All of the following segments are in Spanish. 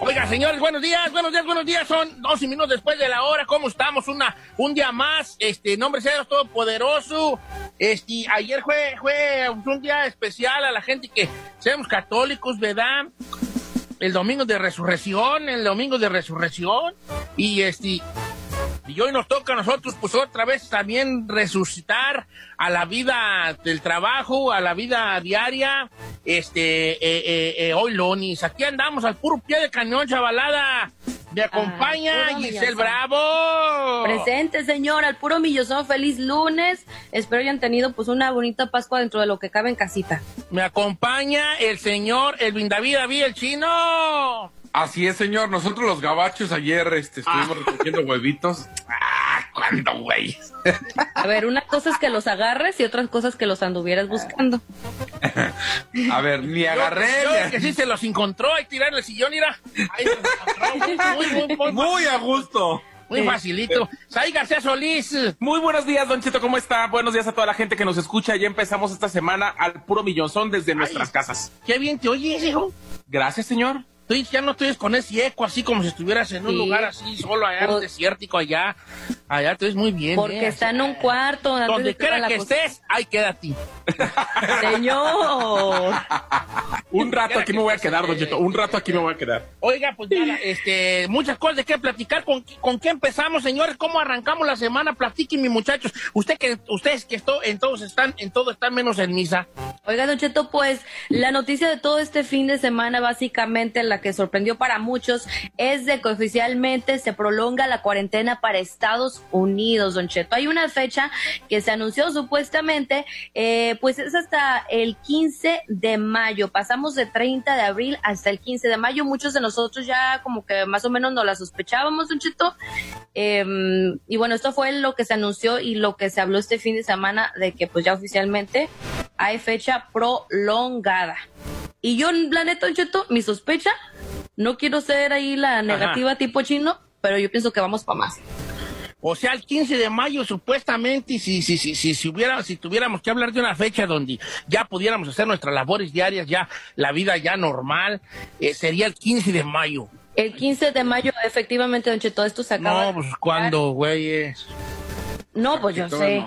Oiga, señores, buenos días, buenos días, buenos días. Son 12 minutos después de la hora. ¿Cómo estamos? Una, un día más. Este, nombre sea Dios Todopoderoso. Este, ayer fue, fue un día especial a la gente que seamos católicos, ¿verdad? El domingo de resurrección, el domingo de resurrección. Y este, y hoy nos toca a nosotros, pues otra vez también resucitar a la vida del trabajo, a la vida diaria. Este, eh, eh, eh, hoy Lonis, aquí andamos al puro pie de cañón, chavalada. Me acompaña Giselle Bravo. Presente, señor, al puro millozón, feliz lunes. Espero hayan tenido pues una bonita Pascua dentro de lo que cabe en casita. Me acompaña el señor Elvin David David, el chino. Así es, señor. Nosotros los gabachos ayer este, estuvimos recogiendo huevitos. Ah, ¿cuándo, güey? A ver, una cosa es que los agarres y otras cosas que los anduvieras buscando. A ver, ni agarré. Yo, yo que sí se los encontró, hay que tirarle el sillón, mira. Ahí se los encontró. Muy, muy, muy, Muy a gusto. muy facilito. Sai García Solís. Muy buenos días, Don Cheto, ¿cómo está? Buenos días a toda la gente que nos escucha. Ya empezamos esta semana al puro millonzón desde nuestras casas. Qué bien te oyes, hijo. Gracias, señor. Tú ya no estoy con ese eco así como si estuvieras en un lugar así solo allá Pues- desértico allá. Allá te ves muy bien. Porque ¿eh? está en un cuarto. Donde quiera que cocina. estés, ahí quédate. Señor. Un rato aquí me voy a quedar, Don estés, Cheto. Un rato aquí me voy a quedar. Oiga, pues nada, este, muchas cosas de qué platicar. ¿Con, ¿Con qué empezamos, señores? ¿Cómo arrancamos la semana? Platíquenme, muchachos. Usted que, ustedes que esto, en todos están, en todo están menos en misa. Oiga, Don Cheto, pues la noticia de todo este fin de semana, básicamente la que sorprendió para muchos, es de que oficialmente se prolonga la cuarentena para Estados Unidos, Don Cheto. Hay una fecha que se anunció supuestamente, eh, pues es hasta el 15 de mayo. Pasamos de 30 de abril hasta el 15 de mayo. Muchos de nosotros ya como que más o menos nos la sospechábamos, Don Cheto. Eh, y bueno, esto fue lo que se anunció y lo que se habló este fin de semana de que pues ya oficialmente hay fecha prolongada. Y yo, la neta, Cheto, mi sospecha, no quiero ser ahí la negativa tipo chino, pero yo pienso que vamos para más. O sea, el 15 de mayo, supuestamente, si, si, si, si, si, hubiera, si tuviéramos que hablar de una fecha donde ya pudiéramos hacer nuestras labores diarias, ya la vida ya normal, eh, sería el 15 de mayo. El 15 de mayo, efectivamente, Don Cheto, esto se acaba. No, pues, ¿cuándo, güeyes? No, pues yo sé.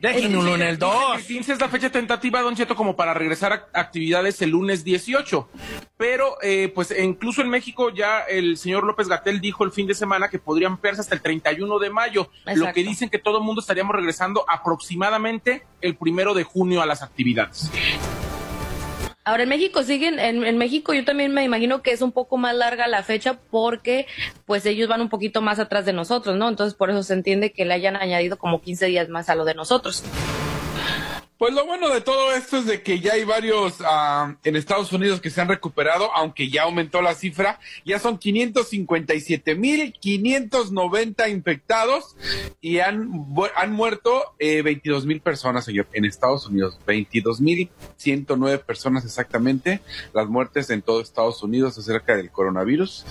Déjenlo en el 2. El 15 es la fecha tentativa, Don Cheto, como para regresar a actividades el lunes 18. Pero, eh, pues, e incluso en México ya el señor López Gatel dijo el fin de semana que podría ampliarse hasta el 31 de mayo. Lo que dicen que todo el mundo estaríamos regresando aproximadamente el primero de junio a las actividades. Ahora en México siguen, en, en México yo también me imagino que es un poco más larga la fecha porque pues ellos van un poquito más atrás de nosotros, ¿no? Entonces por eso se entiende que le hayan añadido como 15 días más a lo de nosotros. Pues lo bueno de todo esto es de que ya hay varios ah, en Estados Unidos que se han recuperado, aunque ya aumentó la cifra. Ya son 557.590 infectados y han, han muerto eh, 22.000 personas, señor, en Estados Unidos. 22.109 personas exactamente. Las muertes en todo Estados Unidos acerca del coronavirus.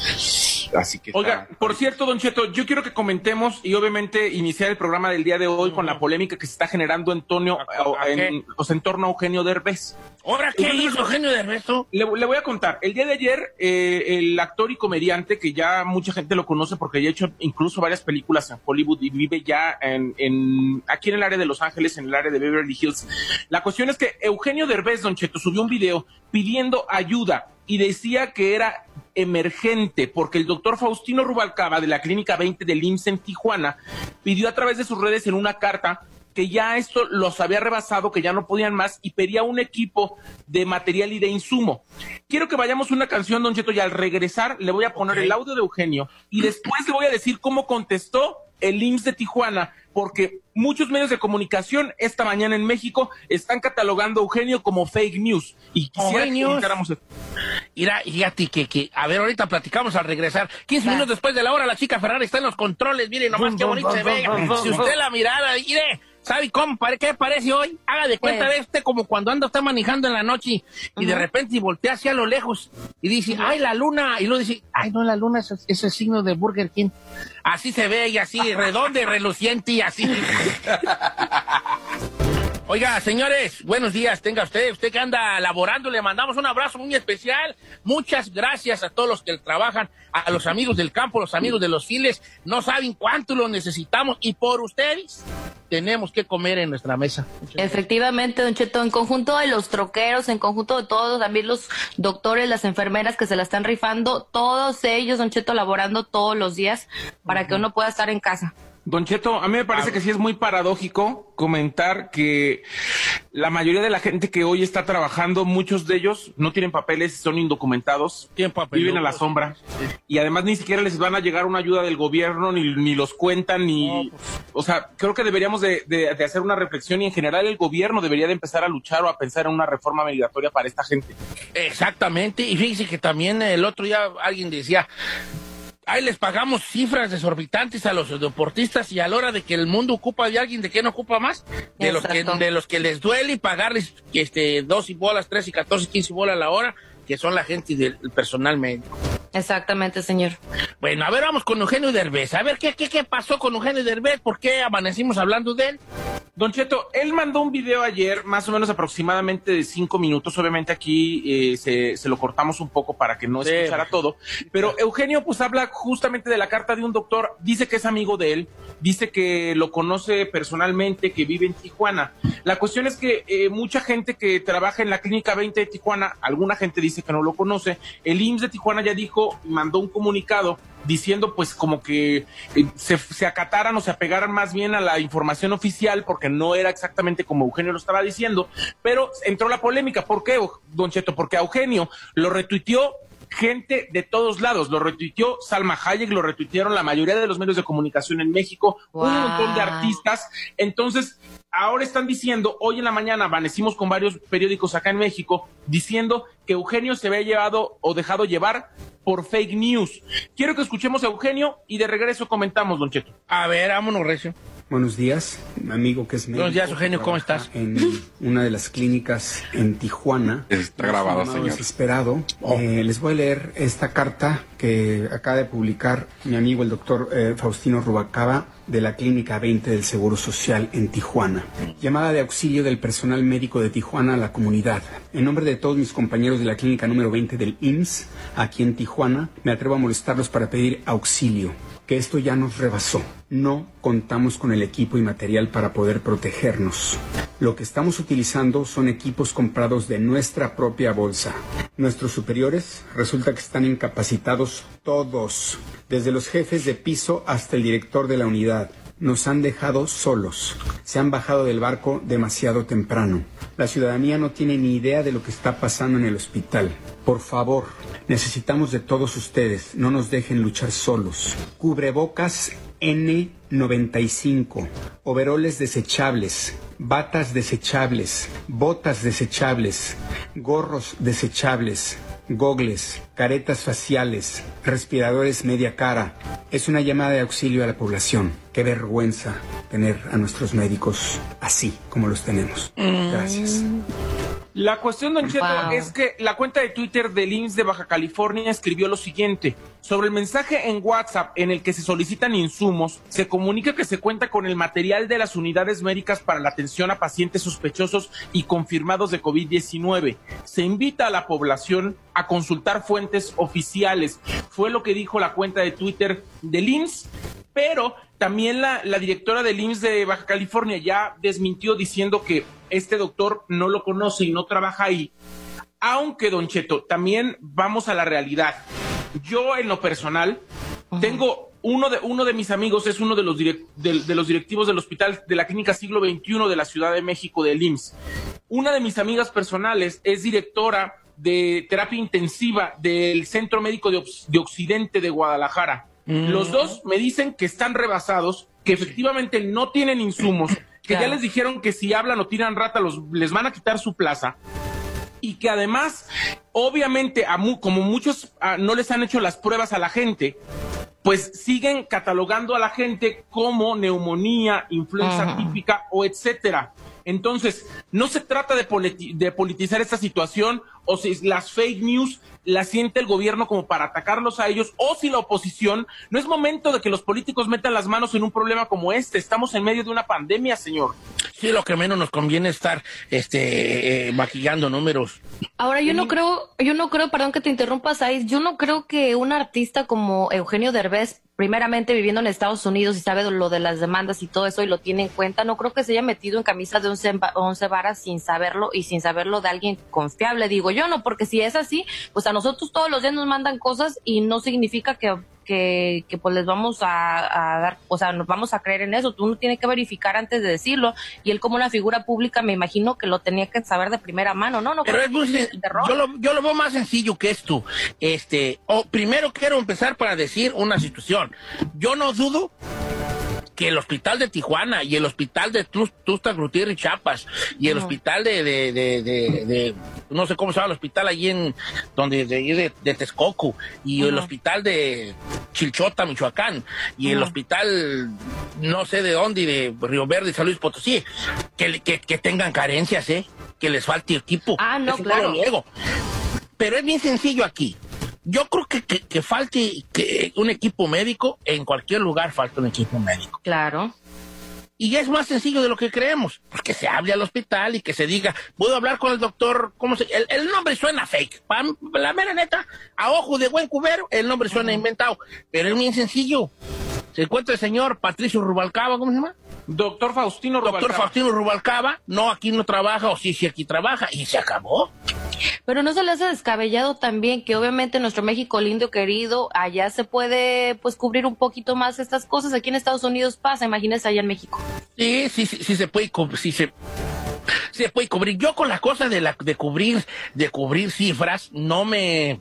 Así que... Oiga, está- por cierto, Don Cheto, yo quiero que comentemos y obviamente iniciar el programa del día de hoy con la polémica que se está generando en, Tonio- ¿A en, o sea, en torno a Eugenio Derbez. ¿Ahora qué hizo Eugenio de Resto? Le, le voy a contar. El día de ayer, eh, el actor y comediante, que ya mucha gente lo conoce porque ya ha hecho incluso varias películas en Hollywood y vive ya en, en- aquí en el área de Los Ángeles, en el área de Beverly Hills. La cuestión es que Eugenio Derbez, Don Cheto, subió un video pidiendo ayuda y decía que era emergente porque el doctor Faustino Rubalcaba de la Clínica 20 del IMSS en Tijuana pidió a través de sus redes en una carta que ya esto los había rebasado, que ya no podían más y pedía un equipo de material y de insumo. Quiero que vayamos una canción, Don Cheto, y al regresar le voy a poner el audio de Eugenio y después le voy a decir cómo contestó el IMSS de Tijuana, porque muchos medios de comunicación esta mañana en México están catalogando a Eugenio como fake news. Y quisiera Fake que news. Mira, fíjate que, que, a ver, ahorita platicamos al regresar. 15 Va. minutos después de la hora, la chica Ferrari está en los controles. Miren nomás qué bonito se ve. Si usted la mirada, mire, ¿sabe cómo? pare- ¿Qué parece hoy? Haga de cuenta Pues. de usted como cuando anda usted manejando en la noche y de repente voltea hacia lo lejos y dice, ay, la luna. Y luego dice, ay, no, la luna es ese signo de Burger King. Así se ve y así, redonda y reluciente y así. Oiga, señores, buenos días, tenga usted, usted que anda laborando, le mandamos un abrazo muy especial. Muchas gracias a todos los que trabajan, a los amigos del campo, los amigos de los files. No saben cuánto lo necesitamos y por ustedes tenemos que comer en nuestra mesa. Efectivamente, Don Cheto, en conjunto de los troqueros, en conjunto de todos, también los doctores, las enfermeras que se la están rifando, todos ellos, Don Cheto, laborando todos los días para que uno pueda estar en casa. Don Cheto, a mí me parece que sí es muy paradójico comentar que la mayoría de la gente que hoy está trabajando, muchos de ellos no tienen papeles, son indocumentados, viven a la sombra y además ni siquiera les van a llegar una ayuda del gobierno, ni, ni los cuentan, ni... pues. O sea, creo que deberíamos de, de- de hacer una reflexión y en general el gobierno debería de empezar a luchar o a pensar en una reforma migratoria para esta gente. Exactamente, y fíjese que también el otro día alguien decía, ahí les pagamos cifras desorbitantes a los deportistas y a la hora de que el mundo ocupa de alguien, ¿de qué no ocupa más? De los, que, Exacto. de los que les duele y pagarles este, dos y bolas, tres y catorce, quince bolas a la hora, que son la gente del personal médico. Exactamente, señor. Bueno, a ver, vamos con Eugenio Derbez. A ver, ¿qué, qué, qué pasó con Eugenio Derbez? ¿Por qué amanecimos hablando de él? Don Cheto, él mandó un video ayer, más o menos aproximadamente de cinco minutos. Obviamente aquí eh, se, se lo cortamos un poco para que no Sí. escuchara todo. Pero Eugenio, pues habla justamente de la carta de un doctor. Dice que es amigo de él, dice que lo conoce personalmente, que vive en Tijuana. La cuestión es que eh, mucha gente que trabaja en la Clínica 20 de Tijuana, alguna gente dice que no lo conoce. El IMSS de Tijuana ya dijo, mandó un comunicado diciendo pues como que eh, se, se acataran o se apegaran más bien a la información oficial porque no era exactamente como Eugenio lo estaba diciendo, pero entró la polémica. ¿Por qué, Don Cheto? Porque a Eugenio lo retuiteó gente de todos lados. Lo retuiteó Salma Hayek, lo retuitearon la mayoría de los medios de comunicación en México, un montón de artistas. Entonces, ahora están diciendo, hoy en la mañana amanecimos con varios periódicos acá en México, diciendo que Eugenio se había llevado o dejado llevar por fake news. Quiero que escuchemos a Eugenio y de regreso comentamos, Don Cheto. A ver, vámonos, Recio. Buenos días, mi amigo que es médico. Buenos días, Eugenio, ¿cómo estás? En una de las clínicas en Tijuana. Está grabado, señor. Desesperado. Oh. Eh, les voy a leer esta carta que acaba de publicar mi amigo el doctor eh, Faustino Rubacaba de la Clínica 20 del Seguro Social en Tijuana. Llamada de auxilio del personal médico de Tijuana a la comunidad. En nombre de todos mis compañeros de la clínica número 20 del IMSS, aquí en Tijuana, me atrevo a molestarlos para pedir auxilio esto ya nos rebasó. No contamos con el equipo y material para poder protegernos. Lo que estamos utilizando son equipos comprados de nuestra propia bolsa. Nuestros superiores resulta que están incapacitados todos, desde los jefes de piso hasta el director de la unidad. Nos han dejado solos. Se han bajado del barco demasiado temprano. La ciudadanía no tiene ni idea de lo que está pasando en el hospital. Por favor, necesitamos de todos ustedes. No nos dejen luchar solos. Cubrebocas N95, overoles desechables, batas desechables, botas desechables, gorros desechables, gogles, caretas faciales, respiradores media cara. Es una llamada de auxilio a la población. Qué vergüenza tener a nuestros médicos así como los tenemos. Gracias. La cuestión, Don Cheto, Wow. es que la cuenta de Twitter del IMSS de Baja California escribió lo siguiente. Sobre el mensaje en WhatsApp en el que se solicitan insumos, se comunica que se cuenta con el material de las unidades médicas para la atención a pacientes sospechosos y confirmados de COVID-19. Se invita a la población a consultar fuentes oficiales. Fue lo que dijo la cuenta de Twitter del IMSS pero también la, la directora del IMSS de Baja California ya desmintió diciendo que este doctor no lo conoce y no trabaja ahí. Aunque, Don Cheto, también vamos a la realidad. Yo, en lo personal, tengo uno de, uno de mis amigos, es uno de los, de, de los directivos del hospital de la Clínica Siglo XXI de la Ciudad de México, del IMSS. Una de mis amigas personales es directora de terapia intensiva del Centro Médico de, de Occidente de Guadalajara. Los dos me dicen que están rebasados, que efectivamente no tienen insumos, que ya les dijeron que si hablan o tiran rata los, les van a quitar su plaza y que además, obviamente, a mu- como muchos ah, no les han hecho las pruebas a la gente, pues siguen catalogando a la gente como neumonía, influenza Ajá. típica o etcétera. Entonces, no se trata de, politi- de politizar esta situación o si las fake news la siente el gobierno como para atacarlos a ellos o si la oposición, no es momento de que los políticos metan las manos en un problema como este. Estamos en medio de una pandemia, señor. Sí, lo que menos nos conviene es estar este, eh, maquillando números. Ahora, yo no creo, yo no creo, perdón que te interrumpas, Saiz, yo no creo que un artista como Eugenio Derbez primeramente viviendo en Estados Unidos y sabe lo de las demandas y todo eso y lo tiene en cuenta, no creo que se haya metido en camisa de once, once varas sin saberlo y sin saberlo de alguien confiable, digo yo, no, porque si es así, pues a nosotros todos los días nos mandan cosas y no significa que que, que, pues les vamos a, dar, o sea, nos vamos a creer en eso. Tú no tienes que verificar antes de decirlo. Y él como una figura pública, me imagino que lo tenía que saber de primera mano, ¿no? no Pero es muy, yo, lo, yo lo veo más sencillo que esto. Este, o primero quiero empezar para decir una situación. Yo no dudo que el hospital de Tijuana y el hospital de Tusta Gutiérrez Chapas y el hospital de, de, de, no sé cómo se llama el hospital allí en donde de, de, Texcoco y el hospital de Chilchota, Michoacán y el hospital no sé de dónde, de Río Verde y San Luis Potosí, que, que, que tengan carencias, ¿eh? que les falte equipo. Ah, no, claro. Pero es bien sencillo aquí. Yo creo que, que, falte que un equipo médico, en cualquier lugar falta un equipo médico. Claro. Y es más sencillo de lo que creemos, pues que se hable al hospital y que se diga, puedo hablar con el doctor, ¿cómo se el, el nombre suena fake, la mera neta, a ojo de buen cubero, el nombre suena inventado, pero es bien sencillo. Se encuentra el señor Patricio Rubalcaba, ¿cómo se llama? Doctor Faustino Rubalcaba. Doctor Faustino Rubalcaba, no, aquí no trabaja, o sí, sí, aquí trabaja, y se acabó. Pero no se le hace descabellado también que obviamente nuestro México lindo querido, allá se puede pues cubrir un poquito más estas cosas. Aquí en Estados Unidos pasa, imagínese allá en México. Sí, sí, sí, sí se puede sí se se puede cubrir. Yo con la cosa de la de cubrir de cubrir cifras no me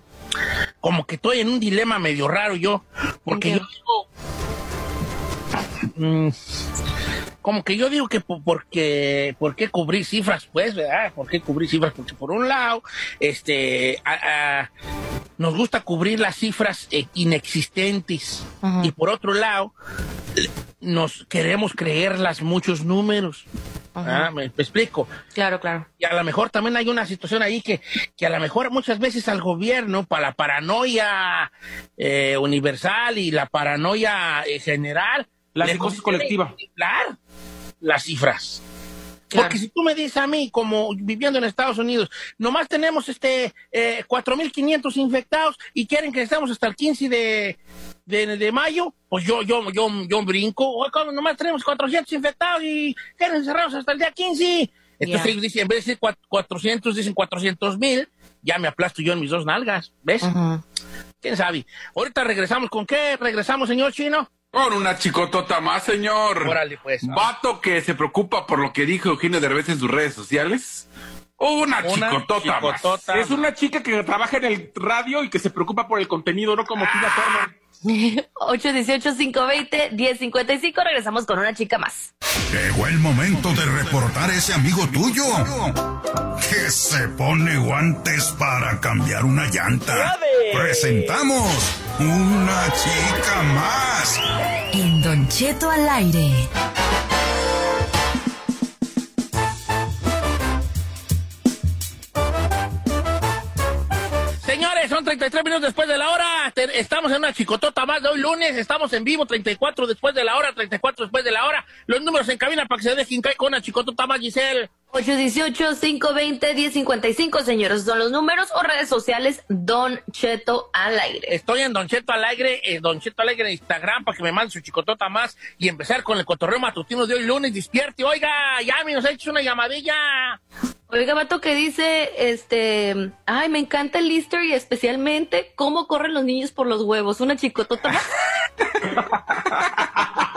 como que estoy en un dilema medio raro yo, porque yo digo mm, como que yo digo que porque, ¿por qué cubrir cifras? Pues, ¿verdad? ¿Por qué cubrir cifras? Porque por un lado, este, nos gusta cubrir las cifras eh, inexistentes y por otro lado, nos queremos creerlas muchos números. ¿Ah? ¿Me, explico? Claro, claro. Y a lo mejor también hay una situación ahí que, que a lo mejor muchas veces al gobierno, para la paranoia eh, universal y la paranoia eh, general, la psicosis colectiva. Claro las cifras. Porque si tú me dices a mí, como viviendo en Estados Unidos, nomás tenemos este eh, 4.500 infectados y quieren que estemos hasta el 15 de, de, mayo, pues yo, yo, yo, yo brinco. O nomás tenemos 400 infectados y quieren encerrados hasta el día 15. Entonces ellos dicen, en vez de decir 400, dicen 400 mil. Ya me aplasto yo en mis dos nalgas, ¿ves? ¿Quién sabe? Ahorita regresamos con qué? Regresamos, señor Chino. Con una chicotota más, señor. Órale, pues. Vato que se preocupa por lo que dijo Eugenio Derbez en sus redes sociales. Una, chicotota, más. Es una chica que trabaja en el radio y que se preocupa por el contenido, no como Tina Turner. 818-520-1055. Regresamos con una chica más. Llegó el momento de reportar a ese amigo tuyo que se pone guantes para cambiar una llanta. Presentamos una chica más. En Don Cheto al aire. Señores, son 33 minutos después de la hora. Estamos en una chicotota más de hoy lunes. Estamos en vivo, 34 después de la hora, 34 después de la hora. Los números en cabina para que se dejen caer con una chicotota más, Giselle. 818-520-1055, señores, son los números o redes sociales Don Cheto al aire. Estoy en Don Cheto al aire, eh, Don Cheto al aire en Instagram para que me mande su chicotota más y empezar con el cotorreo matutino de hoy lunes. Despierte, oiga, ya me nos ha hecho una llamadilla. Oiga, vato que dice, este, ay, me encanta el y especialmente cómo corren los niños por los huevos. Una chicotota más.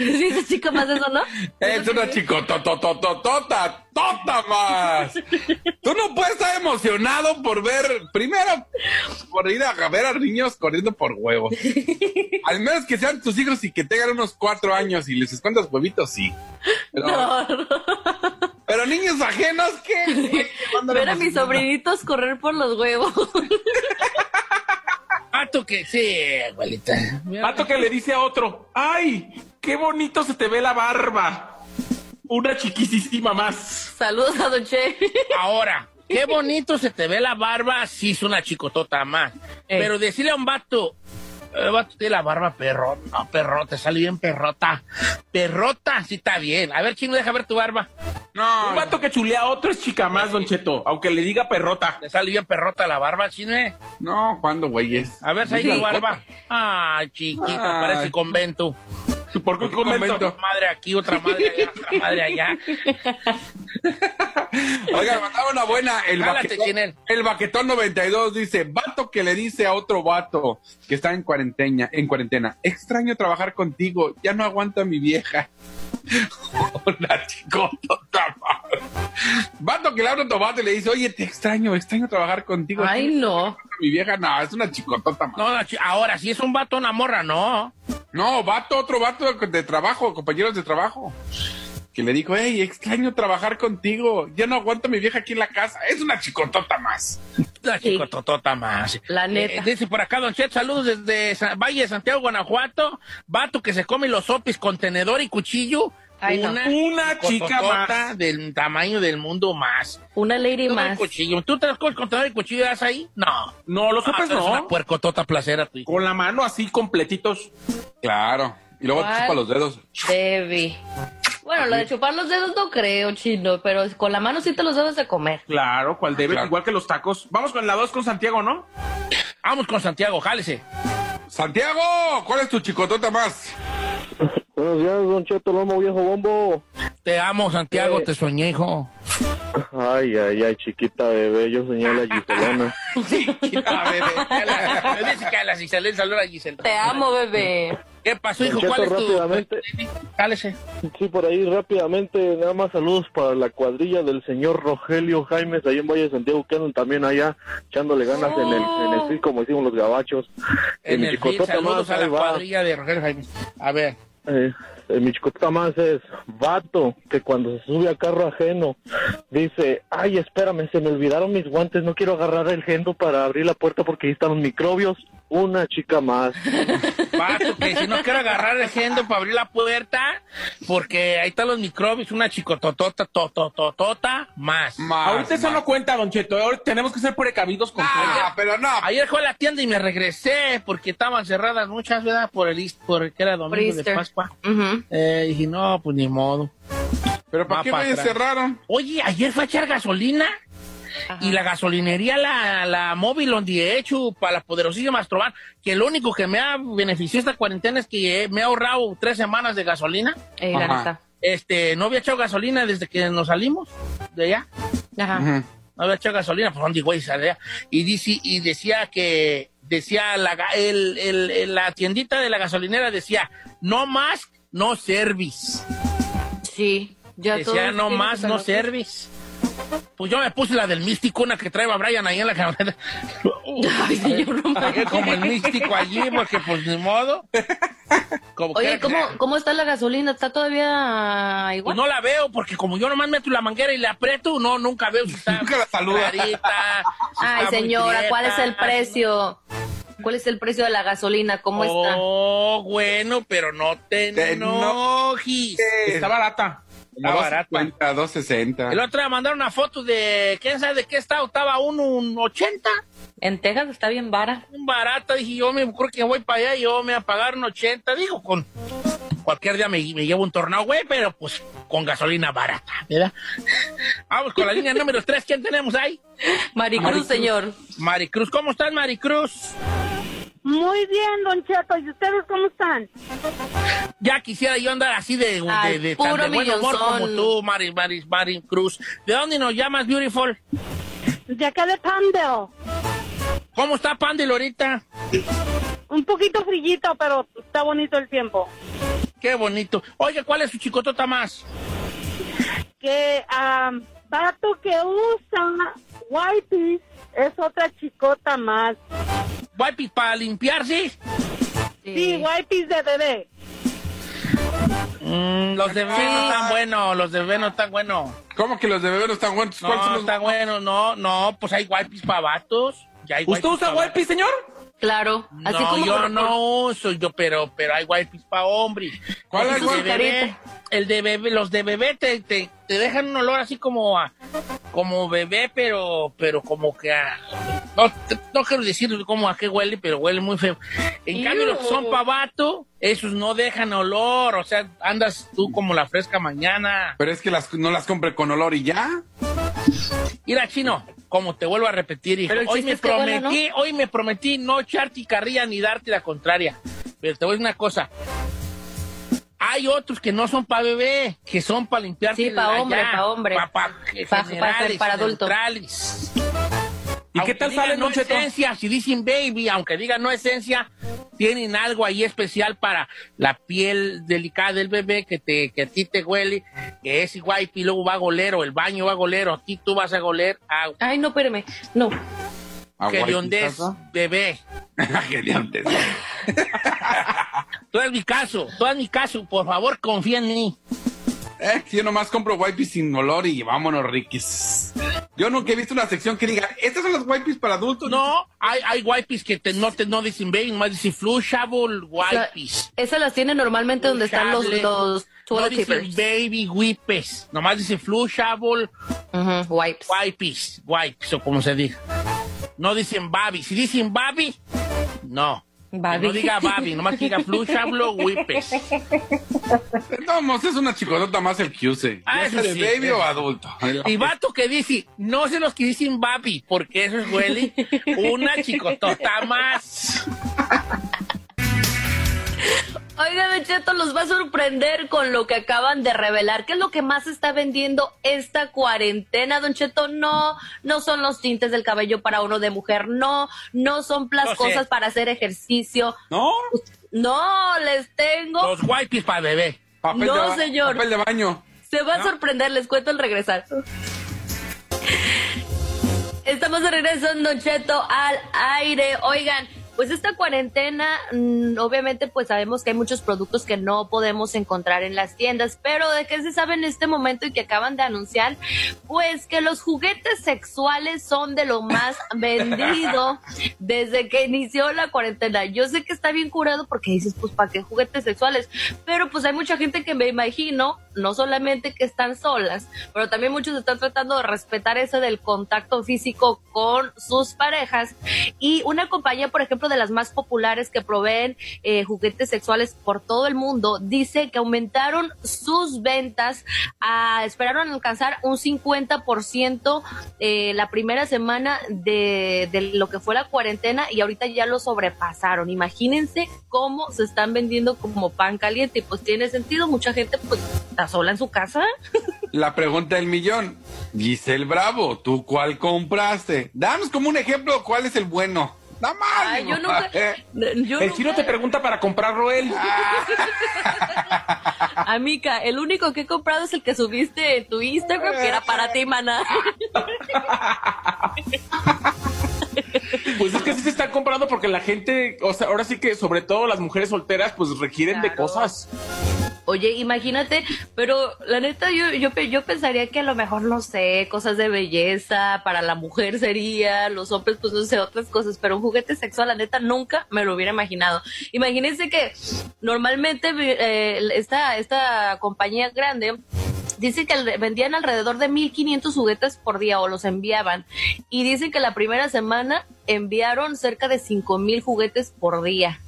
¿Sí es chica más eso, no? Es una chicototototota, tota más. Tú no puedes estar emocionado por ver, primero, por ir a ver a niños corriendo por huevos. Al menos que sean tus hijos y que tengan unos cuatro años y les escondas huevitos, sí. no, no. Pero niños ajenos, ¿qué? Ver a mis sobrinitos correr por los huevos. Pato que, sí, abuelita. Pato que le dice a otro, ¡ay! ¡Qué bonito se te ve la barba! Una chiquisísima más. Saludos a Don Ahora, qué bonito se te ve la barba, sí es una chicotota más. Ey. Pero decirle a un vato, eh, vato tiene la barba perro, no, perro, te sale bien perrota. Perrota, sí está bien. A ver, chino, deja ver tu barba. Un vato que chulea a otro es chica más, Don Cheto, aunque le diga perrota. Te sale bien perrota la barba, chino. eh. No, ¿cuándo, güeyes? A ver, si hay Sí. tu barba. Ay, chiquita, Ay. parece convento. ¿Por qué comento? Otra madre aquí, otra madre allá, otra madre allá. Oiga, mandaba una buena. El Jálate, baquetón, Chinel. el baquetón 92 dice: Vato que le dice a otro vato que está en cuarentena, en cuarentena. Extraño trabajar contigo, ya no aguanta mi vieja. Chicotota madre. Vato que le habla vato y le dice: Oye, te extraño, extraño trabajar contigo. Ay, no. Mi vieja, no, es una chicotota madre. No, ahora, si es un vato, una morra, no. No, vato, otro vato de trabajo, compañeros de trabajo. Que le dijo, hey, extraño trabajar contigo. Ya no aguanto a mi vieja aquí en la casa. Es una chicotota más. La Sí. chicototota más. La neta. Eh, dice por acá, Don Chet, saludos desde Valle de Santiago, Guanajuato. Vato que se come los sopis con tenedor y cuchillo. Ay, no. Una chica más. del tamaño del mundo más. Una lady más. cuchillo. ¿Tú te las comes con tenedor y cuchillo y das ahí? No. No, los Ah, sopes tú eres una no. puercotota placera, tu hijo. Con la mano así completitos. Claro. Y luego te chupa los dedos. Debbie. Bueno, lo de chupar los dedos no creo, chino, pero con la mano sí te los debes de comer. Claro, cual debe, Claro. igual que los tacos. Vamos con la 2 con Santiago, ¿no? Vamos con Santiago, jálese. Santiago, ¿cuál es tu chicotota más? Buenos días, Don Cheto Lomo, viejo bombo. Te amo, Santiago, Eh. te soñé, hijo. Ay, ay, ay, chiquita bebé, yo soñé a la Giselona. Chiquita, bebé. Me dice que a la Giselle, saluda a Giselle. Te amo, bebé. ¿Qué pasó, hijo? ¿Cuál es Cheto, tu...? rápidamente. Jálese. Sí, por ahí rápidamente, nada más saludos para la cuadrilla del señor Rogelio Jaimes, ahí en Valle de Santiago, que andan también allá echándole ganas en el, en el film, como decimos los gabachos. En mi el chicotota saludos más, a la va. cuadrilla de Rogelio Jaime. A ver. Eh, eh, mi chicotota más es vato, que cuando se sube a carro ajeno dice, ay, espérame, se me olvidaron mis guantes, no quiero agarrar el gendo para abrir la puerta porque ahí están los microbios. Una chica más. Vato, que si no quiero agarrar el gendo para abrir la puerta, porque ahí están los microbios, una chicototota, totototota, más. Más, Ahorita eso más. no cuenta, Don Cheto. Ahora tenemos que ser precavidos con Ah, pero no. Ayer fue a la tienda y me regresé porque estaban cerradas muchas, ¿verdad? Por el is- por que era domingo de. Pascua. Ujú. Eh, dije, no, pues ni modo. Pero ¿para qué me atrás. cerraron? Oye, ayer fue a echar gasolina y la gasolinería, la, la móvil donde he hecho para la poderosísima Astroban, que lo único que me ha beneficiado esta cuarentena es que me ha ahorrado tres semanas de gasolina. Eh, la Ajá. neta. Este, no había echado gasolina desde que nos salimos de allá. Ajá. Ujú. No había echado gasolina, pues dónde güey salía. Y dice, y decía que, decía la, el, el- el- la tiendita de la gasolinera decía, no más, no service. Sí. Ya Decía, no más, no service. Pues yo me puse la del místico, una que trae a Brian ahí en la camioneta. Ay, señor, no como el místico allí, porque pues ni modo. Como Oye, que ¿cómo. ¿cómo está la gasolina? ¿Está todavía Pues igual? no la veo, porque como yo nomás meto la manguera y le aprieto, no, nunca veo si está Nunca la saluda. clarita, si Ay, está señora, ¿cuál es el precio? ¿Cuál es el precio de la gasolina? ¿Cómo está? Oh, bueno, pero no te Te enojes. Está barata. Está barata. 250, 260. El otro día mandaron una foto de, ¿quién sabe de qué estado? Estaba uno, un 80, En Texas está bien vara. un barata. Dije, yo me creo que voy para allá y yo me voy a pagar un 80. Digo, con cualquier día me, me llevo un tornado, güey, pero pues con gasolina barata, ¿verdad? Vamos con la línea número 3. ¿Quién tenemos ahí? Maricruz, señor. Maricruz. ¿Cómo estás, Maricruz? Muy bien, Don Cheto. ¿Y ustedes cómo están? Ya quisiera yo andar así de, de, Ay, de, tan puro de buen humor como tú, Mari, Mari, Mari Cruz. ¿De dónde nos llamas, Beautiful? De acá de Pandale. ¿Cómo está Pandil ahorita? Un poquito frillito, pero está bonito el tiempo. Qué bonito. Oye, ¿cuál es su chicotota más? Que am, vato que usa wipes es otra chicota más. ¿Wipes para limpiarse? Sí, wipes de bebé. Mm, los de bebé no están buenos, los de bebé no están buenos. ¿Cómo que los de bebé no están buenos? ¿Cuáles son No, los están buenos, no, no, pues hay wipes para vatos. Ya hay ¿Usted wipes usa pa' wipe, señor? Claro, así no, como yo por- no uso, yo, pero, pero hay wipes para hombres. ¿Cuál de wipes? bebé, El de bebé, los de bebé te, te, te dejan un olor así como a, como bebé, pero, pero como que a, no, no quiero decir como a qué huele, pero huele muy feo. En cambio, los que son pa' vato, esos no dejan olor, o sea, andas tú como la fresca mañana. Pero es que las, no las compré con olor y ya. Mira, chino, como te vuelvo a repetir, hijo, hoy me prometí, hoy me prometí no echarte carrilla ni darte la contraria. Pero te voy a decir una cosa. Hay otros que no son para bebé, que son para limpiarte. Sí, pa' allá, hombre, pa' hombre. Pa, pa- Pa- generales, para adulto. ¿Y qué tal salen, no esencia, si dicen baby, aunque digan no esencia, tienen algo ahí especial para la piel delicada del bebé que te que a ti te huele, que es igual y luego va a goler o el baño va a goler o aquí tú vas a goler Ay, no, espérame. No. que bebé. Qué diantes. Tú es mi caso, tú es mi caso, por favor confía en mí. Eh, yo nomás compro wipes sin olor y vámonos, riquis. Yo nunca he visto una sección que diga, estas son las wipes para adultos. No, hay, hay wipes que te, no te no dicen baby, nomás dicen flushable wipes. Esas las tienen normalmente donde están los, los No dicen baby wipes, nomás dicen flushable Ujú, wipes. wipes, wipes o como se diga. No dicen baby, si dicen baby, no. No diga baby, nomás que diga flushable wipes. No, es una chicotota más el que use. Ah, eso de sí. baby o adulto. Y vato que dice, no sé los que dicen babi, porque eso es huele una chicotota más. Oiga, Don Cheto, los va a sorprender con lo que acaban de revelar. ¿Qué es lo que más está vendiendo esta cuarentena, Don Cheto? No, no son los tintes del cabello para uno de mujer, no, no son las cosas para hacer ejercicio. ¿No? No, les tengo. Los wipes para bebé. Papel No, de señor. Papel de baño. Se va a sorprender, les cuento al regresar. Estamos de regreso en Don Cheto al aire. Oigan, pues esta cuarentena, mm, obviamente pues sabemos que hay muchos productos que no podemos encontrar en las tiendas, pero de qué se sabe en este momento y que acaban de anunciar, pues que los juguetes sexuales son de lo más vendido desde que inició la cuarentena. Yo sé que está bien curado porque dices, pues ¿para qué juguetes sexuales? Pero pues hay mucha gente que me imagino, no solamente que están solas, pero también muchos están tratando de respetar ese del contacto físico con sus parejas. Y una compañía, por ejemplo, de las más populares que proveen eh, juguetes sexuales por todo el mundo, dice que aumentaron sus ventas, a, esperaron alcanzar un 50% eh, la primera semana de, de lo que fue la cuarentena y ahorita ya lo sobrepasaron. Imagínense cómo se están vendiendo como pan caliente pues tiene sentido, mucha gente pues está sola en su casa. La pregunta del millón. Giselle Bravo, ¿tú cuál compraste? Danos como un ejemplo cuál es el bueno. Nada más. Ay, yo ¿no? nunca, Eh, yo El chino nunca- te pregunta para comprarlo él. Amiga, el único que he comprado es el que subiste en tu Instagram, que era para ti, maná. Pues es que sí se están comprando porque la gente, o sea, ahora sí que sobre todo las mujeres solteras, pues requieren de cosas. Oye, imagínate, pero la neta yo, yo, yo pensaría que a lo mejor, no sé, cosas de belleza, para la mujer sería, los hombres pues no sé, otras cosas, pero un juguete sexual, la neta, nunca me lo hubiera imaginado. Imagínense que normalmente eh, esta, esta compañía grande Dice que vendían alrededor de 1500 juguetes por día o los enviaban. Y dicen que la primera semana enviaron cerca de 5000 juguetes por día.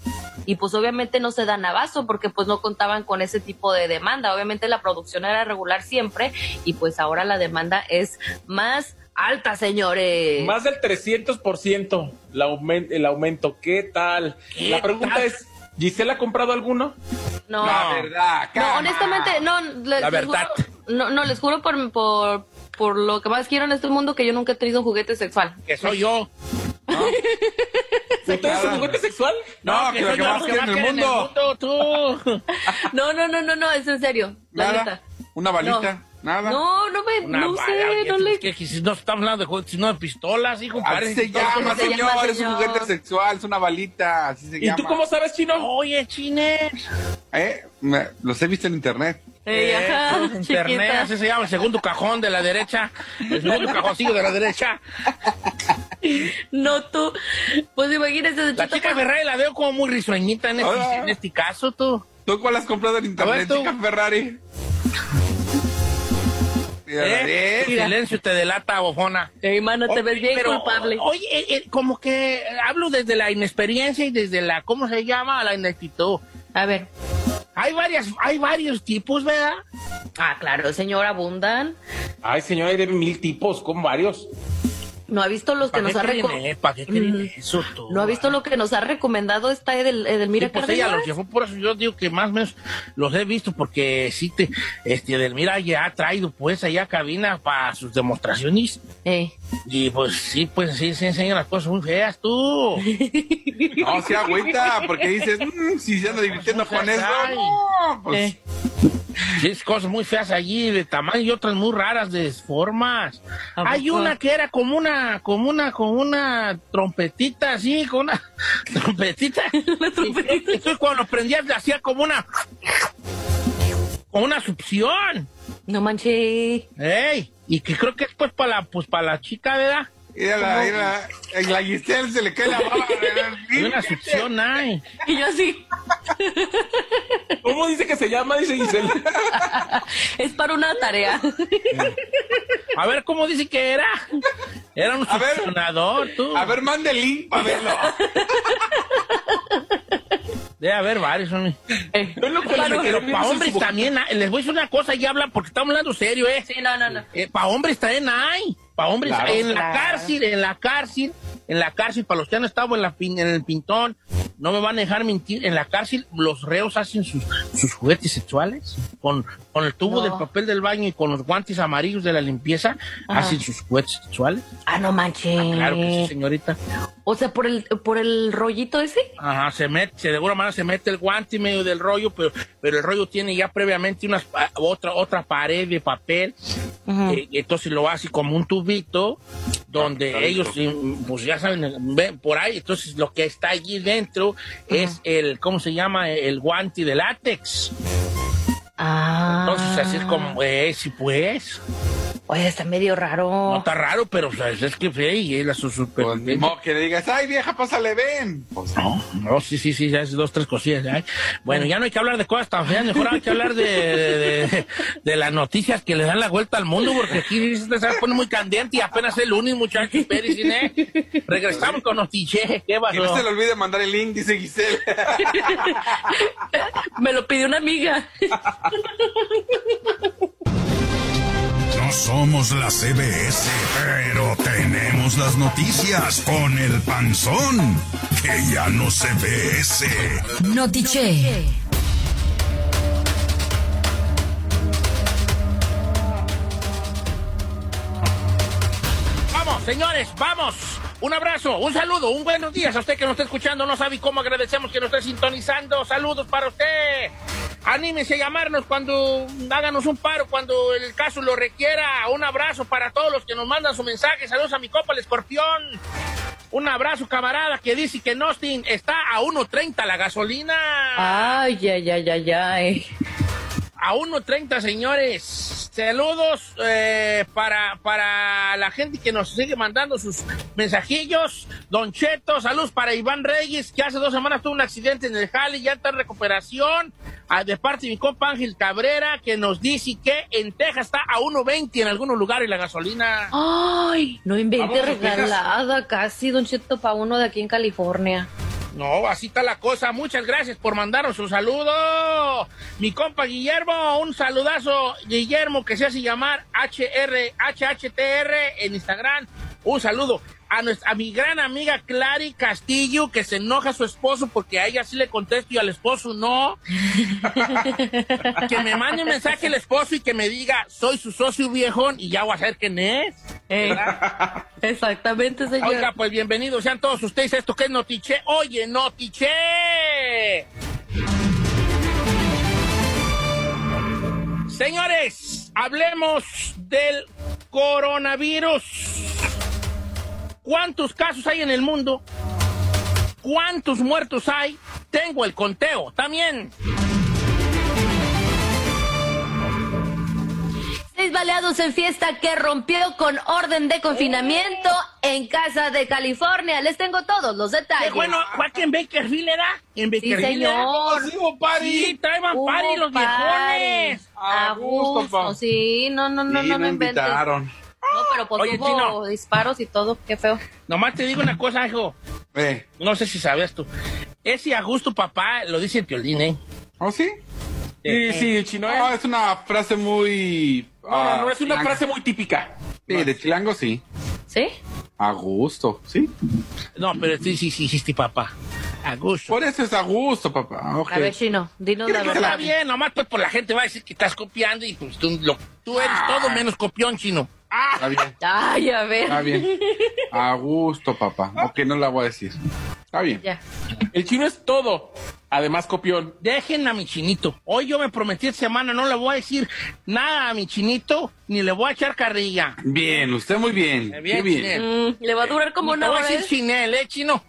Y pues obviamente no se dan abasto porque pues no contaban con ese tipo de demanda. Obviamente la producción era regular siempre y pues ahora la demanda es más alta, señores. Más del 300% la aumen- el aumento. ¿Qué tal? ¿Qué La pregunta tal? es, ¿Giselle ha comprado alguno? No. La verdad, No, honestamente, no. Les, La les verdad. juro- no, no, les juro por, por, por lo que más quiero en este mundo que yo nunca he tenido un juguete sexual. Que soy yo. ¿Usted es un juguete sexual? No, que lo soy que yo más quiere en el mundo. tú. No, no, no, no, no, es en serio. La Nada. neta. Una balita. Nada. No, no me, Una no bala, sé, no le. que- que si no estamos hablando de juegos, sino de pistolas, hijo. Así se llama, se llama, señor. Es un juguete sexual, es una balita. Así se ¿Y llama. tú cómo sabes, chino? Oye, chine. ¿Eh? Me- los he visto en internet. Eh, ajá, internet, chiquita. así se llama el segundo cajón de la derecha. El segundo cajoncillo de la derecha. No tú. Pues imagínese, La chica Ferrari la veo como muy risueñita en este, en este caso, tú. ¿Tú cuál has comprado en ver, internet, tú. chica Ferrari? ¿Eh? Mira. Silencio te delata, bofona. Ey, mano, te ves bien Pero, culpable. Oye, eh, eh, como que hablo desde la inexperiencia y desde la, ¿cómo se llama? La ineptitud. A ver. Hay varias, hay varios tipos, ¿verdad? Ah, claro, señor, abundan. Ay, señor, hay de mil tipos, con varios. ¿No ha visto los que ¿Para nos ha creen, reco- eh? ¿Para qué creen Mm. eso tú? ¿No ha visto lo que nos ha recomendado esta Edel, Edelmira Sí, pues ella Cárdenas? los llevó, por eso yo digo que más o menos los he visto, porque sí, te, este, Edelmira ya ha traído pues allá cabina para sus demostraciones. Eh. Y pues sí, pues sí, se enseñan las cosas muy feas, tú. No, sí agüita, porque dices, "Mm, si se anda divirtiendo con eso, no, pues, Eh. Sí, es cosas muy feas allí, de tamaño y otras muy raras de formas. ¿A Hay una que era como una, como una, como una trompetita así, con una trompetita. La trompetita. Cuando prendías le hacía como una, como una succión. No manches. ¡Ey! Y que creo que es pues para la, pues para la chica, ¿verdad? Mira, mira, en la Giselle se le cae la baba. Hay una succión, ay. Y yo así. ¿Cómo dice que se llama? Dice Giselle. Es para una tarea. A ver, ¿cómo dice que era? Era un A ver. succionador, tú. A ver, mande el link para verlo. Debe haber varios, hombre. Eh, Yo lo que para- le Pero para es hombres también, hay- les voy a decir una cosa y hablan porque estamos hablando serio, ¿eh? Sí, no, no, no. para hombres también hay. Para hombres Claro. en la cárcel, en la cárcel, en la cárcel, para los que han estado en, la, pin- en el pintón, no me van a dejar mentir, en la cárcel los reos hacen sus, sus juguetes sexuales con, con el tubo No. del papel del baño y con los guantes amarillos de la limpieza, Ajá. hacen sus juguetes sexuales. Ah, no manches. Claro que sí, señorita. O sea, por el, por el rollito ese. Ajá, se mete, se de alguna manera se mete el guante en medio del rollo, pero, pero el rollo tiene ya previamente unas, pa- otra, otra pared de papel, Eh, entonces lo hace como un tubito, donde Ah, ellos, mm, pues ya saben, ven por ahí, entonces lo que está allí dentro es el, ¿cómo se llama? El guante de látex. Ah. Entonces así es como, eh, sí pues, Oye, está medio raro. no está raro, pero o sea, es que fe y él a su super... Pues ni modo que le digas, ay vieja, pásale, ven. Pues no. No, sí, sí, sí, ya es dos, tres cosillas. ¿eh? Bueno, ya no hay que hablar de cosas tan feas, mejor hay que hablar de, de, de- de las noticias que le dan la vuelta al mundo, porque aquí se pone muy candente y apenas es el lunes, muchachos. Espérense, ¿eh? Regresamos con noticias. ¿Qué Y no se pasó? le olvide mandar el link, dice Giselle. Me lo pidió una amiga. Somos la CBS, pero tenemos las noticias con el panzón, que ya no se ve ese. Notiche. Vamos, señores, vamos. Un abrazo, un saludo, un buenos días a usted que nos está escuchando. No sabe cómo agradecemos que nos esté sintonizando. Saludos para usted. Anímese a llamarnos cuando háganos un paro, cuando el caso lo requiera. Un abrazo para todos los que nos mandan su mensaje. Saludos a mi copa el escorpión. Un abrazo, camarada, que dice que en Austin está a 1.30 la gasolina. Ay, ay, ay, ay, ay. A 1.30, señores. Saludos eh, para, para la gente que nos sigue mandando sus mensajillos. Don Cheto, saludos para Iván Reyes, que hace dos semanas tuvo un accidente en el Jali, ya está en recuperación. Ah, de parte de mi compa Ángel Cabrera, que nos dice que en Texas está a 1.20 en algunos lugares la gasolina. Ay, no invente regalada casi, Don Cheto, para uno de aquí en California. No, así está la cosa. Muchas gracias por mandarnos un saludo. Mi compa Guillermo, un saludazo. Guillermo, que se hace llamar HR, HHTR en Instagram. Un saludo. A, nuestra, a mi gran amiga Clary Castillo, que se enoja a su esposo porque a ella sí le contesto y al esposo no. que me mande un mensaje el esposo y que me diga, soy su socio viejón y ya voy a saber quién es. Exactamente, señor. Oiga, pues bienvenidos sean todos ustedes a esto que es Notiche. Oye, Notiche. Señores, hablemos del coronavirus. ¿Cuántos casos hay en el mundo? ¿Cuántos muertos hay? Tengo el conteo también. Seis baleados en fiesta que rompió con orden de confinamiento en casa de California. Les tengo todos los Qué detalles. bueno, Joaquín Bakerfield era. En Bakerfield. señor. era. Sí, hubo party. Sí, traían party los viejones. A gusto, sí, no, no, no, Sí, no, me inventes. No, pero pues Oye, hubo Chino. disparos y todo, qué feo. Nomás te digo una cosa, hijo. Eh, No sé si sabías tú. Ese a gusto papá lo dice el violín, ¿eh? ¿Oh, sí? Sí, sí, chino. ¿eh? No, es una frase muy... No, no, no, ah, es una chilango. frase muy típica. Sí, de chilango sí. ¿Sí? A gusto, sí. No, pero sí, sí, sí, sí, papá. A gusto. Por eso es a gusto, papá. Ok. A ver, Chino, dinos la Está verdad. bien, nomás pues por la gente va a decir que estás copiando y pues tú, lo- tú eres todo menos copión, chino. Está bien, Ay, a ver. está bien. A gusto, papá. Ok, no la voy a decir. Está bien. Ya. El chino es todo. Además, copión. Dejen a mi chinito. Hoy yo me prometí esta semana, no le voy a decir nada a mi chinito, ni le voy a echar carrilla. Bien, usted muy bien. Bien, Qué bien. Mm, le va a durar como Ni te una voy a hora. decir chinel, ¿eh, chino?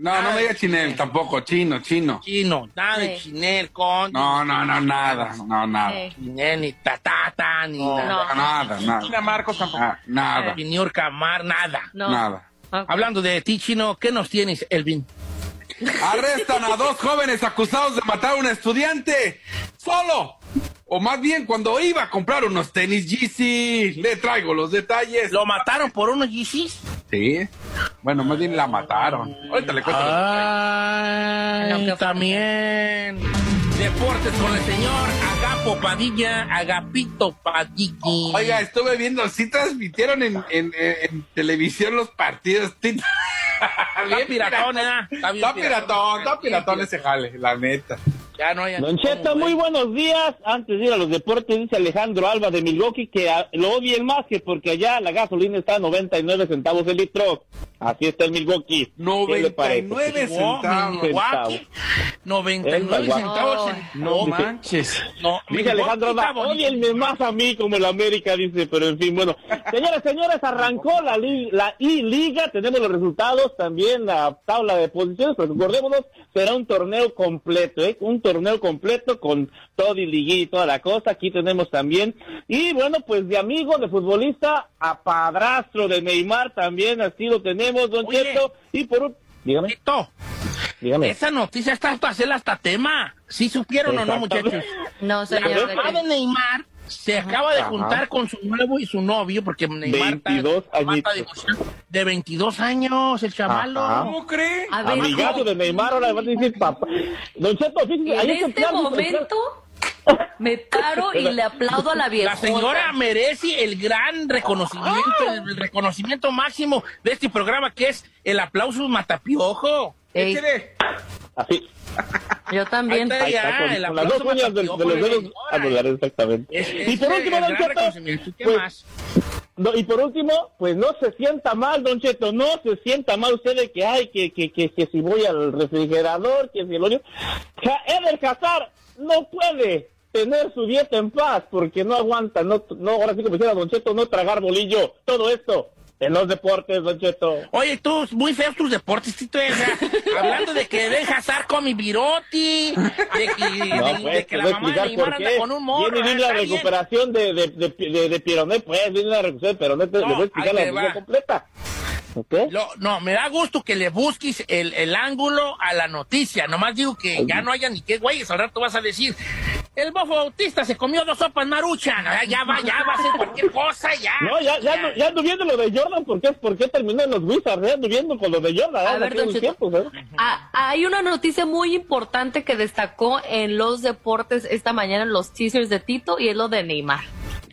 No, no me diga chinel tampoco. Chino, chino. Chino, nada de Sí. chinel, con. No, no, no, nada. No, nada. Sí. Chinel, ni tatata, ni nada. No, nada, China nada. Marcos tampoco. Ah, nada. Ni Niurka Mar, nada. No. Nada. Ok. Hablando de ti, chino, ¿qué nos tienes, Elvin? Arrestan a dos jóvenes acusados de matar a un estudiante solo. O más bien cuando iba a comprar unos tenis Yeezy. Le traigo los detalles. ¿Lo mataron por unos Yeezys? Sí. Bueno, más bien la mataron. Ahorita le cuento. los Ah. detalles. Ay, también. Deportes con el señor Agapo Padilla, Agapito Padilla. Oiga, estuve viendo, sí transmitieron en, en- en- en televisión los partidos. Está piratón, ¿eh? Está bien Está piratón, está piratón Bien ese jale, la neta. Ya no hay... Don Cheto, muy buenos días. Antes de ir a los deportes, dice Alejandro Alba de Milwaukee que a- lo odien más que porque allá la gasolina está a 99 centavos el litro. Así está en Milwaukee. ¿Qué le parece? 99 Wow, centavos. Milwaukee, 99 Es centavos. en- No, manches. No, Dice Alejandro Alba, odienme más a mí como el América, dice, pero en fin, bueno. Señoras, señores, arrancó la, li- la I-Liga, tenemos los resultados, también la tabla de posiciones, pero recordémonos, será un torneo completo, ¿eh? Un torneo completo con todo y liguilla y toda la cosa, aquí tenemos también. Y bueno, pues de amigo, de futbolista, a padrastro de Neymar también, así lo tenemos, don Oye. Cheto. Y por un... Dígame, dígame. Esa noticia está para hacerla hasta tema. ¿Sí supieron o no, muchachos? No, La señor. ¿de mamá de Neymar se acaba de Ajá. juntar con su nuevo y su novio, porque Neymar está- 22 está añitos. divorciado. de 22 años, el chamalo. Ajá. ¿Cómo cree? A ver, Amigazo de Neymar, ahora le van a decir papá. Don Cheto, fíjese, en ahí este plan- momento me paro y le aplaudo a la vieja. La señora merece el gran reconocimiento, el reconocimiento máximo de este programa, que es el aplauso matapiojo. Ey, Échele. Así. Yo también. Ahí está Ahí ya, está, con, el con las dos uñas de, los dedos anulares, exactamente. Es, y por último, Don Cheto, reconocimiento. ¿Qué pues, más? no, y por último, pues no se sienta mal, Don Cheto, no se sienta mal usted de que, ay, que, que, que, que si voy al refrigerador, que si el. Ja, Eder Hazard no puede tener su dieta en paz porque no aguanta, no, no ahora sí como decía Don Cheto, no tragar bolillo, todo esto en los deportes, Don Cheto. Oye, tú, muy feos tus deportes, Tito. o sea, hablando de que deja Hazard con mi viroti, de que, No, de, pues, de que la mamá de explicar Neymar por anda qué. con un morro. Viene, viene la está bien. recuperación de, de, de, de, de Pironet, pues, viene la recuperación de Pironet, No, le voy a explicar la noticia completa. ¿Ok? Lo- no, me da gusto que le busques el, el ángulo a la noticia. Nomás digo que ya no haya ni qué güeyes. Al rato vas a decir, el bofo bautista se comió dos sopas maruchan. Ah, Ya va, ya va a ser cualquier cosa, ya. No, ya, ya, ya ando viendo lo de Jordan, ¿por qué, por qué terminó en los Wizards? Ya ando viendo con lo de Jordan, A ¿eh? ver, Don tiempos, ¿eh? Ah, hay una noticia muy importante que destacó en los deportes esta mañana en los teasers de Tito y es lo de Neymar.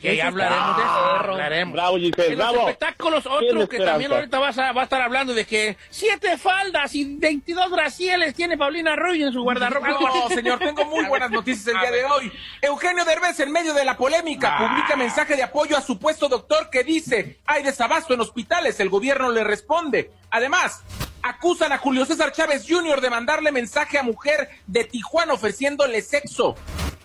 Que ya hablaremos de eso. Hablaremos. Bravo, Giselle, En los bravo. espectáculos, otro que también ahorita vas a, va a estar hablando de que siete faldas y 22 brasieles tiene Paulina Rubio en su guardarropa. No, señor, tengo muy buenas noticias el día de hoy. Eugenio Derbez, en medio de la polémica, publica mensaje de apoyo a supuesto doctor que dice, hay desabasto en hospitales, el gobierno le responde. Además, acusan a Julio César Chávez Jr. de mandarle mensaje a mujer de Tijuana ofreciéndole sexo.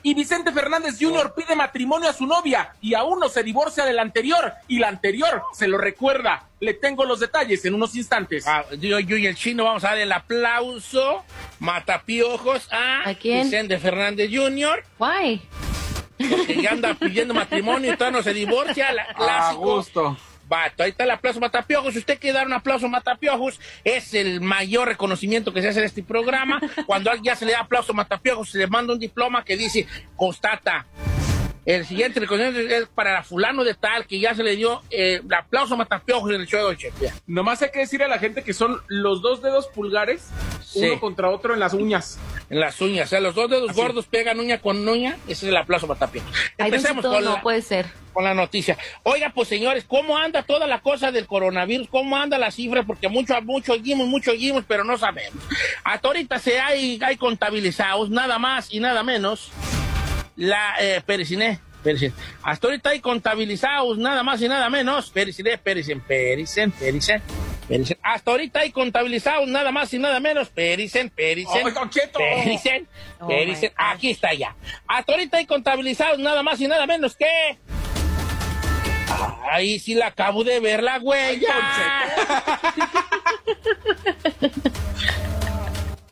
Y Vicente Fernández Jr. pide matrimonio a su novia y aún no se divorcia del anterior y la anterior se lo recuerda. Le tengo los detalles en unos instantes. Ah, yo, yo y el chino vamos a dar el aplauso matapiojos a, ¿A quién? Vicente Fernández Jr. Why? porque ya anda pidiendo matrimonio y todavía no se divorcia, la A clásico. gusto. Vato, ahí está el aplauso Matapiojos. Si usted quiere dar un aplauso Matapiojos, es el mayor reconocimiento que se hace en este programa. Cuando alguien ya se le da aplauso Matapiojos, se le manda un diploma que dice, constata. El siguiente reconocimiento es para fulano de tal, que ya se le dio eh, el aplauso Matapiojos en el show de. Ya. Nomás hay que decirle a la gente que son los dos dedos pulgares, Sí. uno contra otro en las uñas. En las uñas, o sea, los dos dedos Así. gordos pegan uña con uña, ese es el aplauso. Ay, Don Empecemos con no la- puede ser. con la noticia. Oiga, pues señores, ¿cómo anda toda la cosa del coronavirus? ¿Cómo anda la cifra? Porque mucho, mucho oímos, mucho oímos, pero no sabemos. Hasta ahorita se hay, hay contabilizados, nada más y nada menos, la eh, Periciné. Pericin. Hasta ahorita hay contabilizados, nada más y nada menos, Periciné, Pericin, Pericin, Pericin, Pericin. Hasta ahorita hay contabilizados, nada más y nada menos, Pericin, Pericin. ¡Ay, Don Cheto! Pericin, Oh, Pericin. my God. Aquí está ya. Hasta ahorita hay contabilizados, nada más y nada menos que... Ahí sí la acabo de ver la huella.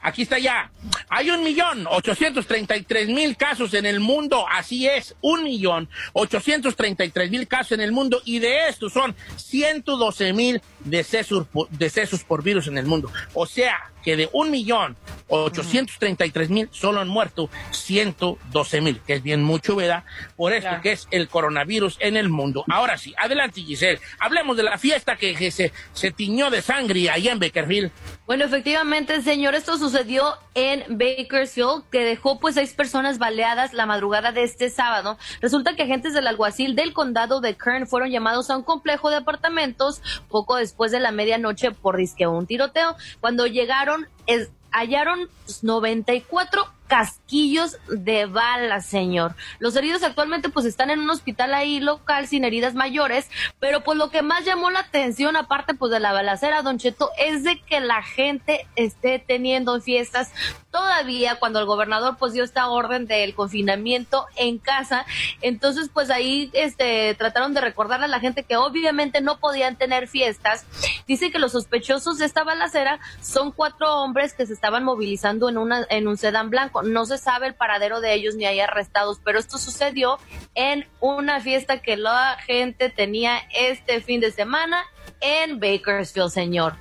Aquí está ya. Hay un millón ochocientos treinta y tres mil casos en el mundo. Así es, un millón ochocientos treinta y tres mil casos en el mundo. Y de estos son 112 mil decesos, por- decesos por virus en el mundo. O sea que de un millón ochocientos treinta y tres mil solo han muerto 112 mil, que es bien mucho, ¿verdad? Por esto Claro. que es el coronavirus en el mundo. Ahora sí, adelante Giselle. Hablemos de la fiesta que, que se, se tiñó de sangre allá en Beckerfield. Bueno, efectivamente, señor, esto sucedió en Bakersfield, que dejó pues seis personas baleadas la madrugada de este sábado. Resulta que agentes del alguacil del condado de Kern fueron llamados a un complejo de apartamentos poco después de la medianoche por disque un tiroteo. Cuando llegaron, es- hallaron 94 casquillos de bala, señor. Los heridos actualmente pues están en un hospital ahí local sin heridas mayores, pero pues lo que más llamó la atención aparte pues de la balacera, Don Cheto, es de que la gente esté teniendo fiestas todavía cuando el gobernador pues dio esta orden del confinamiento en casa. Entonces pues ahí este trataron de recordarle a la gente que obviamente no podían tener fiestas. Dice que los sospechosos de esta balacera son cuatro hombres que se estaban movilizando en una en un sedán blanco. No se sabe el paradero de ellos ni hay arrestados, pero esto sucedió en una fiesta que la gente tenía este fin de semana en Bakersfield, señor.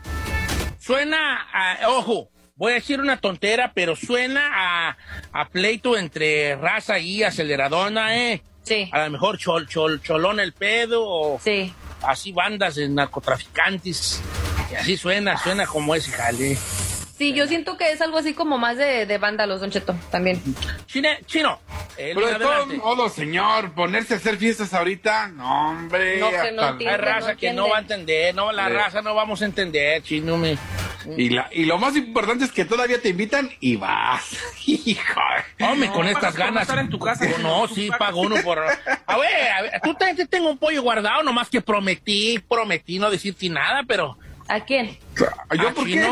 Suena, a- ojo, voy a decir una tontera, pero suena a, a pleito entre raza y aceleradona, ¿eh? Sí. A lo mejor chol, chol, cholón el pedo o Sí. así bandas de narcotraficantes. Y así suena, suena como ese jale. Sí, yo siento que es algo así como más de, de vándalos, Don Cheto, también. Chine- chino, eh, Pero de todos modos, señor, ponerse a hacer fiestas ahorita, no, hombre. No, que no. Hay raza no que no va a entender, no, la Sí. raza no vamos a entender, chino. Me... y, la, y lo más importante es que todavía te invitan y vas. Hijo. Hombre, No, con estas ganas. estar en tu casa. No, sí, pago uno por. A ver, a ver, tú te, te tengo un pollo guardado, nomás que prometí, prometí no decirte nada, pero. ¿A quién? ¿Yo ¿Ah, por qué?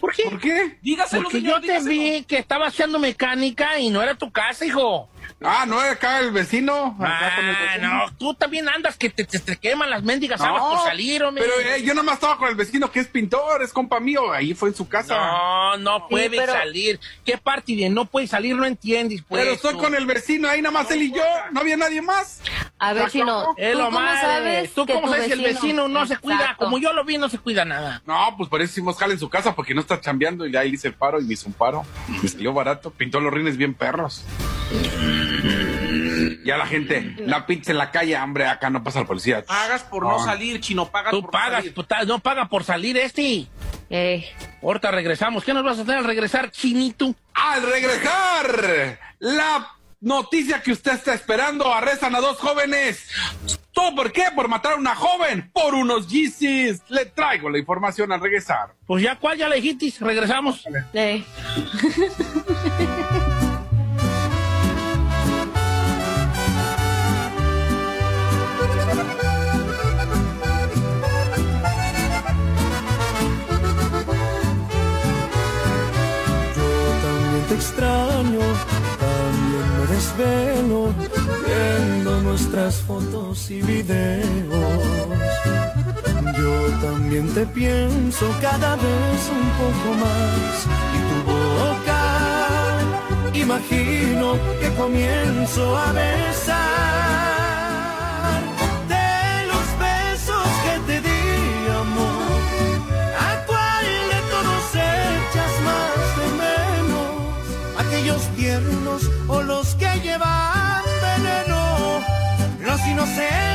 ¿Por qué? ¿Por qué? Dígaselo, Porque señor, yo te dígaselo. vi que estaba haciendo mecánica y no era tu casa, hijo. Ah, no, acá el vecino. acá con el Ah, vecino. no, tú también andas que te, te- te queman las mendigas habas por salir, hombre. Pero eh, yo nomás estaba con el vecino que es pintor, es compa mío. Ahí fue en su casa. No, no puedes pero- salir. ¿Qué parte de no puedes salir no entiendes? Pues, Pero estoy tú. con el vecino, ahí nomás él y yo. No había nadie más. A ver, Chino, Es ¿tú lo cómo madre. sabes ¿Tú cómo sabes que el vecino no se cuida? Como yo lo vi, no se cuida nada. No, pues por eso hicimos jale en su casa porque no está chambeando y ahí le hice el paro y me hizo un paro. Me salió barato, pintó los rines bien perros. Ya la gente, la pizza en la calle, hombre, acá no pasa la policía. Pagas por no salir, chino, pagas Tú por no pagas, salir. puta, no paga por salir este. Eh, Ahorita regresamos. ¿Qué nos vas a hacer al regresar, chinito? Al regresar, la noticia que usted está esperando, arrestan a dos jóvenes. ¿Todo por qué? Por matar a una joven, por unos Yeezys. Le traigo la información al regresar. Pues ya, ¿cuál ya le dijiste? Regresamos. eh. te extraño, también me desvelo viendo nuestras fotos y videos. Yo también te pienso cada vez un poco más y tu boca imagino que comienzo a besar. ¿Los inocentes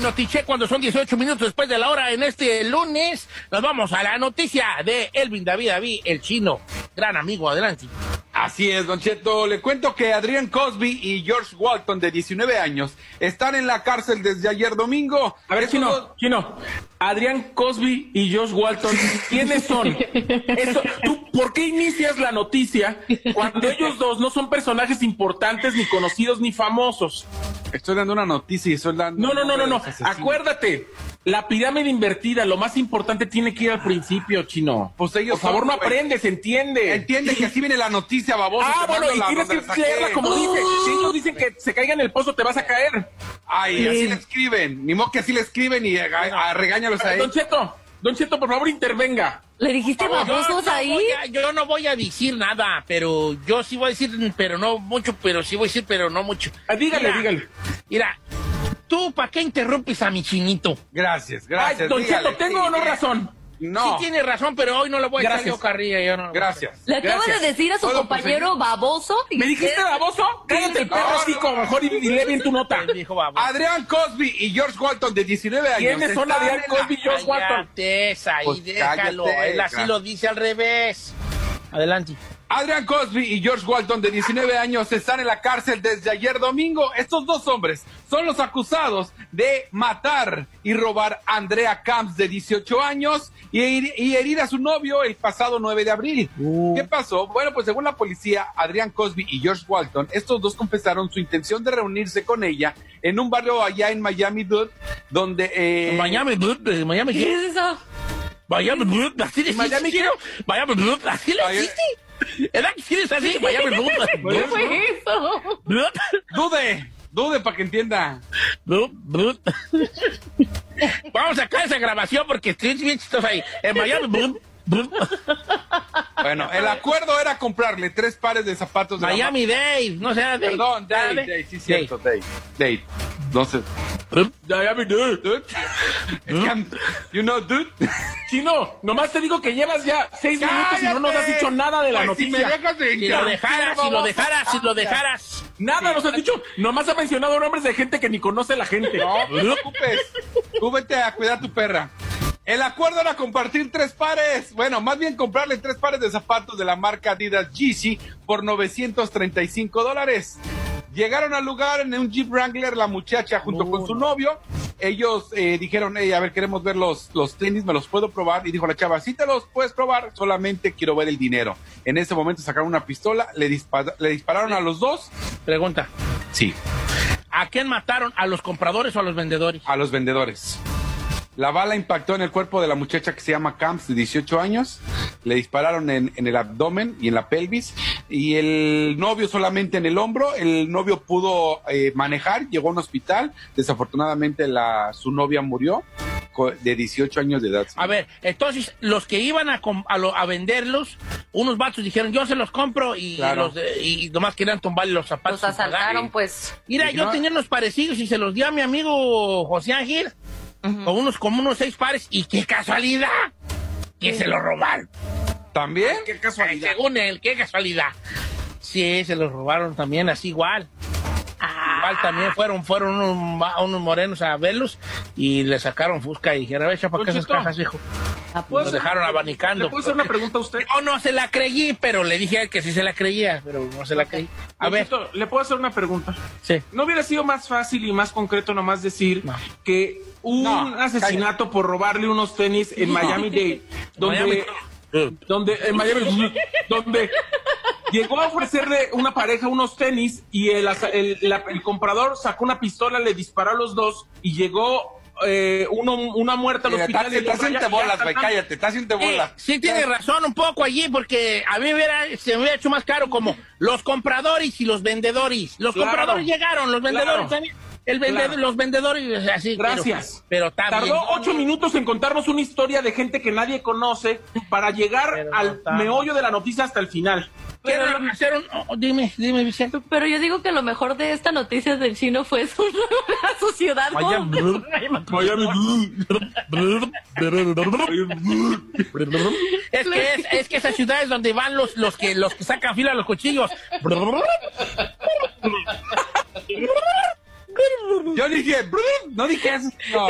en Notiche cuando son 18 minutos después de la hora en este lunes. Nos vamos a la noticia de Elvin David David, el chino. Gran amigo, adelante. Así es, Don Cheto. Le cuento que Adrián Cosby y George Walton, de 19 años, están en la cárcel desde ayer domingo. A ver, Chino, dos- Chino. Adrián Cosby y Josh Walton, ¿quiénes son? Eso, ¿tú, ¿Por qué inicias la noticia cuando ellos dos no son personajes importantes, ni conocidos, ni famosos? Estoy dando una noticia y estoy dando. No, no, no, no, no. Acuérdate, la pirámide invertida, lo más importante tiene que ir al principio, Chino. Pues ellos Por favor, son, no aprendes, entiende. Entiende que así viene la noticia, baboso. Ah, bueno, y tienes que leerla como dice. Si ellos dicen que se caiga en el pozo, te vas a caer. Ay, así le escriben. Ni modo que así le escriben y a, a- regáñalos a Don. Cheto, Don Cheto, por favor, intervenga. ¿Le dijiste Yo babosos no ahí? voy a- yo no voy a decir nada, pero yo sí voy a decir, pero no mucho, pero sí voy a decir, pero no mucho. Ah, dígale, Mira, dígale. Mira, ¿tú para qué interrumpes a mi chinito? Gracias, gracias. Ay, Don dígale. Cheto, ¿tengo o no razón? No. Sí tiene razón, pero hoy no le voy a echar Gracias. yo carrilla. Yo no, Gracias. ¿Le acaba Gracias. de decir a su compañero baboso? ¿Me dijiste baboso? Cállate el perro, No, así no. como mejor y, y lee bien tu nota. Él dijo baboso. Adrián Cosby y George Walton, de 19 años. ¿Quiénes son Adrián Cosby y George Walton? Cállate, esa, ahí Pues déjalo. cállate, Él así lo dice al revés. Adelante. Adrián Cosby y George Walton, de 19 años, están en la cárcel desde ayer domingo. Estos dos hombres son los acusados de matar y robar a Andrea Camps, de 18 años, y, her- y herir a su novio el pasado 9 de abril. ¿Qué pasó? Bueno, pues según la policía, Adrián Cosby y George Walton, estos dos confesaron su intención de reunirse con ella en un barrio allá en Miami Dade, donde... eh, Miami, eh, Miami, ¿Qué ¿qué? es eso? Miami, así le Miami, existe, ¿no? Miami, así le Miami- existe. ¿Verdad que sí es así? Miami, ¿Qué fue eso? Dude, dude para que entienda. Vamos a sacar esa grabación porque estoy bien chistoso ahí. En Miami, Bueno, el acuerdo era comprarle tres pares de zapatos de Miami Dave, no sea Dave. Perdón, Dave, Dave, sí, cierto, Dave. Dave. No sé. Miami, dude. Dude. Es que, you know, dude. Chino, nomás te digo que llevas ya seis minutos y no nos has dicho nada de la noticia. Si lo dejaras, si lo dejaras, si lo dejaras. Nada nos has dicho. Nomás ha mencionado nombres de gente que ni conoce la gente. No, no te preocupes. Tú vete a cuidar a tu perra. El acuerdo era compartir tres pares. Bueno, más bien comprarle tres pares de zapatos de la marca Adidas Yeezy por 935 dólares. Llegaron al lugar en un Jeep Wrangler, la muchacha junto con su novio. Ellos eh, dijeron, "Ey, a ver, queremos ver los, los tenis, ¿me los puedo probar? Y dijo la chava, sí te los puedes probar, solamente quiero ver el dinero. En ese momento sacaron una pistola, le, dispara- le dispararon a los dos. Pregunta. Sí, ¿A quién mataron? ¿A los compradores o a los vendedores? a los vendedores. La bala impactó en el cuerpo de la muchacha que se llama Camps, de 18 años. Le dispararon en, en el abdomen y en la pelvis. Y el novio solamente en el hombro. El novio pudo eh, manejar, llegó a un hospital. Desafortunadamente la, su novia murió de 18 años de edad. A ver, entonces los que iban a, com- a, lo- a venderlos, unos vatos dijeron, yo se los compro y, Claro. los de- y nomás querían tumbarle los zapatos. Los asaltaron, pues. Mira, yo no. tenía unos parecidos y se los di a mi amigo José Ángel, con unos, como unos seis pares, y qué casualidad que se los robaron. ¿También? Qué casualidad. Según él, qué casualidad. Sí, se los robaron también, así igual. Igual también fueron, fueron unos, morenos a verlos y le sacaron fusca y dijeron, a ver, echa para acá esas cajas, hijo. ¿Puedo Los hacer dejaron abanicando. ¿Le puedo hacer una pregunta a usted? Yo no se la creí, pero le dije a él que sí se la creía, pero no se la creí. A ver, Conchito, ¿le puedo hacer una pregunta? sí. ¿No hubiera sido más fácil y más concreto nomás decir No. que un No, asesinato por robarle unos tenis en Miami-Dade, donde, Miami- donde, en Miami, donde llegó a ofrecerle una pareja unos tenis y el, asa- el, la- el comprador sacó una pistola, le disparó a los dos y llegó eh, uno, una muerta al Mira, hospital. Estás haciendo bolas, güey, está- cállate, estás haciendo Sí, bolas. sí tiene razón un poco allí, porque a mí hubiera, se me hubiera hecho más caro como los compradores y los vendedores. Los Claro. compradores llegaron, los vendedores Claro. también. El vendedor, Claro. Los vendedores, así. pero- Gracias. Pero, también. Tardó ocho minutos en contarnos una historia de gente que nadie conoce para llegar Pero al meollo de la noticia hasta el final. Quiero hacer un. oh, dime, dime, Vicente. Pero yo digo que lo mejor de esta noticia del chino fue su, su ciudad. Miami. Es que es, es que esa ciudad es donde van los, los que los que sacan fila a los cuchillos. Yo dije, no dije eso. No.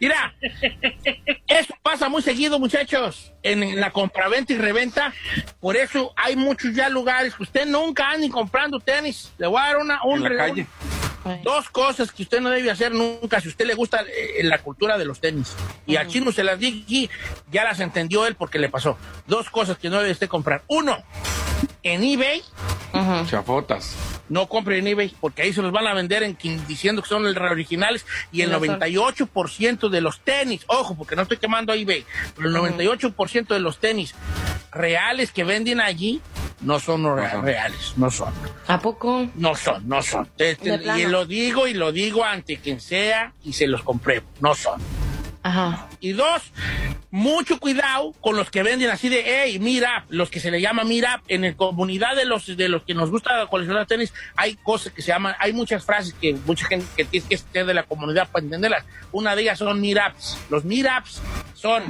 Mira, eso pasa muy seguido, muchachos, en, la compraventa y reventa. Por eso hay muchos ya lugares que usted nunca anda ni comprando tenis. Le voy a dar una, un En la re- calle. Dos cosas que usted no debe hacer nunca si usted le gusta eh, la cultura de los tenis. Y a Chino se las dije, ya las entendió él porque le pasó. Dos cosas que no debe usted comprar. Uno, en eBay, Chafotas. No compre en eBay porque ahí se los van a vender en, diciendo que son el originales y el No son. 98% de los tenis, ojo, porque no estoy quemando a eBay, pero el 98% de los tenis reales que venden allí no son los rea- son. reales, no son. ¿A poco? No son, no son. Este, plano. y lo digo y lo digo ante quien sea y se los compré. No son. Ajá. Y dos, mucho cuidado con los que venden así de, hey, mira, los que se le llama mira, en la comunidad de los de los que nos gusta coleccionar tenis, hay cosas que se llaman, hay muchas frases que mucha gente que tiene que ser de la comunidad para entenderlas. Una de ellas son miraps. Los miraps son,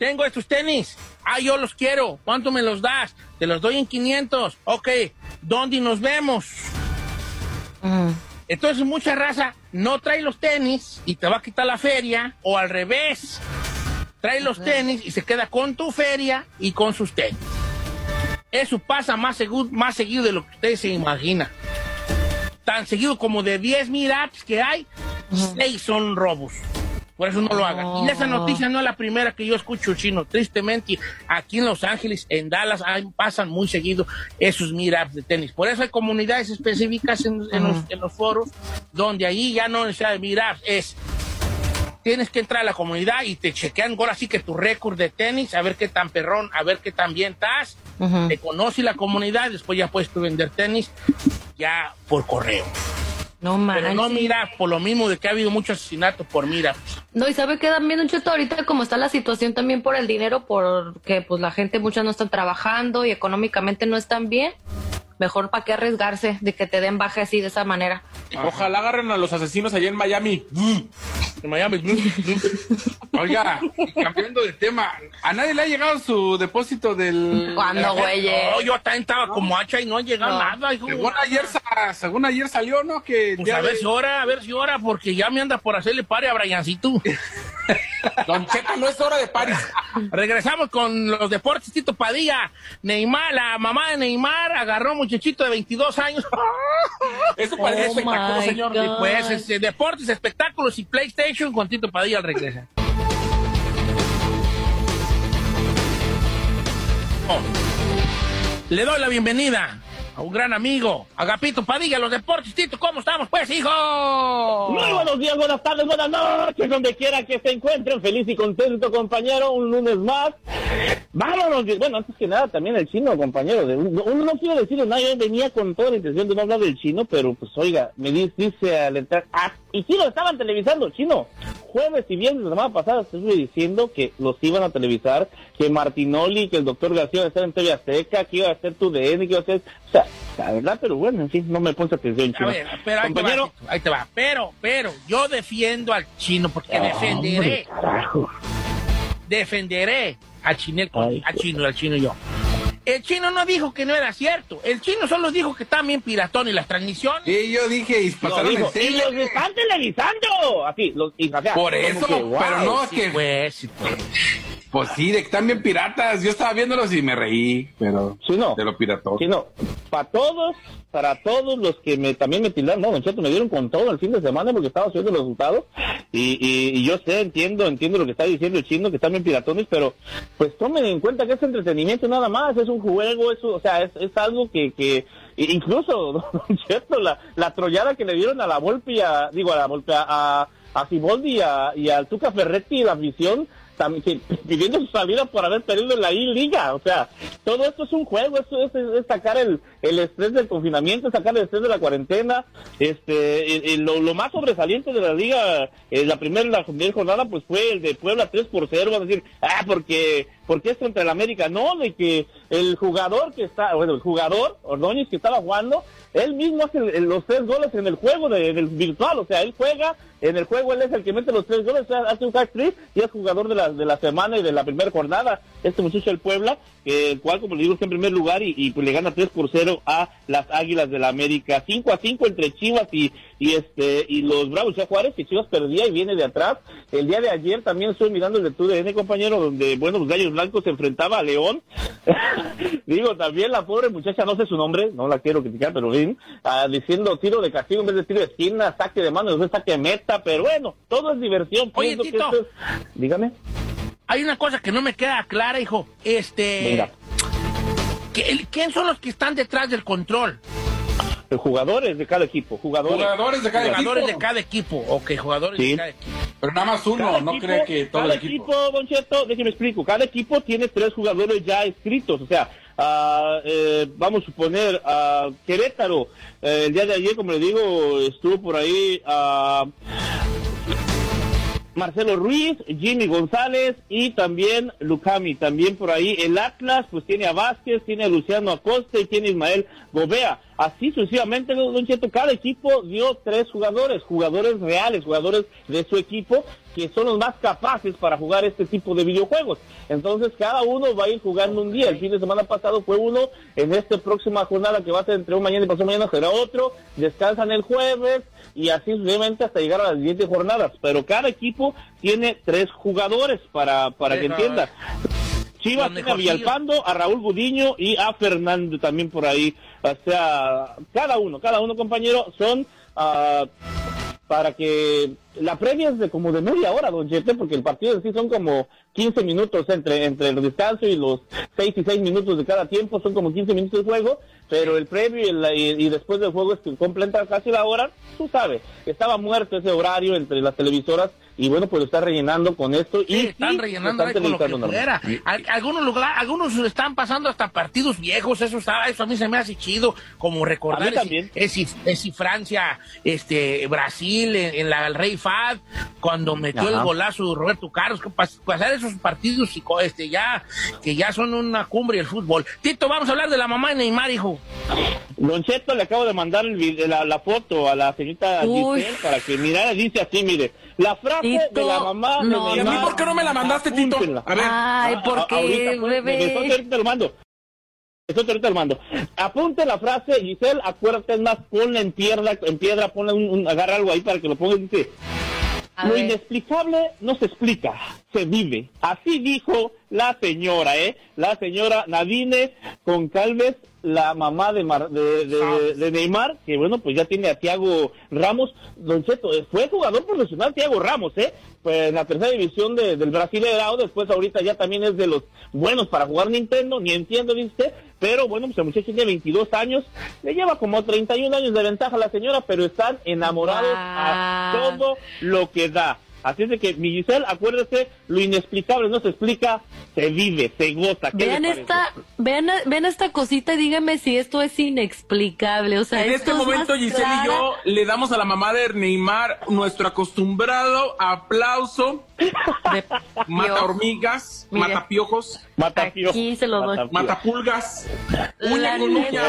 tengo estos tenis, ah, yo los quiero, ¿cuánto me los das? Te los doy en 500, ok, ¿dónde nos vemos? Entonces mucha raza no trae los tenis y te va a quitar la feria o al revés. Trae los tenis y se queda con tu feria y con sus tenis. Eso pasa más, más seguido de lo que usted se imagina. Tan seguido como de 10 mil apps que hay, 6 son robos. Por eso no lo hagan. Y esa noticia no es la primera que yo escucho, chino. Tristemente, aquí en Los Ángeles, en Dallas, hay- pasan muy seguido esos meetups de tenis. Por eso hay comunidades específicas en, en los, en los foros, donde ahí ya no de meetups, es tienes que entrar a la comunidad y te chequean ahora sí que tu récord de tenis, a ver qué tan perrón, a ver qué tan bien estás. Te conoce la comunidad, después ya puedes tú vender tenis ya por correo. No Pero no manches. mira, por lo mismo de que ha habido muchos asesinatos por mira. No, y sabe que también, un cheto, ahorita como está la situación también por el dinero, porque pues la gente muchas no están trabajando y económicamente no están bien, mejor para qué arriesgarse de que te den baja así de esa manera. Ojalá agarren a los asesinos allá en Miami. En Miami. Oiga, cambiando de tema, ¿a nadie le ha llegado su depósito del... ¿Cuándo, güey? No, yo también estaba como hacha y no ha llegado No. nada. hijo. Según ayer, según ayer salió, ¿no? Que Pues a ver de- si ahora, a ver si ahora, porque ya me anda por hacerle pare a Briancito. Don Cheto, no es hora de París. Regresamos con los deportes. Tito Padilla, Neymar, la mamá de Neymar agarró a un muchachito de 22 años. Eso parece Oh espectáculo, señor. God. Pues, este, deportes, espectáculos y PlayStation con Tito Padilla al regresar. Oh. Le doy la bienvenida un gran amigo, Agapito Padilla, los deportes. Tito, ¿cómo estamos, pues, hijo? Muy buenos días, buenas tardes, buenas noches, donde quiera que se encuentren. Feliz y contento, compañero, un lunes más. Vámonos, bueno, antes que nada, también el chino, compañero. Uno no quiero decirle nada, yo venía con toda la intención de no hablar del chino, pero pues oiga, me dice, dice al entrar, ah, y sí lo estaban televisando, chino. Jueves y viernes la semana pasada estuve diciendo que los iban a televisar, que Martinoli, que el doctor García iba a estar en TV Azteca, que iba a ser tu DN, que iba a ser, o sea, la verdad, pero bueno, en fin, no me puse atención, A chino. ver, pero ahí te, va, compañero, ahí te va. Pero, pero, yo defiendo al chino porque defenderé, hombre, defenderé al chinel, Ay, al chino, al chino yo. El chino no dijo que no era cierto. El chino solo dijo que está bien piratón y las transmisiones. Y yo dije, y No, pasaron dijo, en tele. y los están televisando. Así, los, y, o sea, Por eso, que, wow. pero no, es Sí, que, pues, sí, pues. pues sí, de que están bien piratas. Yo estaba viéndolos y me reí, pero Sí, no. de lo piratón. Sí, no, para todos, para todos los que me también me tildaron, no, Don Cheto, me dieron con todo el fin de semana porque estaba haciendo los resultados. Y, y, yo sé, entiendo, entiendo lo que está diciendo el chino, que están bien piratones, pero pues tomen en cuenta que es entretenimiento nada más, es un juego, es, o sea, es, es algo que, que e incluso, Don Cheto, la, la trollada que le dieron a la Volpi, a, digo, a la Volpi, a, a, a y, a, al Tuca Ferretti y la afición, también pidiendo su salida por haber perdido en la I-Liga. O sea, todo esto es un juego, esto es, es- sacar el, el estrés del confinamiento, sacar el estrés de la cuarentena. Este, y lo, más sobresaliente de la liga, en la primera la primera jornada, pues fue el de Puebla 3 por 0. Van a decir, ah, porque, porque es contra el América. No, de que el jugador que está, bueno, el jugador, Ordóñez, que estaba jugando, él mismo hace el- los tres goles en el juego de- del virtual. O sea, él juega, en el juego él es el que mete los tres goles, hace un hack trick y es jugador de la, de la semana y de la primera jornada. Este muchacho del Puebla, que el cual, como le digo, está en primer lugar y, pues le gana 3 por 0 a las Águilas de la América. 5 a 5 entre Chivas y, y este y los Bravos de Juárez, que Chivas perdía y viene de atrás. El día de ayer también estoy mirando el de TUDN, compañero, donde, bueno, los Gallos Blancos se enfrentaba a León. Digo, también la pobre muchacha, no sé su nombre, no la quiero criticar, pero bien, ah, diciendo tiro de castigo en vez de tiro de esquina, saque de mano, vez de saque de meta, pero bueno, todo es diversión. Oye, que Tito. esto es- Dígame. Hay una cosa que no me queda clara, hijo. Este. Venga. ¿Quién son los que están detrás del control? Jugadores de cada equipo, jugadores. Jugadores de cada Jugadores equipo. de cada equipo. Ok, jugadores Sí. de cada equipo. Pero nada más uno, Cada no equipo- cree que todo cada el equipo. Don Cheto, déjeme explico. Cada equipo tiene tres jugadores ya escritos. O sea, ah, eh, vamos a suponer, a Querétaro, eh, el día de ayer, como le digo, estuvo por ahí ah, Marcelo Ruiz, Jimmy González y también Lucami. También por ahí el Atlas, pues tiene a Vázquez, tiene a Luciano Acosta y tiene Ismael Gobea. Así sucesivamente, Don Cheto, cada equipo dio tres jugadores, jugadores reales, jugadores de su equipo, que son los más capaces para jugar este tipo de videojuegos. Entonces, cada uno va a ir jugando un día. El fin de semana pasado fue uno, en esta próxima jornada que va a ser entre un mañana y pasado mañana será otro, descansan el jueves y así sucesivamente hasta llegar a las siguientes jornadas. Pero cada equipo tiene tres jugadores para, para que Pero, entienda. Chivas tiene a. Villalpando, a Raúl Gudiño y a Fernando también por ahí. O sea, cada uno, cada uno, compañero, son ah, para que la previa es de como de media hora, don Chete, porque el partido en sí son como 15 minutos entre entre los descansos y los 6 y 6 minutos de cada tiempo, son como 15 minutos de juego, pero el previo y, la- y- después del juego es que completa casi la hora, tú sabes, estaba muerto ese horario entre las televisoras y bueno, pues lo está rellenando con esto y sí, están rellenando ahí con lo que fuera. Al- Algunos lugares, algunos están pasando hasta partidos viejos, eso está, eso a mí se me hace chido, como recordar es, es, si- es si Francia, este, Brasil, en, en la el Rey Fad, cuando metió Ajá. el golazo Roberto Carlos, que pas- pasar esos partidos y este, ya, que ya son una cumbre del fútbol. Tito, vamos a hablar de la mamá de Neymar, hijo. Don Cheto le acabo de mandar el la, la foto a la señorita. Giselle para que mirara, dice así, mire, la frase Tito, de la mamá de no, ¿Y a mí por qué no me la mandaste, Tito? apúntenla. A ver. Ay, Ah, ¿por a- qué, ahorita, bebé? de- de- ahorita te lo mando. Eso ahorita lo mando. Apunte la frase, Giselle, acuérdate, es más, ponla en piedra, en piedra, ponle un, un- agarra algo ahí para que lo pongas, dice, A Lo ver. inexplicable no se explica, se vive. Así dijo la señora, ¿eh? La señora Nadine Concalves, la mamá de, Mar- de, de- de Neymar, que bueno, pues ya tiene a Tiago Ramos. Don Cheto, eh, fue jugador profesional Tiago Ramos, ¿eh? Pues en la tercera división de- del Brasileirao, después ahorita ya también es de los buenos para jugar Nintendo, ni entiendo, dice usted. Pero bueno, pues el muchacho tiene 22 años, le lleva como 31 años de ventaja a la señora, pero están enamorados a todo lo que da. Así es de que, mi Giselle, acuérdese, lo inexplicable no se explica, se vive, se goza. ¿Qué le Vean esta, vean, vean esta cosita y díganme si esto es inexplicable. O sea, En esto este es momento, Giselle y yo le damos a la mamá de Neymar nuestro acostumbrado aplauso. Mata hormigas, Mire. mata piojos, Mata piojos, Aquí se lo doy. mata pulgas, uña con uña,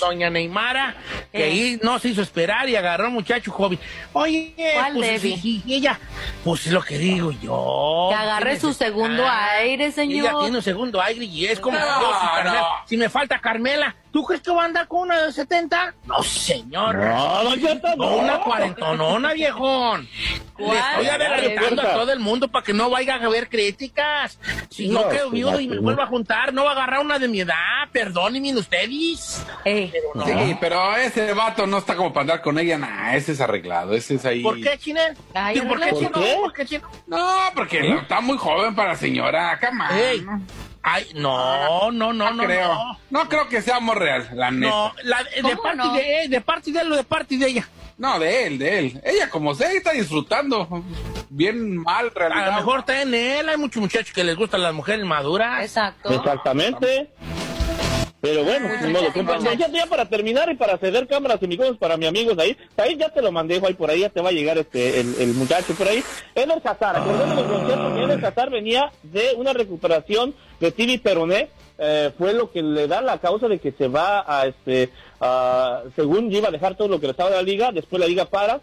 Doña Neymara, que Eh. ahí no se hizo esperar y agarró muchacho joven. Oye, ¿Cuál pues sí, ella, pues es lo que digo yo. Que agarre su segundo Ah, aire, señor. Ella tiene un segundo aire y es como No, yo, si, Carmela- no. si me falta Carmela, ¿tú crees que va a andar con una de 70? No, señor. No, don Cheto, No, no. una cuarentonona, viejón. Le estoy adelantando a todo el mundo para que no vaya a haber críticas. Si no, No, quedo sí, viudo no, y me vuelvo no. a juntar, no va a agarrar una de mi edad. Perdónenme ustedes. Ey, No. Sí, pero ese vato no está como para andar con ella, nah, ese es arreglado, ese es ahí. ¿Por qué, Chinel? Ay, Digo, ¿Por qué, Chino? ¿Por qué? ¿Por Chino? No, porque no, está muy joven para la señora, cama. Ay, no, no, no, no, creo. no. No. creo que sea amor real, la neta. No, la- de, ¿Cómo parte no? de, de parte de él o de parte de ella. No, de él, de él. Ella como sea está disfrutando. Bien mal, A realidad. lo mejor está en él. Hay muchos muchachos que les gustan las mujeres maduras. exacto. Exactamente. Pero bueno, ni modo, compa. Ya, ya para terminar y para ceder cámaras y micrófonos para mis amigos ahí, ahí ya te lo mandé, ahí por ahí ya te va a llegar este el, el muchacho por ahí. Eder Hazard, acordémonos Don Cheto, que Eder venía de una recuperación de Tibi Peroné, eh, fue lo que le da la causa de que se va a este, a- según iba a dejar todo lo que le estaba de la liga, después la liga para,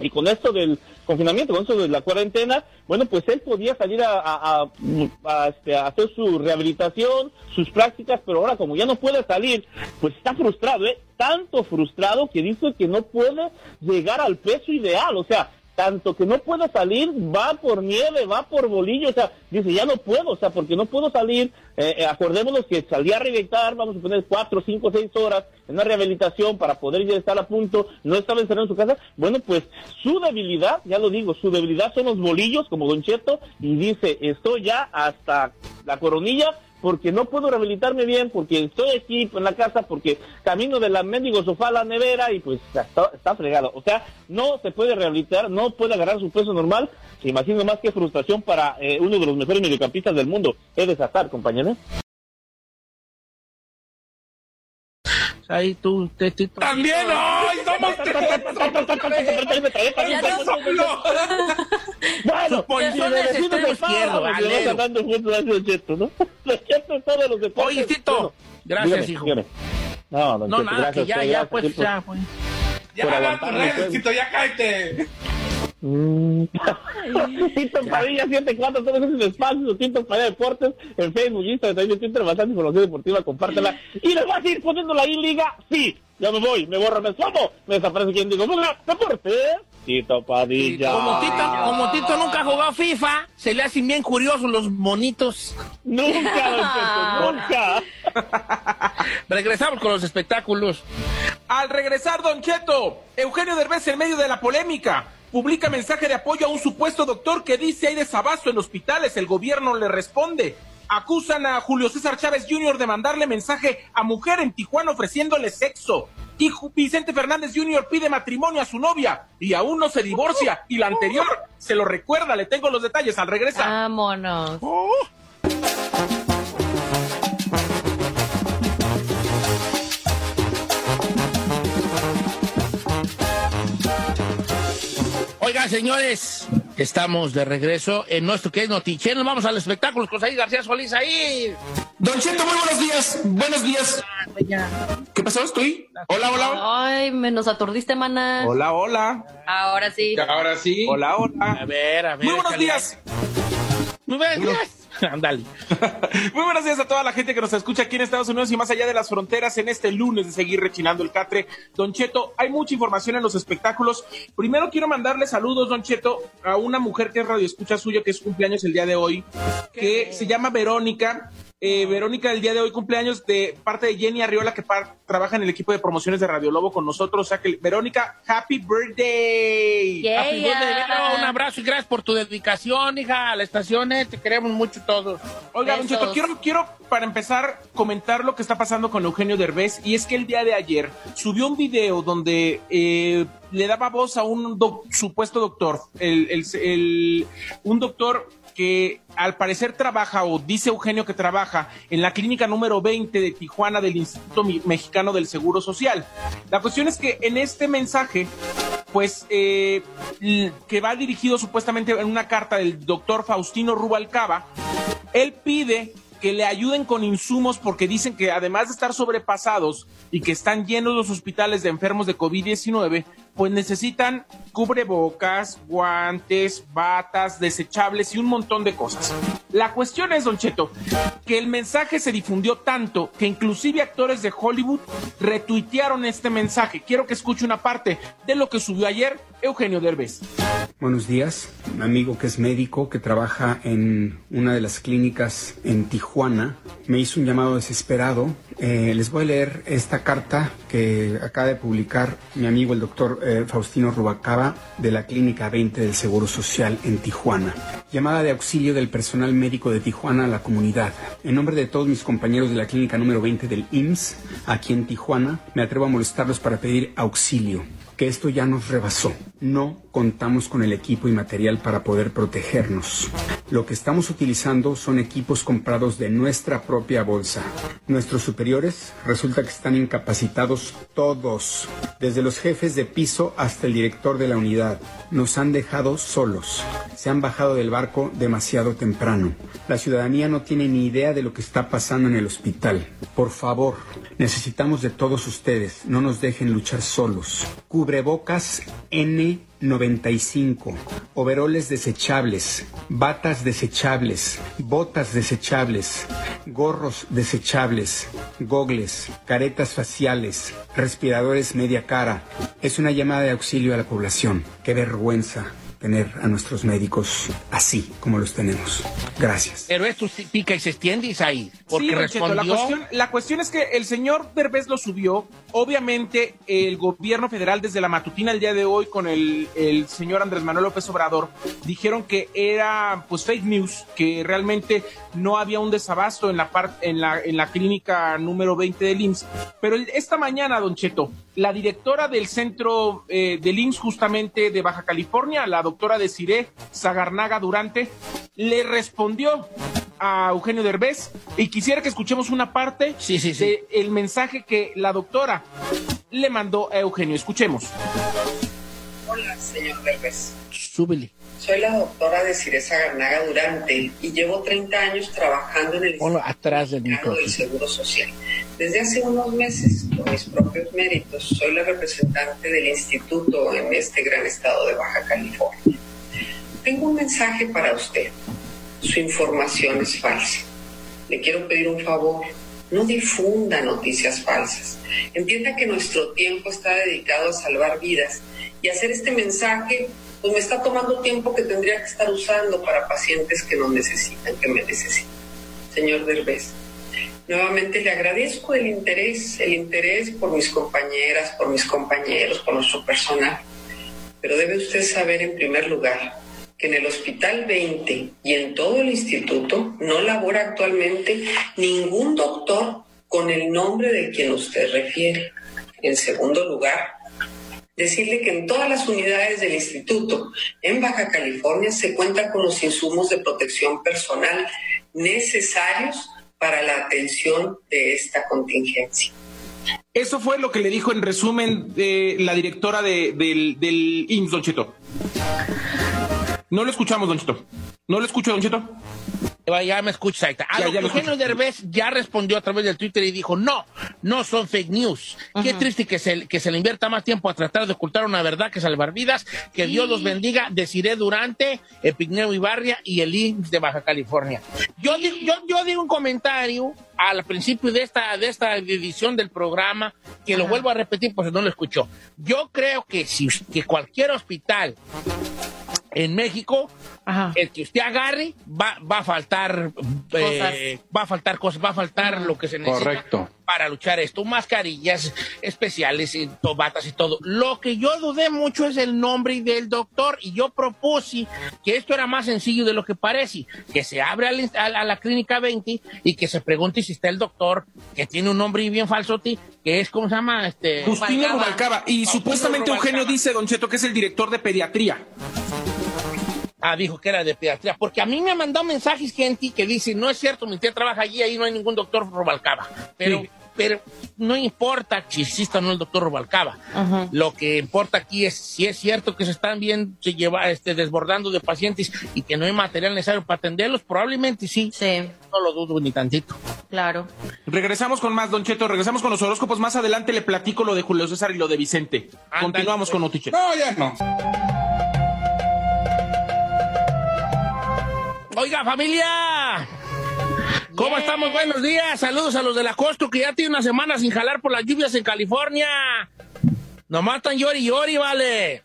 y con esto del confinamiento, con esto de la cuarentena, bueno, pues él podía salir a, a- este, a hacer su rehabilitación, sus prácticas, pero ahora como ya no puede salir, pues está frustrado, ¿eh? Tanto frustrado que dice que no puede llegar al peso ideal, o sea, tanto que no puede salir, va por nieve, va por bolillo, o sea, dice, ya no puedo, o sea, porque no puedo salir, eh, eh, acordémonos que salía a rehabilitar, vamos a poner cuatro, cinco, seis horas en una rehabilitación para poder ya estar a punto, no estaba encerrado en su casa, bueno, pues su debilidad, ya lo digo, su debilidad son los bolillos, como Don Cheto, y dice, estoy ya hasta la coronilla, porque no puedo rehabilitarme bien, porque estoy aquí en la casa, porque camino de la mendigo sofá a la nevera y pues está, fregado. O sea, no se puede rehabilitar, no puede agarrar su peso normal. Imagino más que frustración para eh, uno de los mejores mediocampistas del mundo. Es desatar, compañeros. Cheto, ¿no? Los Chetos, todos los deportes. Oye, Tito, Bueno, gracias, hijo. No, No, nada, que ya, gracias, ya, pues, ya, pues. Ya, pues. Tito, ya cállate. Mm. Tito Padilla 74, todos esos espacios, Tito Padilla Deportes, en Facebook, Instagram, Twitter, bastante información deportiva, compártela. Y les vas a ir poniéndola ahí, liga, sí, ya me voy, me borro, me sumo, me desaparece quien digo, ¡Liga Deportes! Tito Padilla. Como Tito, como Tito nunca ha jugado FIFA, se le hacen bien curiosos los monitos. Nunca, don Cheto, nunca. Regresamos con los espectáculos. Al regresar, Don Cheto, Eugenio Derbez en medio de la polémica publica mensaje de apoyo a un supuesto doctor que dice hay desabasto en hospitales. El gobierno le responde. Acusan a Julio César Chávez Jr. de mandarle mensaje a mujer en Tijuana ofreciéndole sexo. Y Vicente Fernández Jr. pide matrimonio a su novia y aún no se divorcia. Y la anterior se lo recuerda. Le tengo los detalles al regresar. Vámonos. Oigan, señores, estamos de regreso en nuestro que es Noticheno. Vamos al espectáculo con Saí García Solís ahí. Don Cheto, muy buenos días. Buenos días. ¿Qué pasó? ¿Estoy? Hola, hola. Ay, me nos aturdiste, mana. Hola, hola. Ahora sí. Ahora sí. Hola, hola. A ver, a ver. Muy buenos échale. días. Muy buenos días. Ándale. Muy buenos días a toda la gente que nos escucha aquí en Estados Unidos y más allá de las fronteras en este lunes de seguir rechinando el catre. Don Cheto, hay mucha información en los espectáculos. Primero quiero mandarle saludos, Don Cheto, a una mujer que es radio escucha suyo, que es cumpleaños el día de hoy, que se llama Verónica. Eh, Verónica, el día de hoy cumpleaños de parte de Jenny Arriola, que par- trabaja en el equipo de promociones de Radio Lobo con nosotros. O sea que, Verónica, happy birthday. Happy birthday, Vero. Un abrazo y gracias por tu dedicación, hija, a la estación. eh, Te queremos mucho todos. Oiga, Don Cheto, quiero, quiero para empezar comentar lo que está pasando con Eugenio Derbez y es que el día de ayer subió un video donde eh, le daba voz a un doc- supuesto doctor, el, el- el- un doctor que al parecer trabaja o dice Eugenio que trabaja en la clínica número 20 de Tijuana del Instituto Mexicano del Seguro Social. La cuestión es que en este mensaje pues eh, que va dirigido supuestamente en una carta del doctor Faustino Rubalcaba, él pide que le ayuden con insumos porque dicen que además de estar sobrepasados y que están llenos los hospitales de enfermos de COVID-19, pues necesitan cubrebocas, guantes, batas, desechables y un montón de cosas. La cuestión es, Don Cheto, que el mensaje se difundió tanto que inclusive actores de Hollywood retuitearon este mensaje. Quiero que escuche una parte de lo que subió ayer Eugenio Derbez. Buenos días, un amigo que es médico que trabaja en una de las clínicas en Tijuana me hizo un llamado desesperado. Eh, les voy a leer esta carta que acaba de publicar mi amigo el doctor eh, Faustino Rubacaba de la Clínica 20 del Seguro Social en Tijuana. Llamada de auxilio del personal médico de Tijuana a la comunidad. En nombre de todos mis compañeros de la clínica número 20 del IMSS, aquí en Tijuana, me atrevo a molestarlos para pedir auxilio que esto ya nos rebasó. No contamos con el equipo y material para poder protegernos. Lo que estamos utilizando son equipos comprados de nuestra propia bolsa. Nuestros superiores resulta que están incapacitados todos, desde los jefes de piso hasta el director de la unidad. Nos han dejado solos. Se han bajado del barco demasiado temprano. La ciudadanía no tiene ni idea de lo que está pasando en el hospital. Por favor, necesitamos de todos ustedes. No nos dejen luchar solos. Cubrebocas N95, overoles desechables, batas desechables, botas desechables, gorros desechables, gogles, caretas faciales, respiradores media cara. Es una llamada de auxilio a la población. Qué vergüenza tener a nuestros médicos así como los tenemos. Gracias. Pero esto sí pica y se extiende, Isaí. Porque Sí, Cheto, respondió. la, cuestión, la cuestión es que el señor Derbez lo subió. Obviamente, el gobierno federal, desde la matutina del día de hoy, con el, el señor Andrés Manuel López Obrador, dijeron que era pues fake news, que realmente no había un desabasto en la, par- en la, en la clínica número 20 del IMSS. Pero el- esta mañana, Don Cheto, la directora del centro eh, del IMSS, justamente de Baja California, la doctora Desiree Zagarnaga Durante, le respondió a Eugenio Derbez y quisiera que escuchemos una parte de el mensaje que la doctora le mandó a Eugenio. Escuchemos. Hola, señor Derbez. Súbele. Soy la doctora de Ciresa Garnaga Durante y llevo 30 años trabajando en el Ponlo atrás del del Seguro Social. Desde hace unos meses, por mis propios méritos, soy la representante del instituto en este gran estado de Baja California. Tengo un mensaje para usted. Su información es falsa. Le quiero pedir un favor. No difunda noticias falsas. Entienda que nuestro tiempo está dedicado a salvar vidas y hacer este mensaje pues me está tomando tiempo que tendría que estar usando para pacientes que nos necesitan, que me necesitan. Señor Derbez, nuevamente le agradezco el interés, el interés por mis compañeras, por mis compañeros, por nuestro personal. Pero debe usted saber en primer lugar que en el Hospital 20 y en todo el instituto no labora actualmente ningún doctor con el nombre de quien usted refiere. En segundo lugar, decirle que en todas las unidades del instituto en Baja California se cuenta con los insumos de protección personal necesarios para la atención de esta contingencia. Eso fue lo que le dijo en resumen de la directora de- del, del IMSS, Don Cheto. No lo escuchamos, Don Cheto. No lo escucho, Don Cheto. Ya me escuchas, ahí. Ah, Ya, ya Eugenio. Derbez ya respondió a través del Twitter y dijo, no, no son fake news. Qué triste que se, que se le invierta más tiempo a tratar de ocultar una verdad que salvar vidas. Que Dios los bendiga. Deciré Durante, Epigneo Ibarria y el IMSS de Baja California. Yo, digo- yo, yo digo un comentario al principio de esta, de esta edición del programa, que lo vuelvo a repetir por si no lo escuchó. Yo creo que si que cualquier hospital en México, el que usted agarre va, va a faltar eh, va a faltar cosas, va a faltar lo que se necesita Correcto. para luchar esto, mascarillas especiales, y tobatas y todo. Lo que yo dudé mucho es el nombre del doctor y yo propuse que esto era más sencillo de lo que parece, que se abre a, la- a la clínica 20 y que se pregunte si está el doctor que tiene un nombre bien falsote, que es, ¿cómo se llama? Este, Justino Rubalcaba. Y Faustino supuestamente Rubalcaba. Eugenio dice, Don Cheto, que es el director de pediatría. Ah, dijo que era de pediatría. Porque a mí me han mandado mensajes gente que dice, no es cierto, mi tía trabaja allí, ahí no hay ningún doctor Rubalcaba. Pero, Sí. pero no importa si exista o no el doctor Rubalcaba. Lo que importa aquí es si es cierto que se están bien, se lleva, este, desbordando de pacientes y que no hay material necesario para atenderlos. Probablemente sí. Sí. No lo dudo ni tantito. Claro. Regresamos con más, Don Cheto. Regresamos con los horóscopos. Más adelante le platico lo de Julio César y lo de Vicente. Continuamos con Notiche. No, ya no. Oiga, familia. ¿Cómo estamos? Buenos días. Saludos a los de la Costo, que ya tiene una semana sin jalar por las lluvias en California. Nomás están llori llori, vale.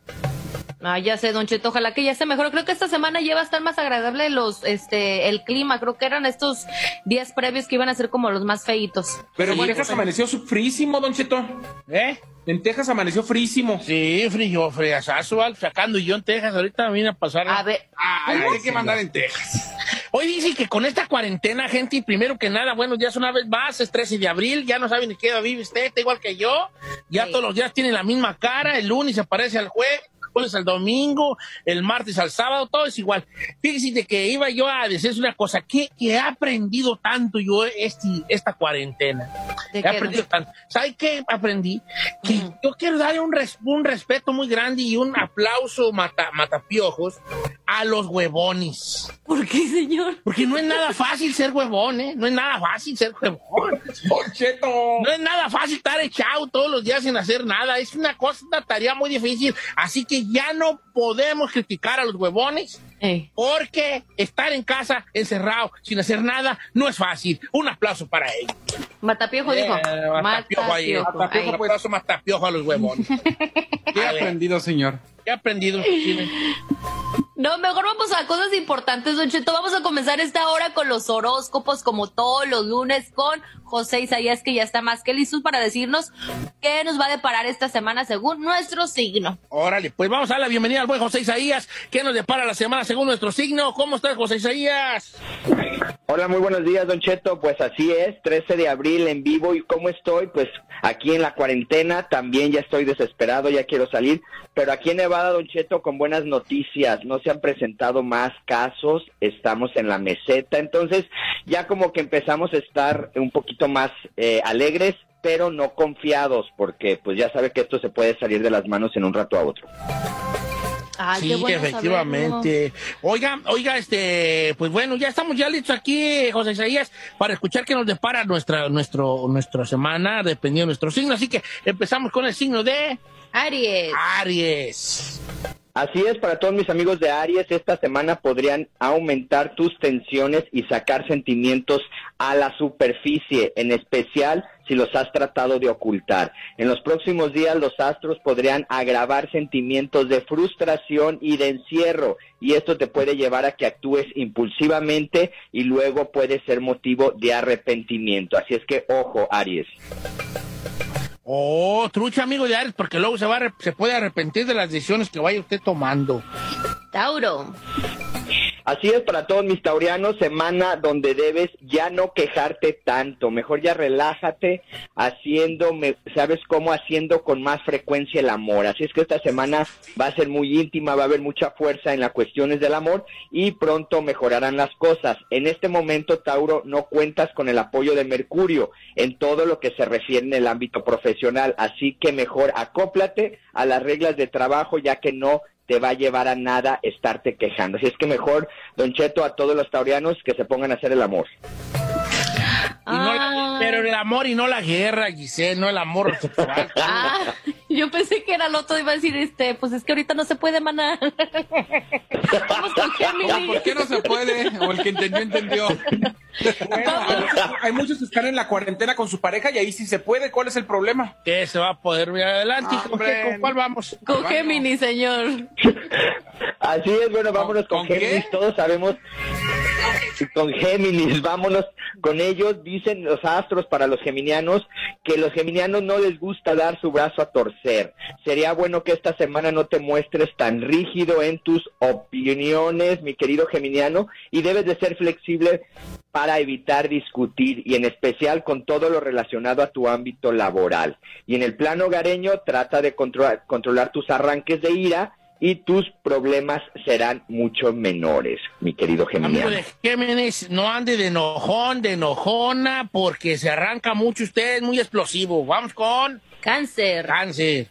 Ah, ya sé, Don Cheto, ojalá que ya esté mejor. Creo que esta semana ya va a estar más agradable los, este, el clima. Creo que eran estos días previos que iban a ser como los más feitos. Pero en Sí, Texas pues, amaneció su- frísimo, Don Cheto. ¿Eh? En Texas amaneció frísimo. Sí, frío, friazazo, Al, sacando yo en Texas. Ahorita vine a pasar. A ver, Ay, hay que mandar en Texas. Hoy dice que con esta cuarentena, gente, primero que nada, buenos días una vez más, es 13 de abril, ya no saben ni qué vive usted, está igual que yo, ya Sí. todos los días tienen la misma cara, el lunes se parece al jueves, el jueves al domingo, el martes al sábado, todo es igual. Fíjese de que iba yo a decirles una cosa, que, que he aprendido tanto yo este, esta cuarentena. ¿de He qué, aprendido tanto. ¿Sabe qué aprendí? Que yo quiero darle un, res- un respeto muy grande y un aplauso mata, matapiojos a los huevones. ¿Por qué, señor? Porque no es nada fácil ser huevón, ¿eh? No es nada fácil ser huevón. No es nada fácil estar echado todos los días sin hacer nada. Es una cosa, una tarea muy difícil. Así que ya no podemos criticar a los huevones Ey. porque estar en casa encerrado sin hacer nada no es fácil. Un aplauso para ellos. Matapiojo dijo. Eh, matapiojo ahí. Matapiojo. Ahí. pues, matapiojo a los huevones. ¿Qué ha aprendido, señor? ¿Qué ha aprendido? No, mejor vamos a cosas importantes, Don Cheto. Vamos a comenzar esta hora con los horóscopos, como todos los lunes, con José Isaías, que ya está más que listo para decirnos qué nos va a deparar esta semana según nuestro signo. Órale, pues vamos a dar la bienvenida al buen José Isaías. ¿Qué nos depara la semana según nuestro signo? ¿Cómo estás, José Isaías? Hola, muy buenos días, Don Cheto. Pues así es, 13 de abril en vivo. ¿Y cómo estoy? Pues aquí en la cuarentena también ya estoy desesperado, ya quiero salir. Pero aquí en Nevada, Don Cheto, con buenas noticias. No se han presentado más casos, estamos en la meseta. Entonces, ya como que empezamos a estar un poquito más eh, alegres, pero no confiados, porque pues ya sabe que esto se puede salir de las manos en un rato a otro. Ay, sí, bueno efectivamente. Oiga, oiga, este, pues bueno, ya estamos ya listos aquí, José Isaías, para escuchar qué nos depara nuestra, nuestro, nuestra semana, dependiendo de nuestro signo. Así que empezamos con el signo de Aries. Aries. Así es, para todos mis amigos de Aries, esta semana podrían aumentar tus tensiones y sacar sentimientos a la superficie, en especial si los has tratado de ocultar. En los próximos días los astros podrían agravar sentimientos de frustración y de encierro, y esto te puede llevar a que actúes impulsivamente y luego puede ser motivo de arrepentimiento. Así es que ojo, Aries. Oh, trucha amigo de Aries, porque luego se va se puede arrepentir de las decisiones que vaya usted tomando. Tauro. Así es para todos mis taurianos, semana donde debes ya no quejarte tanto, mejor ya relájate haciendo, ¿sabes cómo? Haciendo con más frecuencia el amor. Así es que esta semana va a ser muy íntima, va a haber mucha fuerza en las cuestiones del amor y pronto mejorarán las cosas. En este momento, Tauro, no cuentas con el apoyo de Mercurio en todo lo que se refiere en el ámbito profesional, así que mejor acóplate a las reglas de trabajo ya que no te va a llevar a nada estarte quejando. Así es que mejor, Don Cheto, a todos los taurianos que se pongan a hacer el amor. Y no la- pero el amor y no la guerra, Giselle, no el amor sexual. Yo pensé que era el otro, iba a decir, este, pues es que ahorita no se puede, maná. Vamos con Géminis. ¿Por qué no se puede? O el que entendió, entendió. Bueno, hay muchos que están en la cuarentena con su pareja y ahí sí se puede. ¿Cuál es el problema? Que se va a poder ver adelante. ¿Con, Hombre. qué- con cuál vamos? Con Géminis, señor. Así es, bueno, vámonos con, ¿Con qué? Géminis, todos sabemos con Géminis, vámonos con ellos, dicen los astros para los geminianos que los geminianos no les gusta dar su brazo a torcer. Sería bueno que esta semana no te muestres tan rígido en tus opiniones, mi querido geminiano, y debes de ser flexible para evitar discutir y en especial con todo lo relacionado a tu ámbito laboral. Y en el plano hogareño trata de controlar, controlar tus arranques de ira y tus problemas serán mucho menores, mi querido geminiano. no ande de enojón, de enojona, porque se arranca mucho usted, muy explosivo. Vamos con Cáncer. cáncer.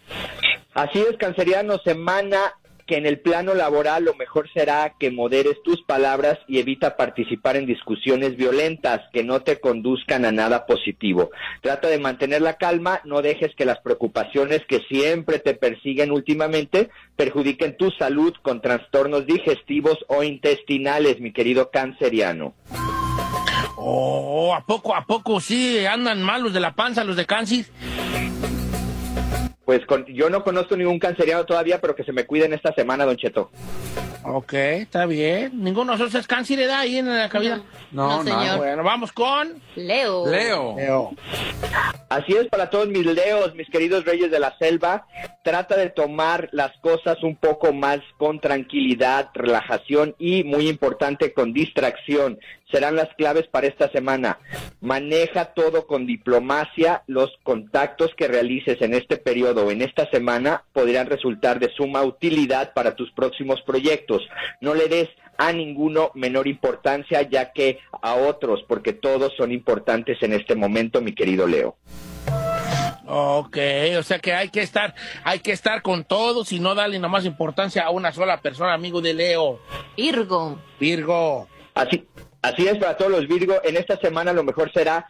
Así es, canceriano, semana que en el plano laboral lo mejor será que moderes tus palabras y evita participar en discusiones violentas que no te conduzcan a nada positivo. Trata de mantener la calma, no dejes que las preocupaciones que siempre te persiguen últimamente perjudiquen tu salud con trastornos digestivos o intestinales, mi querido canceriano. Oh, ¿a poco, a poco sí andan mal los de la panza, los de cáncer? Pues con- yo no conozco ningún canceriano todavía, pero que se me cuiden esta semana, don Cheto. Ok, está bien. Ninguno de nosotros es cáncer, ¿edad? Ahí en la cabina. No, señor. Bueno, vamos con Leo. Leo. Leo. Así es para todos mis leos, mis queridos reyes de la selva. Trata de tomar las cosas un poco más con tranquilidad, relajación y, muy importante, con distracción. Serán las claves para esta semana. Maneja todo con diplomacia. Los contactos que realices en este periodo o en esta semana podrían resultar de suma utilidad para tus próximos proyectos. No le des a ninguno menor importancia ya que a otros, porque todos son importantes en este momento, mi querido Leo. Ok, o sea que hay que estar, hay que estar con todos y no darle nomás importancia a una sola persona, amigo de Leo. Virgo. Virgo. Así, así es para todos los Virgo. En esta semana lo mejor será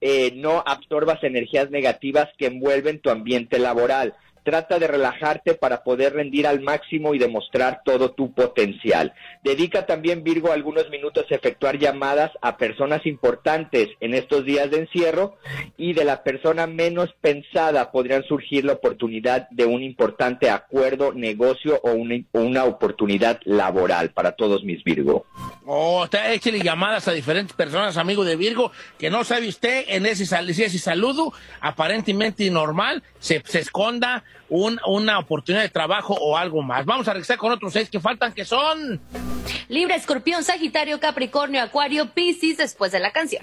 eh, no absorbas energías negativas que envuelven tu ambiente laboral. Trata de relajarte para poder rendir al máximo y demostrar todo tu potencial. Dedica también, Virgo, algunos minutos a efectuar llamadas a personas importantes en estos días de encierro y de la persona menos pensada podrían surgir la oportunidad de un importante acuerdo, negocio o una, oportunidad laboral para todos mis Virgo. Oh, está, échele llamadas a diferentes personas, amigo de Virgo, que no sabe usted en ese saludo aparentemente normal, se, se esconda un- una oportunidad de trabajo o algo más. Vamos a regresar con otros seis que faltan, que son... Libra, Escorpión, Sagitario, Capricornio, Acuario, Piscis, después de la canción.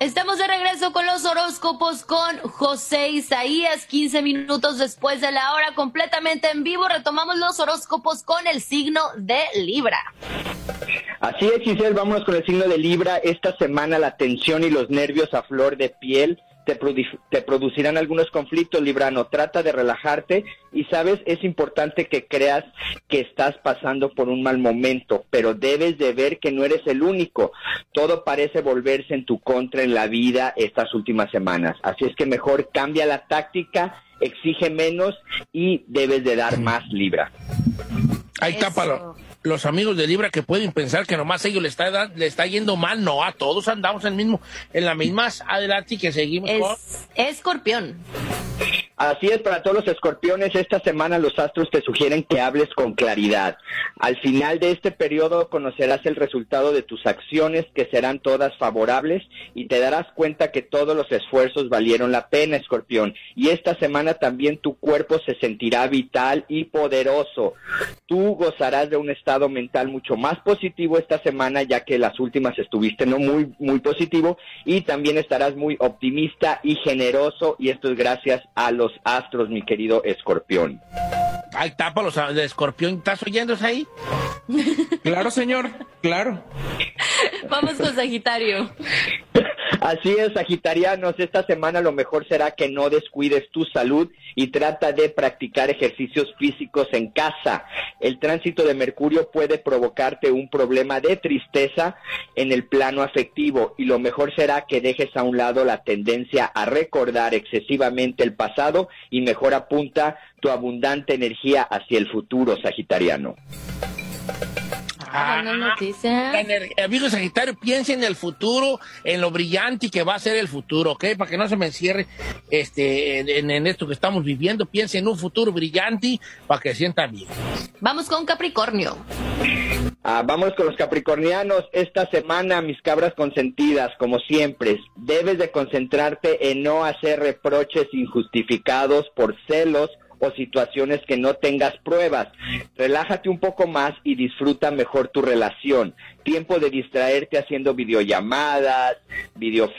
Estamos de regreso con los horóscopos con José Isaías, 15 minutos después de la hora, completamente en vivo. Retomamos los horóscopos con el signo de Libra. Así es, Giselle, vámonos con el signo de Libra. Esta semana la tensión y los nervios a flor de piel te, produ- te producirán algunos conflictos, Librano. Trata de relajarte y, sabes, es importante que creas que estás pasando por un mal momento, pero debes de ver que no eres el único. Todo parece volverse en tu contra en la vida estas últimas semanas. Así es que mejor cambia la táctica, exige menos y debes de dar más, Libra. Ahí está para lo- los amigos de Libra que pueden pensar que nomás a ellos le está, le está yendo mal. No, a todos andamos en, el mismo, en la misma. Adelante y que seguimos con... Es Escorpión. Así es, para todos los escorpiones, esta semana los astros te sugieren que hables con claridad. Al final de este periodo conocerás el resultado de tus acciones, que serán todas favorables, y te darás cuenta que todos los esfuerzos valieron la pena, escorpión. Y esta semana también tu cuerpo se sentirá vital y poderoso. Tú gozarás de un estado mental mucho más positivo esta semana, ya que las últimas estuviste no muy, muy positivo, y también estarás muy optimista y generoso, y esto es gracias a los astros, mi querido escorpión. Ahí está para los de Escorpión. ¿Estás oyendo eso ahí? Claro, señor, claro. Vamos con Sagitario. Así es, Sagitarianos, esta semana lo mejor será que no descuides tu salud y trata de practicar ejercicios físicos en casa. El tránsito de Mercurio puede provocarte un problema de tristeza en el plano afectivo y lo mejor será que dejes a un lado la tendencia a recordar excesivamente el pasado y mejor apunta tu abundante energía hacia el futuro, Sagitariano. Ah, buena noticia. Ener- Amigo Sagitario, piensa en el futuro, en lo brillante que va a ser el futuro, ¿ok? Para que no se me encierre este, en, en esto que estamos viviendo. Piensa en un futuro brillante para que se sienta bien. Vamos con Capricornio. Ah, vamos con los capricornianos. Esta semana, mis cabras consentidas, como siempre, debes de concentrarte en no hacer reproches injustificados por celos o situaciones que no tengas pruebas. Relájate un poco más y disfruta mejor tu relación. Tiempo de distraerte haciendo videollamadas, video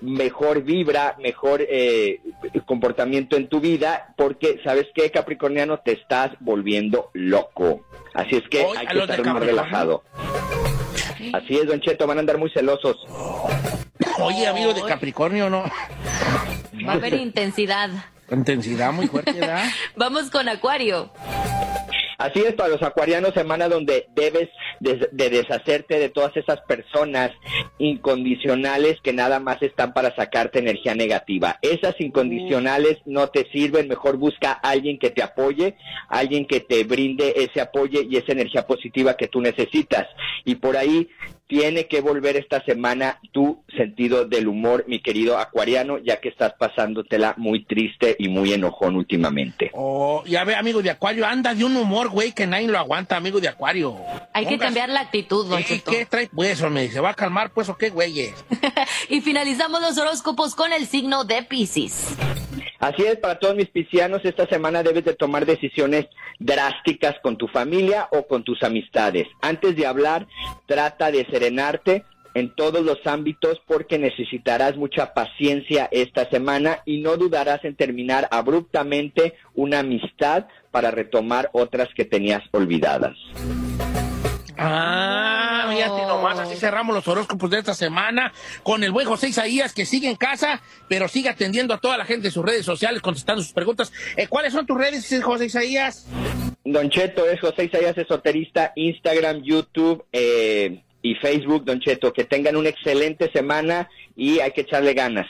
mejor vibra, mejor eh, comportamiento en tu vida, porque sabes que Capricorniano te estás volviendo loco. Así es que Hoy, hay que estar más relajado. Así es, Don Cheto, van a andar muy celosos. Oye, amigo de Capricornio, ¿no? Va a haber intensidad. Intensidad muy fuerte, ¿verdad? Vamos con Acuario. Así es, para los acuarianos, semana donde debes de, de deshacerte de todas esas personas incondicionales que nada más están para sacarte energía negativa. Esas incondicionales no te sirven, mejor busca a alguien que te apoye, alguien que te brinde ese apoyo y esa energía positiva que tú necesitas. Y por ahí tiene que volver esta semana tu sentido del humor, mi querido acuariano, ya que estás pasándotela muy triste y muy enojón últimamente. Oh, ya ve, amigo de Acuario, anda de un humor, güey, que nadie lo aguanta, amigo de Acuario. Hay que cambiar la actitud, Don ¿Y qué trae pues, hombre? ¿Se va a calmar, pues, o qué, güey? Y finalizamos los horóscopos con el signo de Pisces. Así es, para todos mis piscianos, esta semana debes de tomar decisiones drásticas con tu familia o con tus amistades. Antes de hablar, trata de serenarte en todos los ámbitos porque necesitarás mucha paciencia esta semana y no dudarás en terminar abruptamente una amistad para retomar otras que tenías olvidadas. Ah, fíjate nomás, así cerramos los horóscopos de esta semana con el buen José Isaías que sigue en casa, pero sigue atendiendo a toda la gente en sus redes sociales, contestando sus preguntas. Eh, ¿Cuáles son tus redes, José Isaías? Don Cheto es José Isaías Esoterista, Instagram, YouTube eh, y Facebook, Don Cheto. Que tengan una excelente semana y hay que echarle ganas.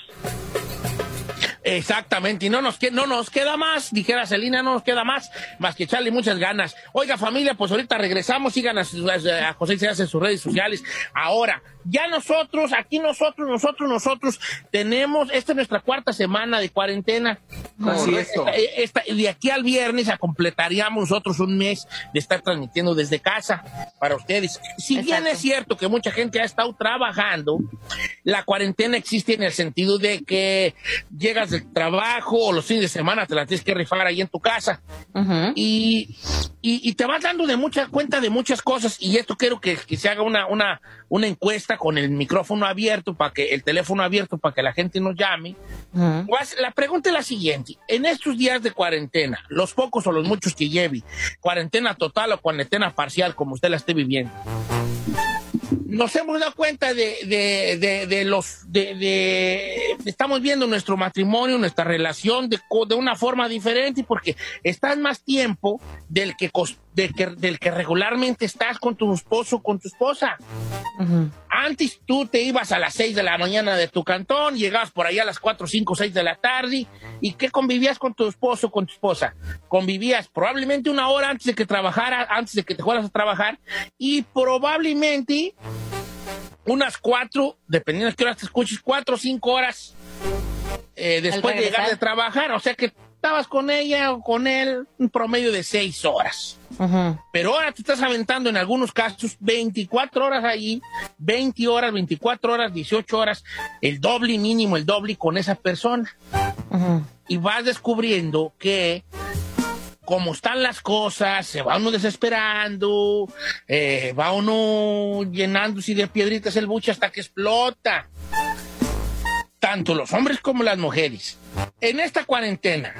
Exactamente, y no nos, no nos queda más, dijera Celina, no nos queda más, más que echarle muchas ganas. Oiga, familia, pues ahorita regresamos, sigan a, sus- a José Isaías en sus redes sociales. Ahora, ya nosotros, aquí nosotros, nosotros, nosotros, tenemos, esta es nuestra cuarta semana de cuarentena. Así es. Esta- esta- de aquí al viernes a completaríamos nosotros un mes de estar transmitiendo desde casa para ustedes. Si bien es cierto que mucha gente ha estado trabajando, la cuarentena existe en el sentido de que llegas del trabajo o los fines de semana te la tienes que rifar ahí en tu casa. y, y, y te vas dando de mucha cuenta de muchas cosas y esto quiero que, que se haga una, una, una encuesta con el micrófono abierto para que el teléfono abierto para que la gente nos llame. Pues, La pregunta es la siguiente. En estos días de cuarentena, los pocos o los muchos que lleve, cuarentena total o cuarentena parcial, como usted la esté viviendo, nos hemos dado cuenta de, de, de, los de, estamos viendo nuestro matrimonio, nuestra relación de, de una forma diferente porque estás más tiempo del que, cos- de que del que regularmente estás con tu esposo con tu esposa. Antes tú te ibas a las 6 de la mañana de tu cantón, llegabas por allá a las 4, 5, 6 de la tarde, ¿y qué convivías con tu esposo, con tu esposa? Convivías probablemente una hora antes de que trabajara, antes de que te fueras a trabajar, y probablemente unas cuatro, dependiendo de qué horas te escuches, cuatro o cinco horas eh, después de llegar de trabajar. O sea que estabas con ella o con él un promedio de seis horas. Pero ahora te estás aventando en algunos casos 24 horas allí, 20 horas, 24 horas, 18 horas, el doble mínimo, el doble con esa persona. Y vas descubriendo que como están las cosas, se va uno desesperando, eh, va uno llenándose de piedritas el buche hasta que explota. Tanto los hombres como las mujeres. En esta cuarentena,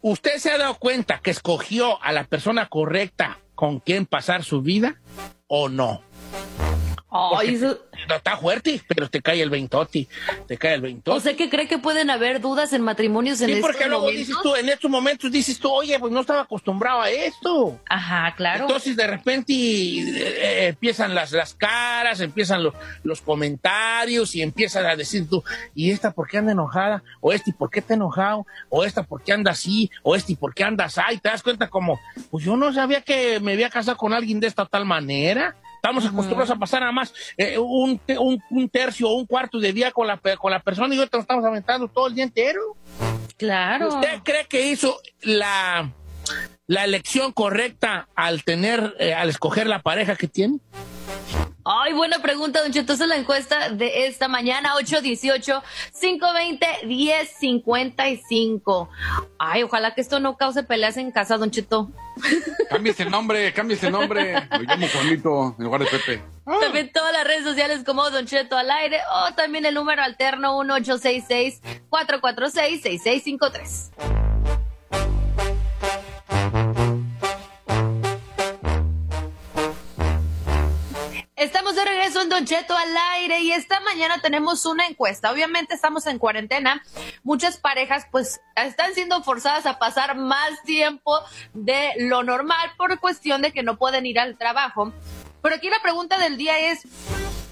¿usted se ha dado cuenta que escogió a la persona correcta con quién pasar su vida o no. Ay, eso- No, Está fuerte, pero te cae el 20, te cae el 20. O sea que cree que pueden haber dudas en matrimonios en Sí, estos porque luego momentos? dices tú, en estos momentos dices tú, oye, pues no estaba acostumbrado a esto. Ajá, claro. Entonces de repente eh, eh, empiezan las, las caras, empiezan los, los comentarios y empiezan a decir tú, ¿y esta por qué anda enojada? ¿O este por qué está enojado? ¿O esta por qué anda así? ¿O este por qué anda así? Te das cuenta como, pues yo no sabía que me había casado con alguien de esta tal manera. Estamos acostumbrados a pasar nada más eh, un, un, un tercio o un cuarto de día con la, con la persona y ahorita nos estamos aventando todo el día entero. Claro. ¿Usted cree que hizo la, la elección correcta al tener, eh, al escoger la pareja que tiene? Ay, buena pregunta, Don Cheto. Esa es la encuesta de esta mañana, 818-520-1055. Ay, ojalá que esto no cause peleas en casa, Don Cheto. Cámbiese el nombre, cámbiese el nombre. Me llamo Juanito en lugar de Pepe. Ah. También todas las redes sociales como Don Cheto al aire o también el número alterno 1866 446 6653 un al aire y esta mañana tenemos una encuesta. Obviamente estamos en cuarentena. Muchas parejas pues están siendo forzadas a pasar más tiempo de lo normal por cuestión de que no pueden ir al trabajo. Pero aquí la pregunta del día es,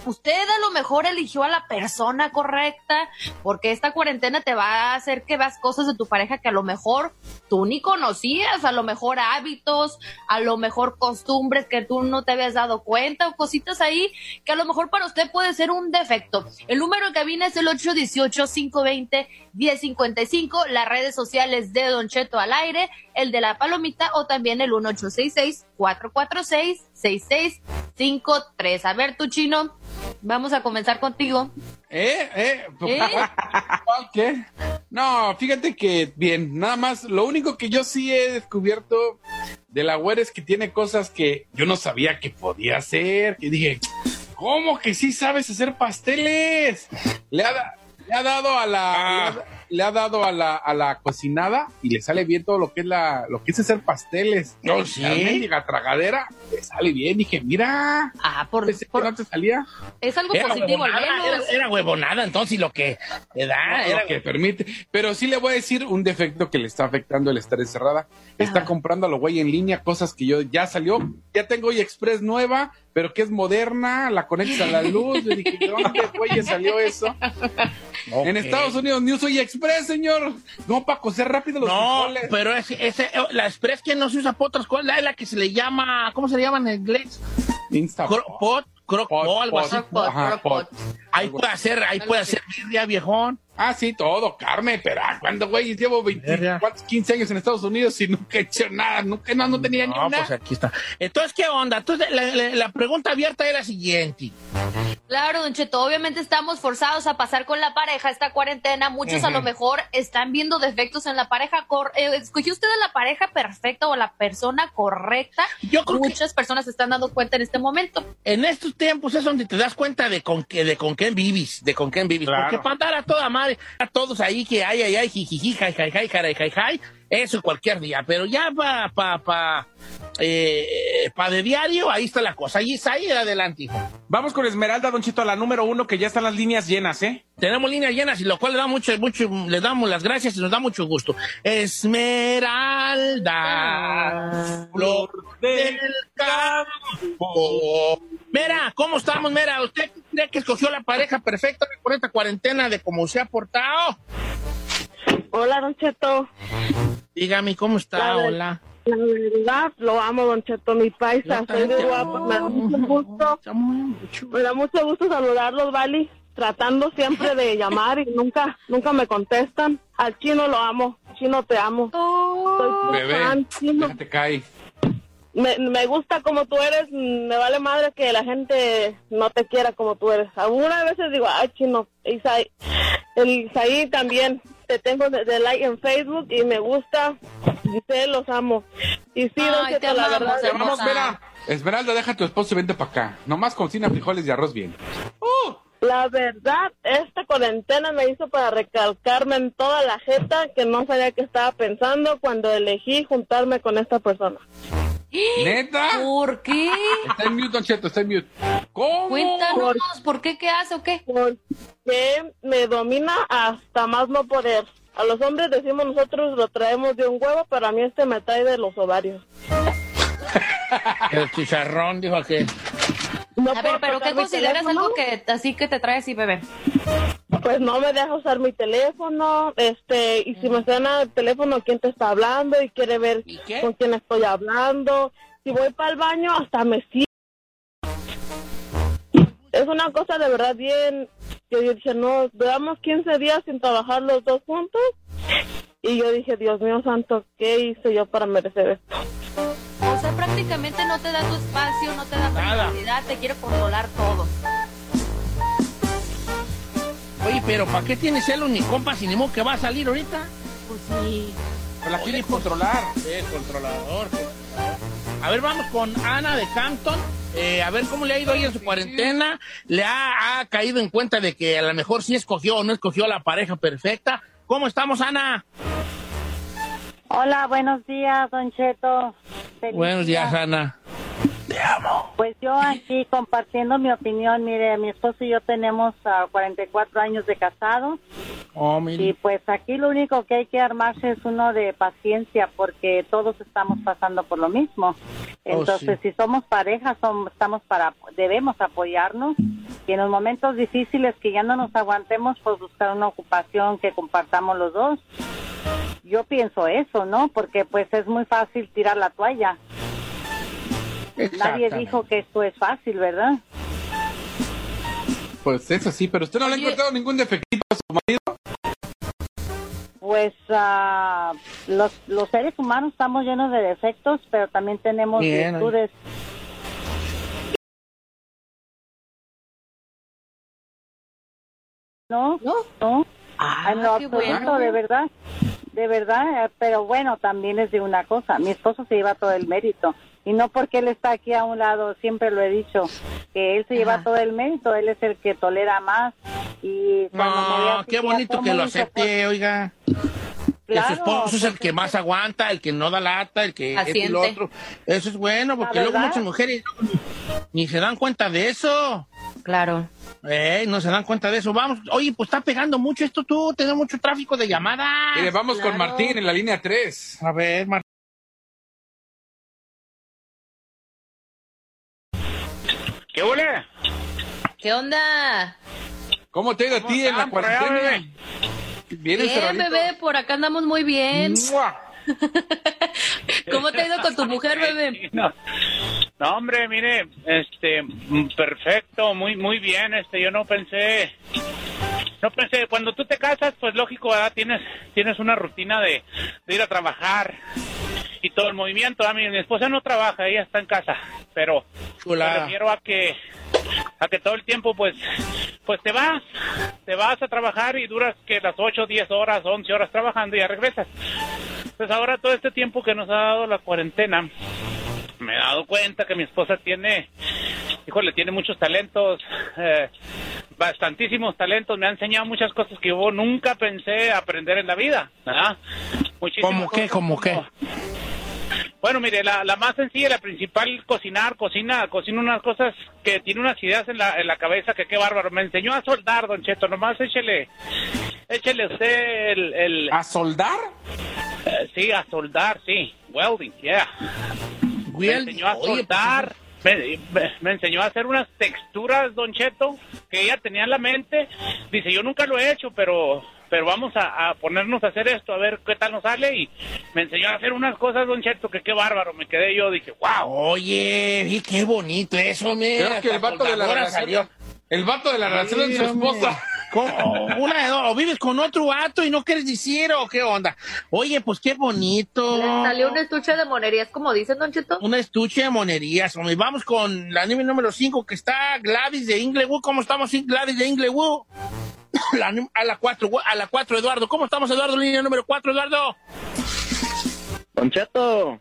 ¿usted a lo mejor eligió a la persona correcta? Porque esta cuarentena te va a hacer que veas cosas de tu pareja que a lo mejor tú ni conocías, a lo mejor hábitos, a lo mejor costumbres que tú no te habías dado cuenta o cositas ahí que a lo mejor para usted puede ser un defecto. El número en cabina es el 818-520-1055, las redes sociales de Don Cheto al aire, el de la palomita o también el 1866-446-6653. A ver, tu chino, vamos a comenzar contigo. ¿Eh? ¿Eh? ¿Eh? ¿Cuál qué? No, fíjate que bien, nada más, lo único que yo sí he descubierto de la güera es que tiene cosas que yo no sabía que podía hacer, que dije, ¿cómo que sí sabes hacer pasteles? Le ha, le ha dado a la... le ha dado a la, a la cocinada y le sale bien todo lo que es la lo que es hacer pasteles. No, sí. La tragadera le sale bien. Dije, mira. Ah, por, Pensé que no te salía. Es algo Era positivo al huevonada, menos. era, era huevonada, entonces lo que te da No, era lo que permite. Pero sí le voy a decir un defecto que le está afectando el estar encerrada. Está comprando a lo güey en línea cosas que yo ya salió. Ya tengo hoy Express nueva, pero que es moderna, la conectas a la luz. Yo dije, ¿de dónde güey salió eso? En Estados Unidos, News Hoy Express, señor. No, para cocer rápido los No, frijoles. pero ese, ese, la Express que no se usa para otras cosas, la, la que se le llama, ¿cómo se le llama en inglés? Instapot. Crockpot, crockpot, algo así. Crockpot, Ajá, crockpot. Ahí puede hacer, ahí puede hacer birria, viejón. Ah, sí, todo, carne, pero ah, cuando, güey, llevo 20, Verga. ¿cuántos? 15 años en Estados Unidos y nunca he hecho nada, nunca, no, no tenía ni No, una. pues aquí está. Entonces, ¿qué onda? Entonces, la, la- la pregunta abierta era la siguiente. Claro, Don Cheto, obviamente estamos forzados a pasar con la pareja esta cuarentena. Muchos a lo mejor están viendo defectos en la pareja. Cor- eh, ¿Escogió usted a la pareja perfecta o a la persona correcta? Yo creo que Muchas personas se están dando cuenta en este momento. en estos tiempos es donde te das cuenta de con qué, de con quién vives, de con quién vives. Claro. Porque para andar a toda madre, a todos ahí que ay, ay, ay, jijiji, jai, jai, jai, jai, jai, jai, eso cualquier día. Pero ya para pa, pa, eh, pa de diario, ahí está la cosa. Ahí está, ahí adelante, hijo. Vamos con Esmeralda, Don Chito, a la número uno, que ya están las líneas llenas, ¿eh? Tenemos líneas llenas y lo cual le da mucho, mucho, le damos las gracias y nos da mucho gusto. Esmeralda, flor del campo. Mira, ¿cómo estamos, Mira? ¿Usted cree que escogió la pareja perfecta con esta cuarentena de cómo se ha portado? Hola, Don Cheto. Dígame, ¿cómo está? La Hola. La verdad, lo amo, Don Cheto, mi paisa. Soy de te guapo. Me da mucho gusto. Te. Me da mucho gusto saludarlos, Vali. Tratando siempre de llamar y nunca, nunca me contestan. Al chino lo amo. Chino, te amo. Soy tu Bebé, fan, chino. déjate caer. Me, me gusta como tú eres. Me vale madre que la gente no te quiera como tú eres. Algunas veces digo, ay, chino. Isaí, el Isaí también. Te tengo de, de like en Facebook y me gusta. Dice, los amo. Y sí, Don Ay, Cheto, te la amamos, verdad. hermosa. Vamos, Vera. Esmeralda, deja a tu esposo y vente para acá. Nomás cocina frijoles y arroz bien. La verdad, esta cuarentena me hizo para recalcarme en toda la jeta que no sabía que estaba pensando cuando elegí juntarme con esta persona. ¿Neta? ¿Por qué? Está en mute, Don Cheto, está en mute. ¿Cómo? Cuéntanos, ¿por qué? ¿Qué hace o qué? Porque me domina hasta más no poder. A los hombres decimos nosotros lo traemos de un huevo, pero a mí este me trae de los ovarios. El chicharrón, dijo aquel. No A ver, pero ¿qué consideras teléfono. algo que así que te trae así, bebé? Pues no me deja usar mi teléfono, este, y si me suena el teléfono, quién te está hablando y quiere ver con quién estoy hablando. Si voy para el baño, hasta me sigue. Es una cosa de verdad bien, que yo dije, no, duramos 15 días sin trabajar los dos juntos. Y yo dije, Dios mío santo, ¿qué hice yo para merecer esto? O sea, prácticamente no te da tu espacio, no te da tranquilidad, te quiere controlar todo. Oye, pero ¿para qué tienes celos ni compas ni modo que va a salir ahorita? Pues sí. Pues la quiere controlar. Es controlador, controlador. A ver, vamos con Ana de Campton. Eh, a ver cómo le ha ido ahí en su cuarentena. ¿Le ha, ha caído en cuenta de que a lo mejor sí escogió o no escogió a la pareja perfecta? ¿Cómo estamos, Ana? Hola, buenos días, Don Cheto. Feliz Buenos días, día. Ana. Pues yo aquí compartiendo mi opinión, mire, mi esposo y yo tenemos ah, 44 años de casados Oh, mire. y pues aquí lo único que hay que armarse es uno de paciencia porque todos estamos pasando por lo mismo. Entonces, si somos pareja, somos, estamos para, debemos apoyarnos y en los momentos difíciles que ya no nos aguantemos, pues buscar una ocupación que compartamos los dos. Yo pienso eso, ¿no? Porque pues es muy fácil tirar la toalla. Nadie dijo que esto es fácil, ¿verdad? Pues eso sí, pero usted no le ha encontrado ningún defectito a su marido. Pues ah, los, los seres humanos estamos llenos de defectos, pero también tenemos Bien, virtudes. No, no, no. en lo qué absoluto, bueno. de verdad. De verdad, eh, pero bueno, también es de una cosa. Mi esposo se lleva todo el mérito. Y no porque él está aquí a un lado, siempre lo he dicho, que él se lleva todo el mérito, él es el que tolera más. Y No, así, qué bonito que lo acepte, oiga. que Claro, su esposo es el que más aguanta, el que no da lata, el que lo Paciente. otro. Eso es bueno, porque luego muchas mujeres ni se dan cuenta de eso. Claro. Eh, no se dan cuenta de eso. Vamos, oye, pues está pegando mucho esto tú, tenemos mucho tráfico de llamadas. Mire, vamos con Martín en la línea 3. A ver, Martín. ¿Qué huele? ¿Qué onda? ¿Cómo te ha ido a ti en la allá, cuarentena? bebé? Bien, bebé, por acá andamos muy bien. ¿Cómo te ha ido con tu mujer, bebé? No, no, hombre, mire, este, mm, perfecto, muy, muy bien, este, yo no pensé, no pensé, cuando tú te casas, pues lógico, ¿verdad? Tienes, tienes una rutina de, de ir a trabajar y todo el movimiento, a mí, mi esposa no trabaja, ella está en casa, pero me refiero a que, a que todo el tiempo, pues, pues te vas, te vas a trabajar y duras que las 8, 10 horas, 11 horas trabajando y ya regresas. Pues ahora todo este tiempo que nos ha dado la cuarentena, me he dado cuenta que mi esposa tiene, híjole, tiene muchos talentos, eh, bastantísimos talentos, me ha enseñado muchas cosas que yo nunca pensé aprender en la vida, ¿verdad? Muchísimas ¿Cómo qué? ¿Cómo qué? Bueno, mire, la, la más sencilla, la principal, cocinar, cocina, cocina unas cosas que tiene unas ideas en la, en la cabeza que qué bárbaro. Me enseñó a soldar, don Cheto, nomás échele, échele usted el... el ¿A soldar? Sí, a soldar, sí, welding, yeah. Me enseñó a Oye, pues, soldar, me, me- me enseñó a hacer unas texturas, don Cheto, que ella tenía en la mente. Dice, yo nunca lo he hecho, pero pero vamos a, a ponernos a hacer esto, a ver qué tal nos sale. Y me enseñó a hacer unas cosas, don Cheto, que qué bárbaro. Me quedé yo, dije, wow. Oye, y qué bonito eso, mira. Creo que el vato de la salió. el vato de la relación es su esposa. ¿Cómo? Una de dos, o vives con otro vato y no quieres decir o qué onda. Oye, pues qué bonito. Le salió un estuche de monerías, como dicen, Don Cheto. Una estuche de monerías. hombre. Vamos con la nivel número 5 que está Gladys de Inglewood. ¿Cómo estamos, Gladys de Inglewood? La a la 4, a la 4, Eduardo. ¿Cómo estamos, Eduardo? Línea número 4, Eduardo. Don Cheto.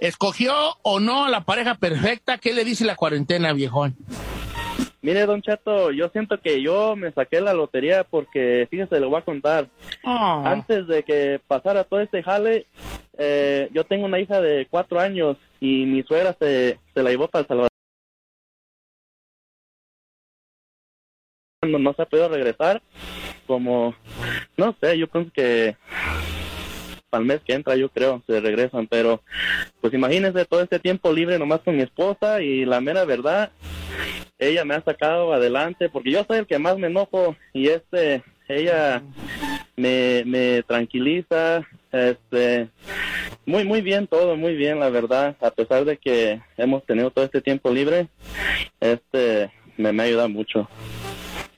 ¿Escogió o no la pareja perfecta? ¿Qué le dice la cuarentena, viejón? Mire, Don Cheto, yo siento que yo me saqué la lotería porque, fíjese, le voy a contar. Ah. Antes de que pasara todo este jale, eh, yo tengo una hija de cuatro años y mi suegra se, se la llevó para El Salvador. No, no se ha podido regresar, como, no sé, yo pienso que el mes que entra, yo creo, se regresan, pero pues imagínense todo este tiempo libre nomás con mi esposa y la mera verdad, ella me ha sacado adelante porque yo soy el que más me enojo y este, ella me, me tranquiliza, este, muy, muy bien todo, muy bien, la verdad, a pesar de que hemos tenido todo este tiempo libre, este, me, me ayuda mucho.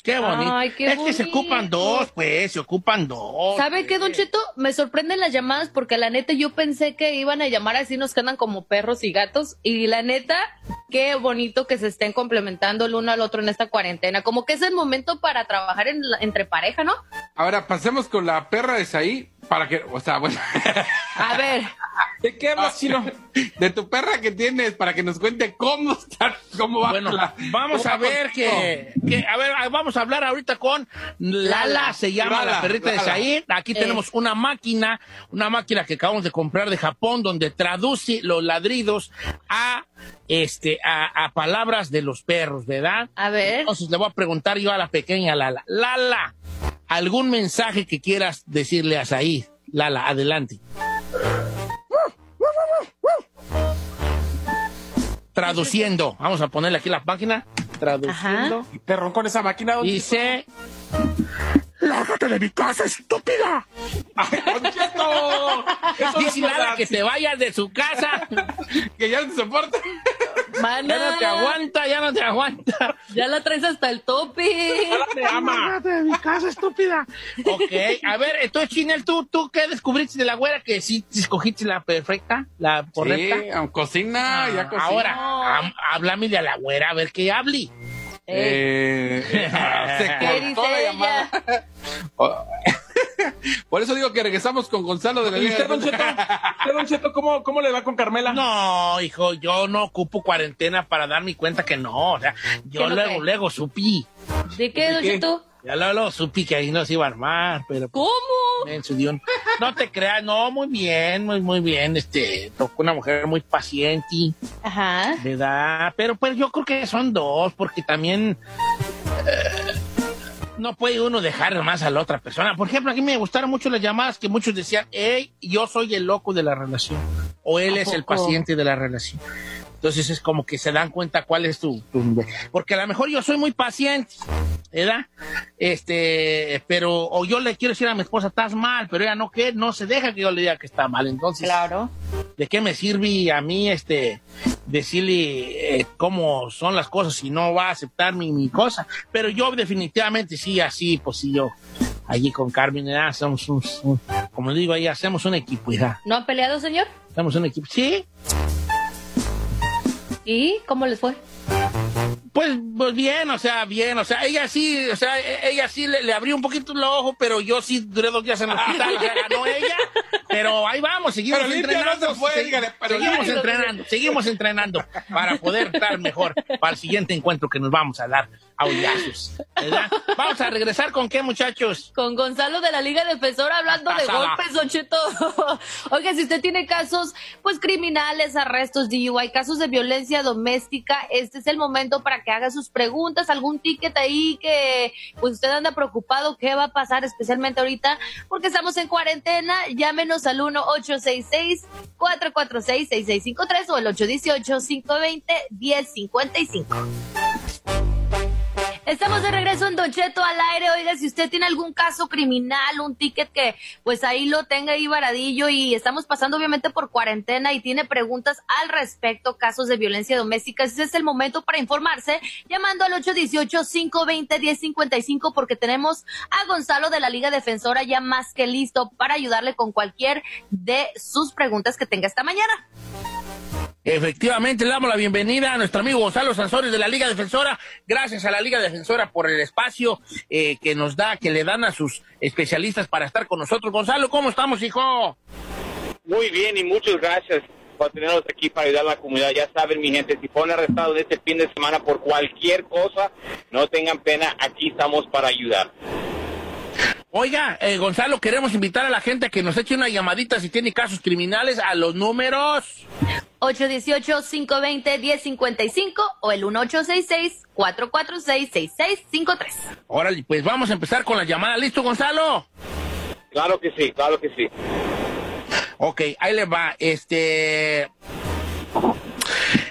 Qué bonito. Ay, qué es que se ocupan dos, pues, se ocupan dos. ¿Sabe qué, Don Cheto? Me sorprenden las llamadas porque la neta yo pensé que iban a llamar así nos quedan como perros y gatos y la neta, qué bonito que se estén complementando el uno al otro en esta cuarentena. Como que es el momento para trabajar en la- entre pareja, ¿no? Ahora pasemos con la perra de Saí para que, o sea, bueno. A ver. ¿De qué hablas, chino? De tu perra que tienes para que nos cuente cómo está, cómo va. Bueno, la- vamos a ver que, que- a ver, ah, vamos a hablar ahorita con Lala, se llama Lala, la perrita de. Said. Aquí Eh. tenemos una máquina, una máquina que acabamos de comprar de Japón donde traduce los ladridos a este a, a palabras de los perros, ¿verdad? A ver. Entonces le voy a preguntar yo a la pequeña Lala. Lala, ¿algún mensaje que quieras decirle a Said? Lala, adelante. Traduciendo. Vamos a ponerle aquí la máquina. Traduciendo. Perrón con esa máquina. Dice. ¡Lárgate de mi casa, estúpida! Don Cheto, eso no Dice verdad. que te vayas de su casa. que ya no te soporta. Mana, Ya no te aguanta, ya no te aguanta. Ya la traes hasta el tope. Lala te ama. ¡Lárgate de mi casa, estúpida! Ok, a ver, entonces, Chinel, ¿tú, ¿tú qué descubriste de la güera? Que sí escogiste la perfecta, la correcta. Sí, cocina, ya cocina. Ahora, am- háblame de la güera, a ver qué hable. Eh, se ¿Qué dice cortó la llamada. Oh. Por eso digo que regresamos con Gonzalo de la ¿Y Liga usted, de Don Cheto? ¿Usted, Don Cheto, cómo, cómo le va con Carmela? No, hijo, yo no ocupo cuarentena para darme cuenta que no. O sea, yo ¿Qué no luego, luego supí. ¿De qué, Don qué? Cheto? Ya luego, luego supí que ahí no se iba a armar, pero... ¿Cómo? menso, Dios. No te creas, no, muy bien, muy, muy bien. Este, tocó una mujer muy paciente, Ajá. ¿verdad? Pero pues yo creo que son dos, porque también eh, no puede uno dejar más a la otra persona. Por ejemplo, aquí me gustaron mucho las llamadas que muchos decían, hey, yo soy el loco de la relación, o él ¿A es el paciente de la relación. Entonces es como que se dan cuenta cuál es tu, tu- porque a lo mejor yo soy muy paciente, ¿verdad? Este, pero, o yo le quiero decir a mi esposa, estás mal, pero ella no que no se deja que yo le diga que está mal. Entonces, Claro. ¿de qué me sirve a mí este decirle eh, cómo son las cosas si no va a aceptar mi, mi cosa? Pero yo definitivamente sí, así, pues sí, yo allí con Carmen, ¿verdad? somos un, un- como le digo ahí, hacemos un equipo, ¿verdad? ¿No han peleado, señor? Hacemos un equipo. Sí, ¿Y cómo les fue? Pues, pues bien, o sea, bien, o sea, ella sí, o sea, e- ella sí le, le abrió un poquito el ojo, pero yo sí duré dos días en el hospital, o sea, ganó ella, pero ahí vamos, seguimos Pero entrenando, no se fue, se- dígale, pero seguimos entrenando, seguimos entrenando para poder estar mejor para el siguiente encuentro que nos vamos a dar a hoyazos, ¿verdad? Vamos a regresar con qué, muchachos. Con Gonzalo de la Liga Defensora hablando de golpes, Don Cheto. Oiga, si usted tiene casos, pues criminales, arrestos, DUI, casos de violencia doméstica, este es el momento para que haga sus preguntas, algún ticket ahí que pues usted anda preocupado, qué va a pasar especialmente ahorita, porque estamos en cuarentena, llámenos al 1-866-446-6653 o el 818-520-1055. Estamos de regreso en Don Cheto al aire. Oiga, si usted tiene algún caso criminal, un ticket que pues ahí lo tenga ahí varadillo y estamos pasando obviamente por cuarentena y tiene preguntas al respecto, casos de violencia doméstica, ese es el momento para informarse llamando al 818-520-1055 porque tenemos a Gonzalo de la Liga Defensora ya más que listo para ayudarle con cualquier de sus preguntas que tenga esta mañana. Efectivamente, le damos la bienvenida a nuestro amigo Gonzalo Sansores de la Liga Defensora. Gracias a la Liga Defensora por el espacio eh, que nos da, que le dan a sus especialistas para estar con nosotros. Gonzalo, ¿cómo estamos, hijo? Muy bien y muchas gracias por tenernos aquí para ayudar a la comunidad. Ya saben, mi gente, si fueron arrestados este fin de semana por cualquier cosa, no tengan pena, aquí estamos para ayudar. Oiga, eh, Gonzalo, queremos invitar a la gente a que nos eche una llamadita si tiene casos criminales a los números 818-520-1055 o el 1866-446-6653. Órale, pues vamos a empezar con la llamada. ¿Listo, Gonzalo? Claro que sí, claro que sí. Ok, ahí le va. Este.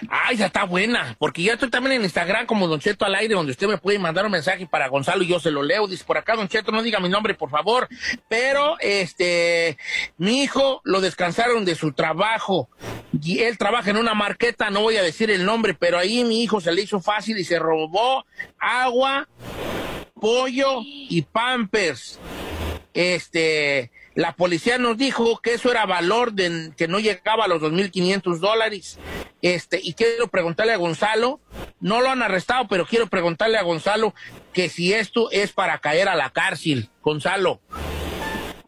Ay, ya está buena, porque ya estoy también en Instagram como Don Cheto al aire, donde usted me puede mandar un mensaje para Gonzalo y yo se lo leo. Dice por acá, Don Cheto, no diga mi nombre, por favor. Pero, este, mi hijo lo descansaron de su trabajo. Y él trabaja en una marqueta, no voy a decir el nombre, pero ahí mi hijo se le hizo fácil y se robó agua, pollo y pampers. Este, la policía nos dijo que eso era valor de que no llegaba a los 2.500 dólares. Este, y quiero preguntarle a Gonzalo, no lo han arrestado, pero quiero preguntarle a Gonzalo que si esto es para caer a la cárcel. Gonzalo.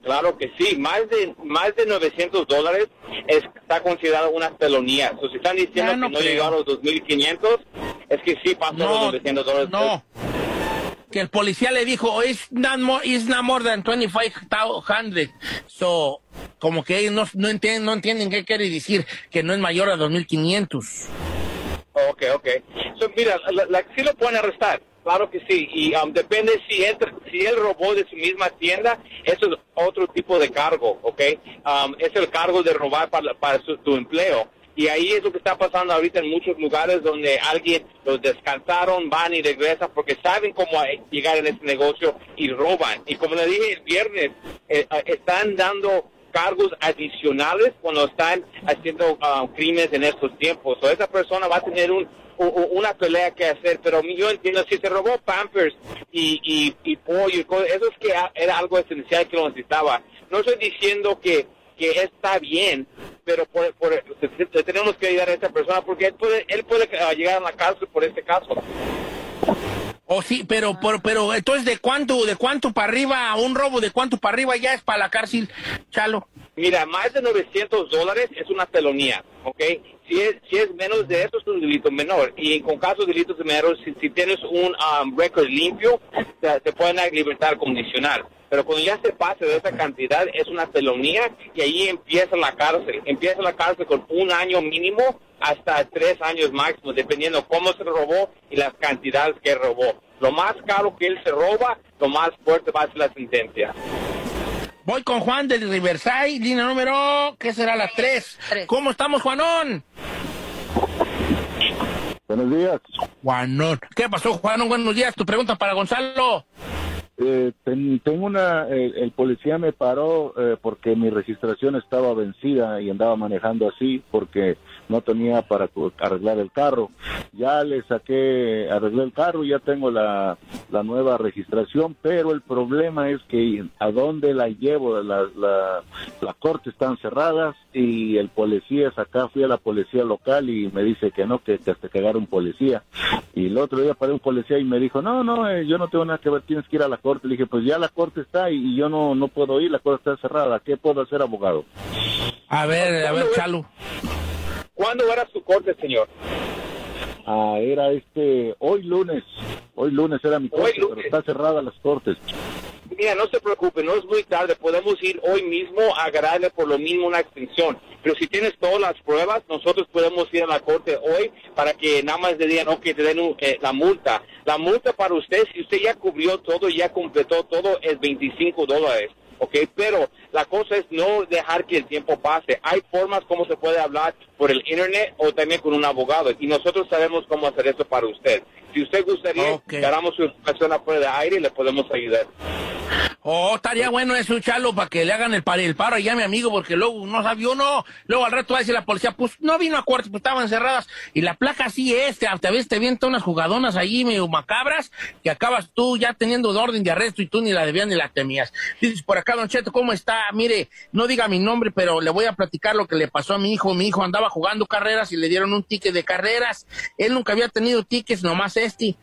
Claro que sí, más de más de 900 dólares está considerado una felonía. O si están diciendo no que no creo. llegaron a los 2.500, es que sí pasan los 900 dólares. No. Que el policía le dijo, it's not more, it's not more than 2500. So, como que ellos no, no, entienden, no entienden qué quiere decir que no es mayor a 2500. Ok, ok. So, mira, la, la- sí lo pueden arrestar, claro que sí. Y um, depende si él, si él robó de su misma tienda, eso es otro tipo de cargo, ok. Um, es el cargo de robar para, para su- tu empleo. Y ahí es lo que está pasando ahorita en muchos lugares donde alguien los descansaron, van y regresan porque saben cómo llegar en este negocio y roban. Y como le dije el viernes, eh, están dando cargos adicionales cuando están haciendo ah, crímenes en estos tiempos. O esa persona va a tener un, una pelea que hacer, pero yo entiendo, si se robó Pampers y, y, y pollo, y cosas, eso es que era algo esencial que lo necesitaba. No estoy diciendo que, que está bien, pero por, por- te- te- tenemos que ayudar a esta persona porque él puede, él puede ah, llegar a la cárcel por este caso. O sí, pero, pero, pero, entonces, ¿de cuánto, de cuánto para arriba, un robo de cuánto para arriba ya es para la cárcel, Chalo? Mira, más de 900 dólares es una felonía, ¿ok? Si es, si es menos de eso, es un delito menor. Y con casos de delitos menores, si, si tienes un um, récord limpio, te, pueden dar libertad condicional. Pero cuando ya se pase de esa cantidad, es una felonía y ahí empieza la cárcel. Empieza la cárcel con un año mínimo hasta tres años máximo, dependiendo cómo se robó y las cantidades que robó. Lo más caro que él se roba, lo más fuerte va a ser la sentencia. Voy con Juan del Riverside, línea número, ¿qué será la 3? ¿Cómo estamos, Juanón? Buenos días. Juanón. ¿Qué pasó, Juanón? Buenos días. Tu pregunta para Gonzalo. Eh, ten- tengo una, eh, el policía me paró eh, porque mi registración estaba vencida y andaba manejando así porque no tenía para arreglar el carro. Ya le saqué, arreglé el carro, ya tengo la, la nueva registración, pero el problema es que a dónde la llevo, la, la, las cortes están cerradas y el policía es acá, fui a la policía local y me dice que no, que, que hasta que agarre un policía. Y el otro día paré un policía y me dijo, no, no, eh, yo no tengo nada que ver, tienes que ir a la corte. Le dije, pues ya la corte está y, y yo no, no puedo ir, la corte está cerrada. ¿Qué puedo hacer, abogado? A ver, a ver, Chalo. ¿Cuándo era su corte, señor? Ah, era este, hoy lunes, hoy lunes era mi corte, pero está cerrada las cortes. Mira, no se preocupe, no es muy tarde. Podemos ir hoy mismo a agarrarle por lo mismo una extensión. Pero si tienes todas las pruebas, nosotros podemos ir a la corte hoy para que nada más le digan, ok, te den un- eh, la multa. La multa para usted, si usted ya cubrió todo, ya completó todo, es 25 dólares. ¿Ok? Pero la cosa es no dejar que el tiempo pase. Hay formas como se puede hablar por el internet o también con un abogado y nosotros sabemos cómo hacer eso para usted. Si usted gustaría, que hagamos su información afuera de aire y le podemos ayudar. Oh, estaría bueno eso, Chalo, para que le hagan el, par- el paro allá a mi amigo, porque luego no sabía uno. Luego al rato va a decir la policía, pues no vino a corte, pues estaban cerradas. Y la placa sí es, te, a veces te vienta unas jugadonas allí medio macabras, que acabas tú ya teniendo orden de arresto y tú ni la debías ni la temías. Dices, por acá, Don Cheto, ¿cómo está? Mire, no diga mi nombre, pero le voy a platicar lo que le pasó a mi hijo. Mi hijo andaba jugando carreras y le dieron un ticket de carreras. Él nunca había tenido tickets, nomás este.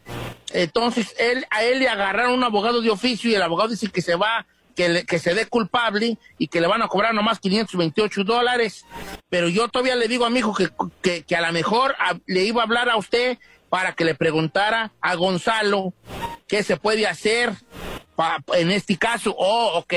Entonces, él, a él le agarraron un abogado de oficio y el abogado dice que se va, que, le- que se dé culpable y que le van a cobrar nomás 528 dólares. Pero yo todavía le digo a mi hijo que, que, que a lo mejor le iba a hablar a usted para que le preguntara a Gonzalo qué se puede hacer pa- en este caso. Oh, ok.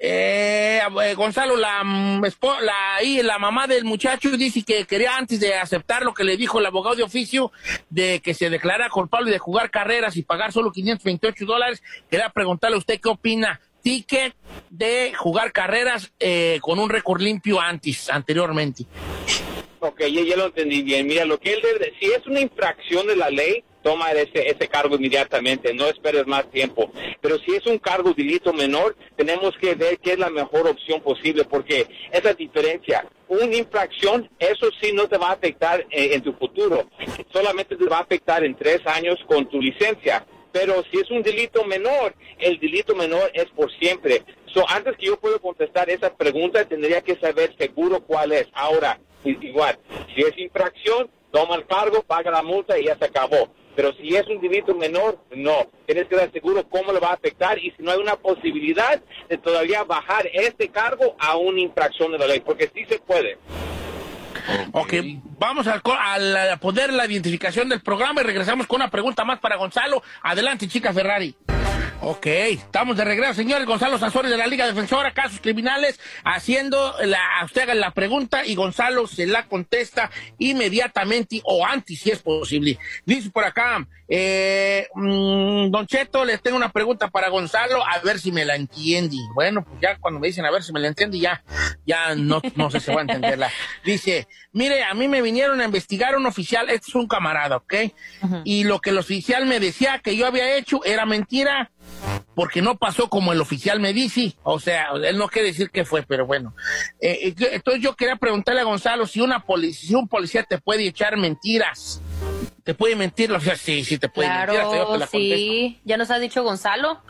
Eh, eh, Gonzalo, la, mm, la, la mamá del muchacho dice que quería antes de aceptar lo que le dijo el abogado de oficio de que se declara culpable de jugar carreras y pagar solo 528 dólares, quería preguntarle a usted qué opina. Ticket de jugar carreras eh, con un récord limpio antes, anteriormente. Ok, ya, ya lo entendí bien. Mira, lo que él debe, de- si es una infracción de la ley, toma ese, ese cargo inmediatamente, no esperes más tiempo. Pero si es un cargo de delito menor, tenemos que ver qué es la mejor opción posible, porque esa diferencia, una infracción, eso sí no te va a afectar eh, en tu futuro, solamente te va a afectar en tres años con tu licencia. Pero si es un delito menor, el delito menor es por siempre. So, antes que yo pueda contestar esa pregunta, tendría que saber seguro cuál es. Ahora, igual, si es infracción, toma el cargo, paga la multa y ya se acabó. Pero si es un delito menor, no. Tienes que estar seguro cómo le va a afectar y si no hay una posibilidad de todavía bajar este cargo a una infracción de la ley, porque sí se puede. Ok, vamos al a poner la identificación del programa y regresamos con una pregunta más para Gonzalo. Adelante, chica Ferrari. Ok, estamos de regreso, señores. Gonzalo Sazores de la Liga Defensora, casos criminales, haciendo la, usted haga la pregunta y Gonzalo se la contesta inmediatamente o antes, si es posible. Dice por acá, eh, mm, Don Cheto, les tengo una pregunta para Gonzalo, a ver si me la entiende. Bueno, pues ya cuando me dicen a ver si me la entiende, ya, ya no, no sé si va a entenderla. Dice, mire, a mí me vinieron a investigar un oficial, este es un camarada, ¿ok? Y lo que el oficial me decía que yo había hecho era mentira, porque no pasó como el oficial me dice. O sea, él no quiere decir que fue, pero bueno. Eh, eh, entonces yo quería preguntarle a Gonzalo si una policía, si un policía te puede echar mentiras. ¿Te puede mentir? O sea, sí, sí te puede mentir. hasta yo te la contesto. sí. ¿Ya nos ha dicho Gonzalo?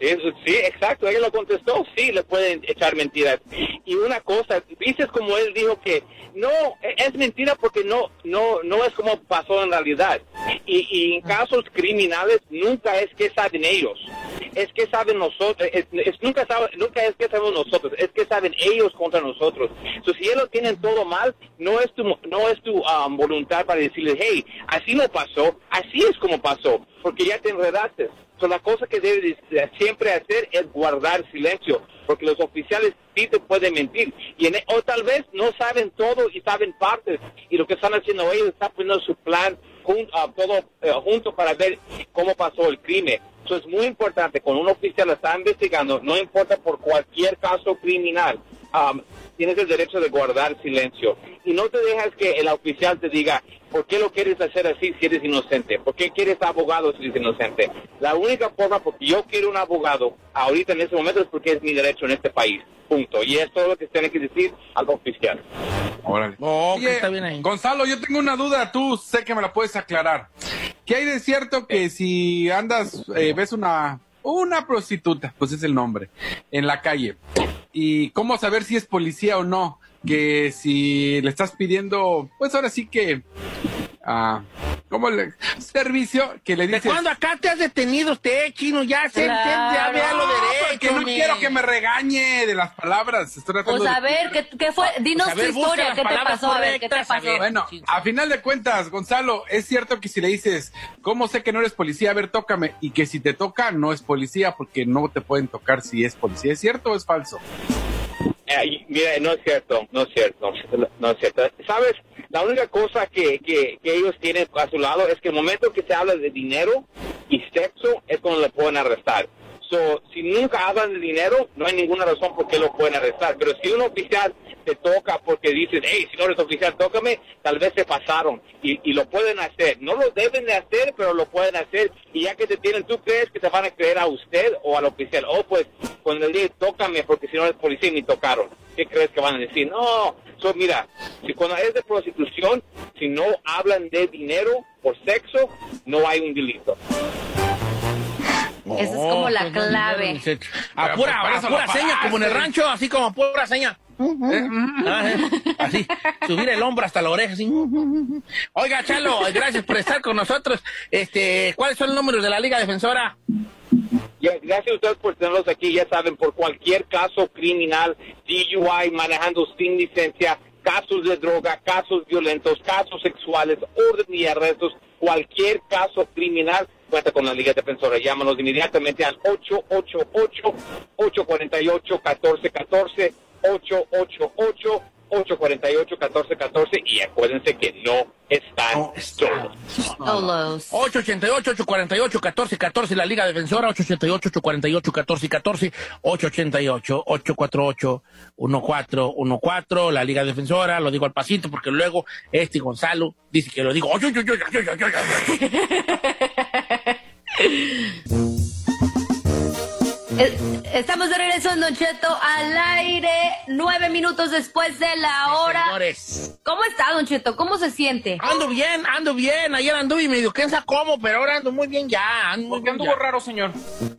Sí, sí, exacto, ella lo contestó, sí, le pueden echar mentiras. Y una cosa, dices como él dijo que no, e- es mentira porque no, no, no es como pasó en realidad. Y, y en casos criminales nunca es que saben ellos, es que saben nosotros, es, es- nunca, sabe- nunca es que sabemos nosotros, es que saben ellos contra nosotros. Entonces, si ellos tienen todo mal, no es tu, no es tu um, voluntad para decirles, hey, así no pasó, así es como pasó, porque ya te enredaste. La cosa que debes de siempre hacer es guardar silencio, porque los oficiales sí te pueden mentir. Y en- o tal vez no saben todo y saben partes, y lo que están haciendo ellos están poniendo su plan jun- ah, todo eh, junto para ver cómo pasó el crimen. Eso es muy importante. Cuando un oficial está investigando, no importa por cualquier caso criminal, um, tienes el derecho de guardar silencio. Y no te dejas que el oficial te diga, ¿por qué lo quieres hacer así si eres inocente? ¿Por qué quieres abogado si eres inocente? La única forma porque yo quiero un abogado ahorita en este momento es porque es mi derecho en este país. Punto. Y es todo lo que tiene que decir al oficial. Órale. Oye, Gonzalo, yo tengo una duda, tú sé que me la puedes aclarar. ¿Qué hay de cierto que si andas, eh, ves una, una prostituta, pues es el nombre, en la calle, y cómo saber si es policía o no? Que si le estás pidiendo, pues ahora sí que, ah, ¿cómo le, servicio que le ¿De dices? cuándo acá te has detenido usted, chino? Ya se Claro. entiende, ya vea lo No, derecho. porque no quiero que me regañe de las palabras. Estoy tratando Pues de- a ver, ¿qué, qué fue? Dinos Pues, a ver, tu historia, ¿qué te pasó? A ver, ¿qué te a pasó? ver. Bueno, a final de cuentas, Gonzalo, es cierto que si le dices, ¿cómo sé que no eres policía? A ver, tócame. Y que si te toca, no es policía, porque no te pueden tocar si es policía. ¿Es cierto o es falso? Mira, no es cierto, no es cierto, no es cierto. ¿Sabes? La única cosa que, que, que ellos tienen a su lado es que el momento que se habla de dinero y sexo es cuando le pueden arrestar. So, si nunca hablan de dinero, no hay ninguna razón por qué lo pueden arrestar. Pero si un oficial te toca porque dices, hey, si no eres oficial, tócame, tal vez se pasaron y, y lo pueden hacer. No lo deben de hacer, pero lo pueden hacer. Y ya que te tienen, ¿tú crees que te van a creer a usted o al oficial? Oh, pues, cuando le diga, tócame porque si no eres policía me tocaron. ¿Qué crees que van a decir? No, so, mira, si cuando es de prostitución, si no hablan de dinero por sexo, no hay un delito. Esa es como la clave. A pura, a pura seña, como en el rancho, así como a pura seña. ¿Eh? Ah, eh, Así, subir el hombro hasta la oreja, así. Oiga, Chalo, gracias por estar con nosotros. Este, ¿cuáles son los números de la Liga Defensora? Gracias a ustedes por tenerlos aquí. Ya saben, por cualquier caso criminal, DUI, manejando sin licencia, casos de droga, casos violentos, casos sexuales, orden y arrestos, cualquier caso criminal, cuenta con la Liga Defensora. Llámanos inmediatamente al 888-848-1414, 888 848-1414 y acuérdense que no están solos. 888-848-1414, la Liga Defensora, 888-848-1414, 888-848-1414, la Liga Defensora, lo digo al pasito porque luego este Gonzalo dice que lo digo. Eh, Estamos de regreso en Don Cheto al aire, nueve minutos después de la hora. Señores. ¿Cómo está, Don Cheto? ¿Cómo se siente? Ando bien, ando bien. Ayer anduve y medio quién sabe cómo, pero ahora ando muy bien ya. Ando muy ¿Por qué bien anduvo ya. raro, señor?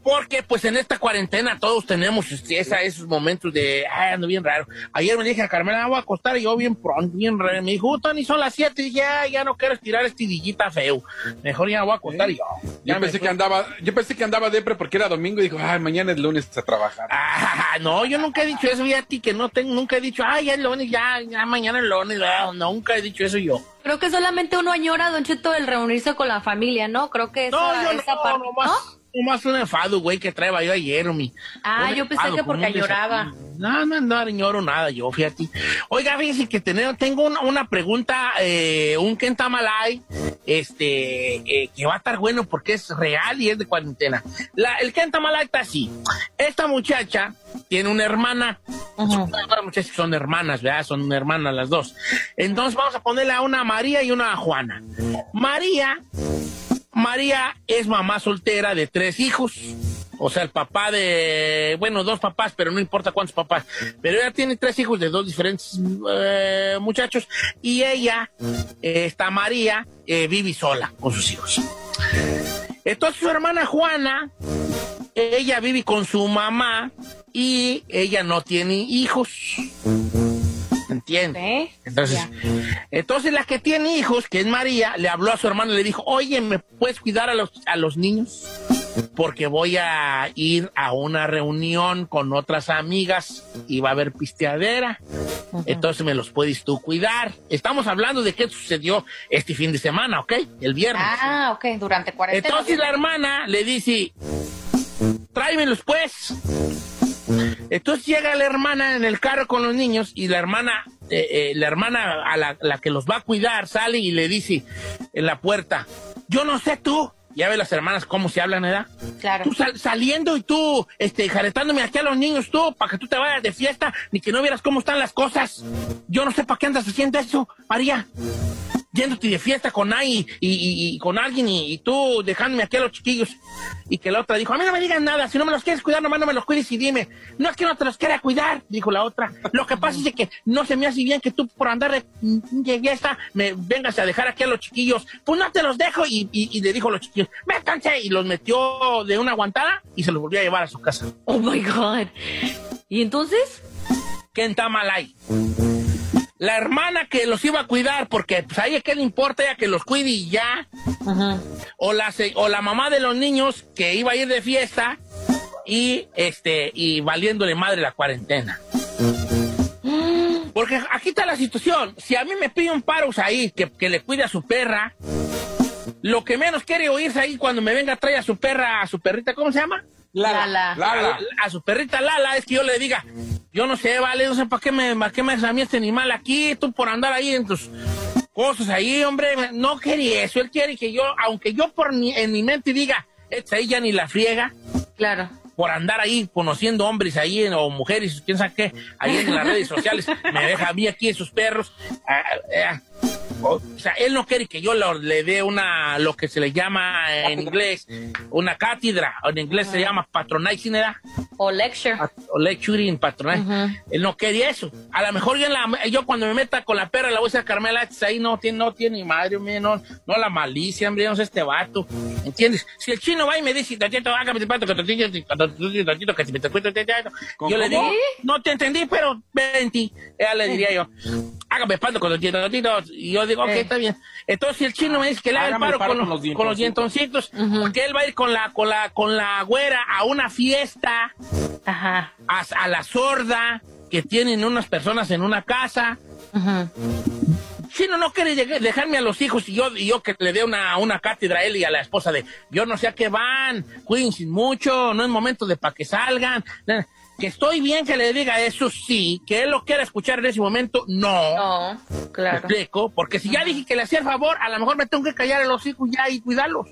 Porque pues en esta cuarentena todos tenemos este, esa- esos momentos de, ay, ando bien raro. Ayer me dije a Carmela, "Ah, voy a acostar y yo bien pronto, bien raro. Me dijo, "Uh, Tony, son las 7. Y dije, ay, ya no quiero estirar este dillita feo. Mejor ya voy a acostar y yo. Ya Yo pensé fui. que andaba, yo pensé que andaba depre porque era domingo y dijo, ay, mañana es lunes a trabajar. Ah, no, yo nunca he dicho eso, ya a ti que no tengo, nunca he dicho, ay, ya es lunes, ya, ya mañana es lunes, no, nunca he dicho eso yo. Creo que solamente uno añora, Don Cheto, el reunirse con la familia, ¿no? Creo que esa, No, yo esa no, parte, nomás, ¿no? Nomás un enfado, güey, que traeba yo ayer, mi. Ah, Un yo pensé enfado, que porque lloraba. No, no, no, añoro nada, yo, fíjate. Oiga, fíjense que tenemos, tengo una, una pregunta, eh, un Kentamalay, este, eh, que va a estar bueno porque es real y es de cuarentena. La, el Kentamalay está así. Esta muchacha tiene una hermana. Son todas las muchachas son hermanas, ¿verdad? Son hermanas las dos. Entonces vamos a ponerle a una María y una Juana. María María es mamá soltera de tres hijos. O sea, el papá de, bueno, dos papás, pero no importa cuántos papás. Pero ella tiene tres hijos de dos diferentes eh, muchachos. Y ella, eh, esta María, eh, vive sola con sus hijos. Entonces su hermana Juana, ella vive con su mamá y ella no tiene hijos. ¿Entiendes? Entonces, entonces la que tiene hijos, que es María, le habló a su hermano y le dijo, oye, ¿me puedes cuidar a los, a los niños? Porque voy a ir a una reunión con otras amigas y va a haber pisteadera. Entonces me los puedes tú cuidar. Estamos hablando de qué sucedió este fin de semana, ¿ok? El viernes. Ah, ok, durante cuarentena. Entonces la hermana le dice, tráemelos pues. Entonces llega la hermana en el carro con los niños y la hermana, eh, eh, la hermana a la, la que los va a cuidar sale y le dice en la puerta, yo no sé tú. Ya ve las hermanas cómo se hablan, ¿verdad? Claro. Tú sal- saliendo y tú, este, jaretándome aquí a los niños tú, para que tú te vayas de fiesta, ni que no vieras cómo están las cosas. Yo no sé para qué andas haciendo eso, María yéndote de fiesta con ahí y, y- y con alguien y, y tú dejándome aquí a los chiquillos. Y que la otra dijo, a mí no me digas nada, si no me los quieres cuidar, nomás no me los cuides y dime, no es que no te los quiera cuidar, dijo la otra. Lo que pasa es que no se me hace bien que tú por andar de, fiesta me vengas a dejar aquí a los chiquillos. Pues no te los dejo y, y- le dijo a los chiquillos, métanse y los metió de una aguantada y se los volvió a llevar a su casa. Oh my God. ¿Y entonces? Kentamalay. La hermana que los iba a cuidar, porque pues a ella qué le importa ella que los cuide y ya. O la, o la mamá de los niños que iba a ir de fiesta y este y valiéndole madre la cuarentena. Porque aquí está la situación. Si a mí me pide un paro ahí que, que le cuide a su perra, lo que menos quiere oírse ahí cuando me venga a traer a su perra, a su perrita, ¿cómo se llama? Lala. Lala. A, su perrita Lala es que yo le diga, yo no sé, vale, no sé para qué me, para qué me haces a mí este animal aquí, tú por andar ahí en tus cosas ahí, hombre, no quería eso, él quiere que yo, aunque yo por mi, en mi mente diga, esta ahí ya ni la friega. Claro. Por andar ahí conociendo hombres ahí en- o mujeres, quién sabe qué, ahí en las redes sociales, me deja a mí aquí esos perros. ah, ah, o sea, él no quiere que yo lo- le dé una, lo que se le llama en inglés, una cátedra, en inglés se llama patronizing, ¿verdad? O lecture. O lecturing, patronizing. Él no quería eso. A lo mejor yo, en la- yo cuando me meta con la perra, la voy a a Carmela, "Este ahí no tiene, no tiene ni madre, hombre, no, no la malicia, hombre, no sé este vato. ¿Entiendes? Si el chino va y me dice, "Tantito, hágame este pato, que que te cuento, tantito", yo le digo, ¿Cómo? no te entendí, pero venti. Ya le diría yo, hágame pato dietoncitos. Y yo digo, ok, Eh. está bien. Entonces, si el chino me dice que le haga el paro, con, los, con los dientoncitos, porque él va a ir con la, con la, con la güera a una fiesta, Ajá. a, a la sorda, que tienen unas personas en una casa. chino no quiere llegar- dejarme a los hijos y yo, y yo que le dé una, una cátedra a él y a la esposa de, yo no sé a qué van, cuídense mucho, no es momento de para que salgan. Que estoy bien que le diga eso, sí, que él lo quiera escuchar en ese momento, no. No, claro. ¿Me explico? Porque si ya dije que le hacía el favor, a lo mejor me tengo que callar a los hijos ya y cuidarlos.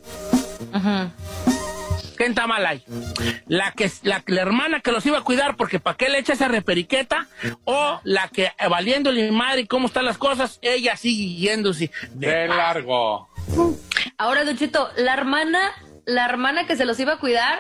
¿Quién está mal ahí? La, que, la, la hermana que los iba a cuidar porque para qué le echa esa reperiqueta o la que eh, valiéndole mi madre y cómo están las cosas, ella sigue yéndose De largo. Ahora, Don Cheto, la hermana, la hermana que se los iba a cuidar,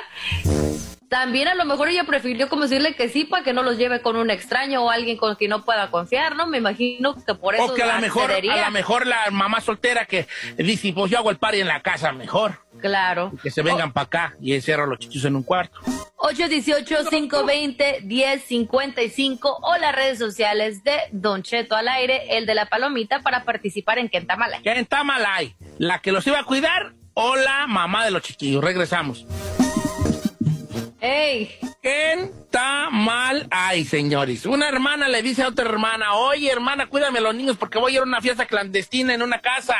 también a lo mejor ella prefirió como decirle que sí para que no los lleve con un extraño o alguien con quien no pueda confiar, ¿no? Me imagino que por eso O que a lo mejor, accedería. a lo mejor la mamá soltera que dice, pues yo hago el party en la casa mejor. Claro. Que se vengan para acá y encierro a los chichos en un cuarto. 818-520-1055 o las redes sociales de Don Cheto al aire, el de la palomita, para participar en Quentamala. ¿Quién está mal ahí? ¿La que los iba a cuidar o la mamá de los chiquillos? Regresamos. ¡Ey! ¿Quién está mal ahí, señores? Una hermana le dice a otra hermana, oye, hermana, cuídame a los niños porque voy a ir a una fiesta clandestina en una casa.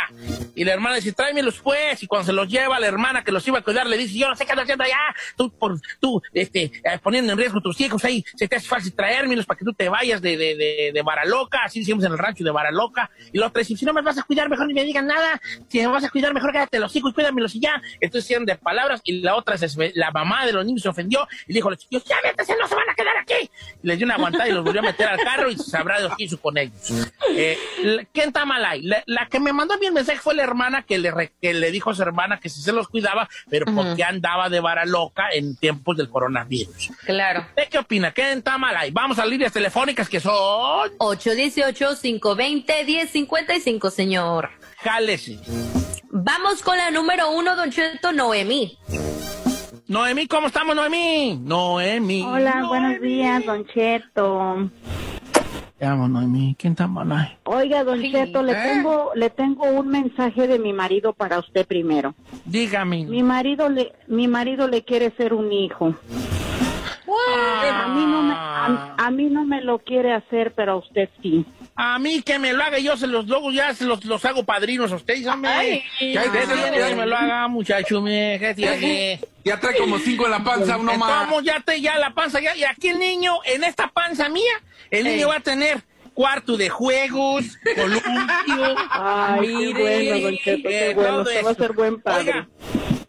Y la hermana dice, tráemelos pues. Y cuando se los lleva, la hermana que los iba a cuidar le dice, yo no sé qué ando haciendo allá. Tú, por, tú este, eh, poniendo en riesgo a tus hijos ahí, se te hace fácil traérmelos para que tú te vayas de, de, de, de Baraloca. Así decimos en el rancho de Baraloca. Y la otra dice, si no me vas a cuidar, mejor ni me digan nada. Si me vas a cuidar, mejor quédate los hijos cuídamelos y ya. Entonces hicieron de palabras y la otra, se, la mamá de los niños se ofendió y le dijo a los ya métese, no se van a quedar aquí. Y les dio una aguantada y los volvió a meter al carro y sabrá Dios qué hizo con ellos. Eh, ¿Quién está mal ahí? La, la que me mandó a mí el mensaje fue la hermana que le, re- que le dijo a su hermana que sí se los cuidaba, pero porque andaba de vara loca en tiempos del coronavirus. Claro. ¿Usted qué opina? ¿Quién está mal ahí? Vamos a líneas telefónicas que son... 818-520-1055, señor. Jálese. Vamos con la número uno, Don Cheto, Noemí. Noemí, ¿cómo estamos, Noemí? Noemí. Hola, buenos días, Don Cheto. Te amo, Noemí. ¿Quién está mal ahí? Oiga, Don Cheto, le ¿Eh? tengo, le tengo un mensaje de mi marido para usted primero. Dígame. Mi marido le, mi marido le quiere ser un hijo. A mí no me, a, a mí no me lo quiere hacer, pero a usted sí. A mí que me lo haga, yo se los luego ya se los, los hago padrinos a ustedes, hombre. Ay. Que hay veces que me lo haga, muchacho, me. Ya trae como cinco en la panza, uno más. Vamos, ya te, ya la panza, ya, y aquí el niño, en esta panza mía, el niño va a tener cuarto de juegos, columpio. Ay, qué bueno, Don Cheto, qué eh, bueno, va a ser buen padre. Oiga,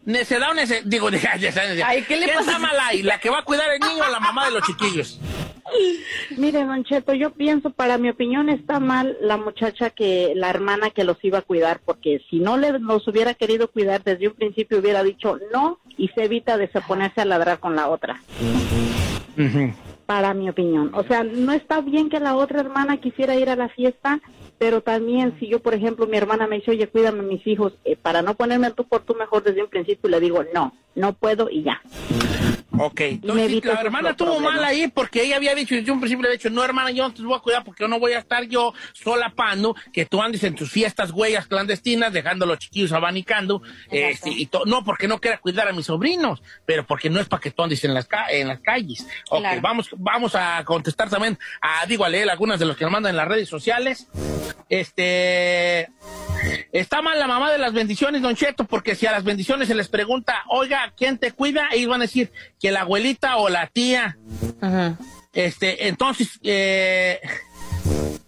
necedad o nece- digo, ya, ya, ya, ya. Ay, ¿qué le ¿Quién pasa? está mal ahí? ¿La que va a cuidar el niño o la mamá de los chiquillos? Mire, Don Cheto, yo pienso, para mi opinión, está mal la muchacha que, la hermana que los iba a cuidar, porque si no le, los hubiera querido cuidar desde un principio, hubiera dicho no y se evita de se ponerse a ladrar con la otra. Para mi opinión. O sea, no está bien que la otra hermana quisiera ir a la fiesta, pero también si yo, por ejemplo, mi hermana me dice, oye, cuídame mis hijos, eh, para no ponerme tú por tú mejor desde un principio, le digo, no, no puedo y ya. Ok, entonces la hermana estuvo problemas. mal ahí porque ella había dicho desde un principio, le había dicho, no hermana, yo no te voy a cuidar porque yo no voy a estar yo solapando que tú andes en tus fiestas huellas clandestinas, dejando a los chiquillos abanicando, este, y no porque no quiera cuidar a mis sobrinos, pero porque no es para que tú andes en las, ca- en las calles. Ok, Claro. vamos, vamos a contestar también a, digo, a leer algunas de los que nos mandan en las redes sociales. Este, Está mal la mamá de las bendiciones, Don Cheto, porque si a las bendiciones se les pregunta, oiga, ¿quién te cuida? Ellos van a decir que la abuelita o la tía. Este, entonces, eh,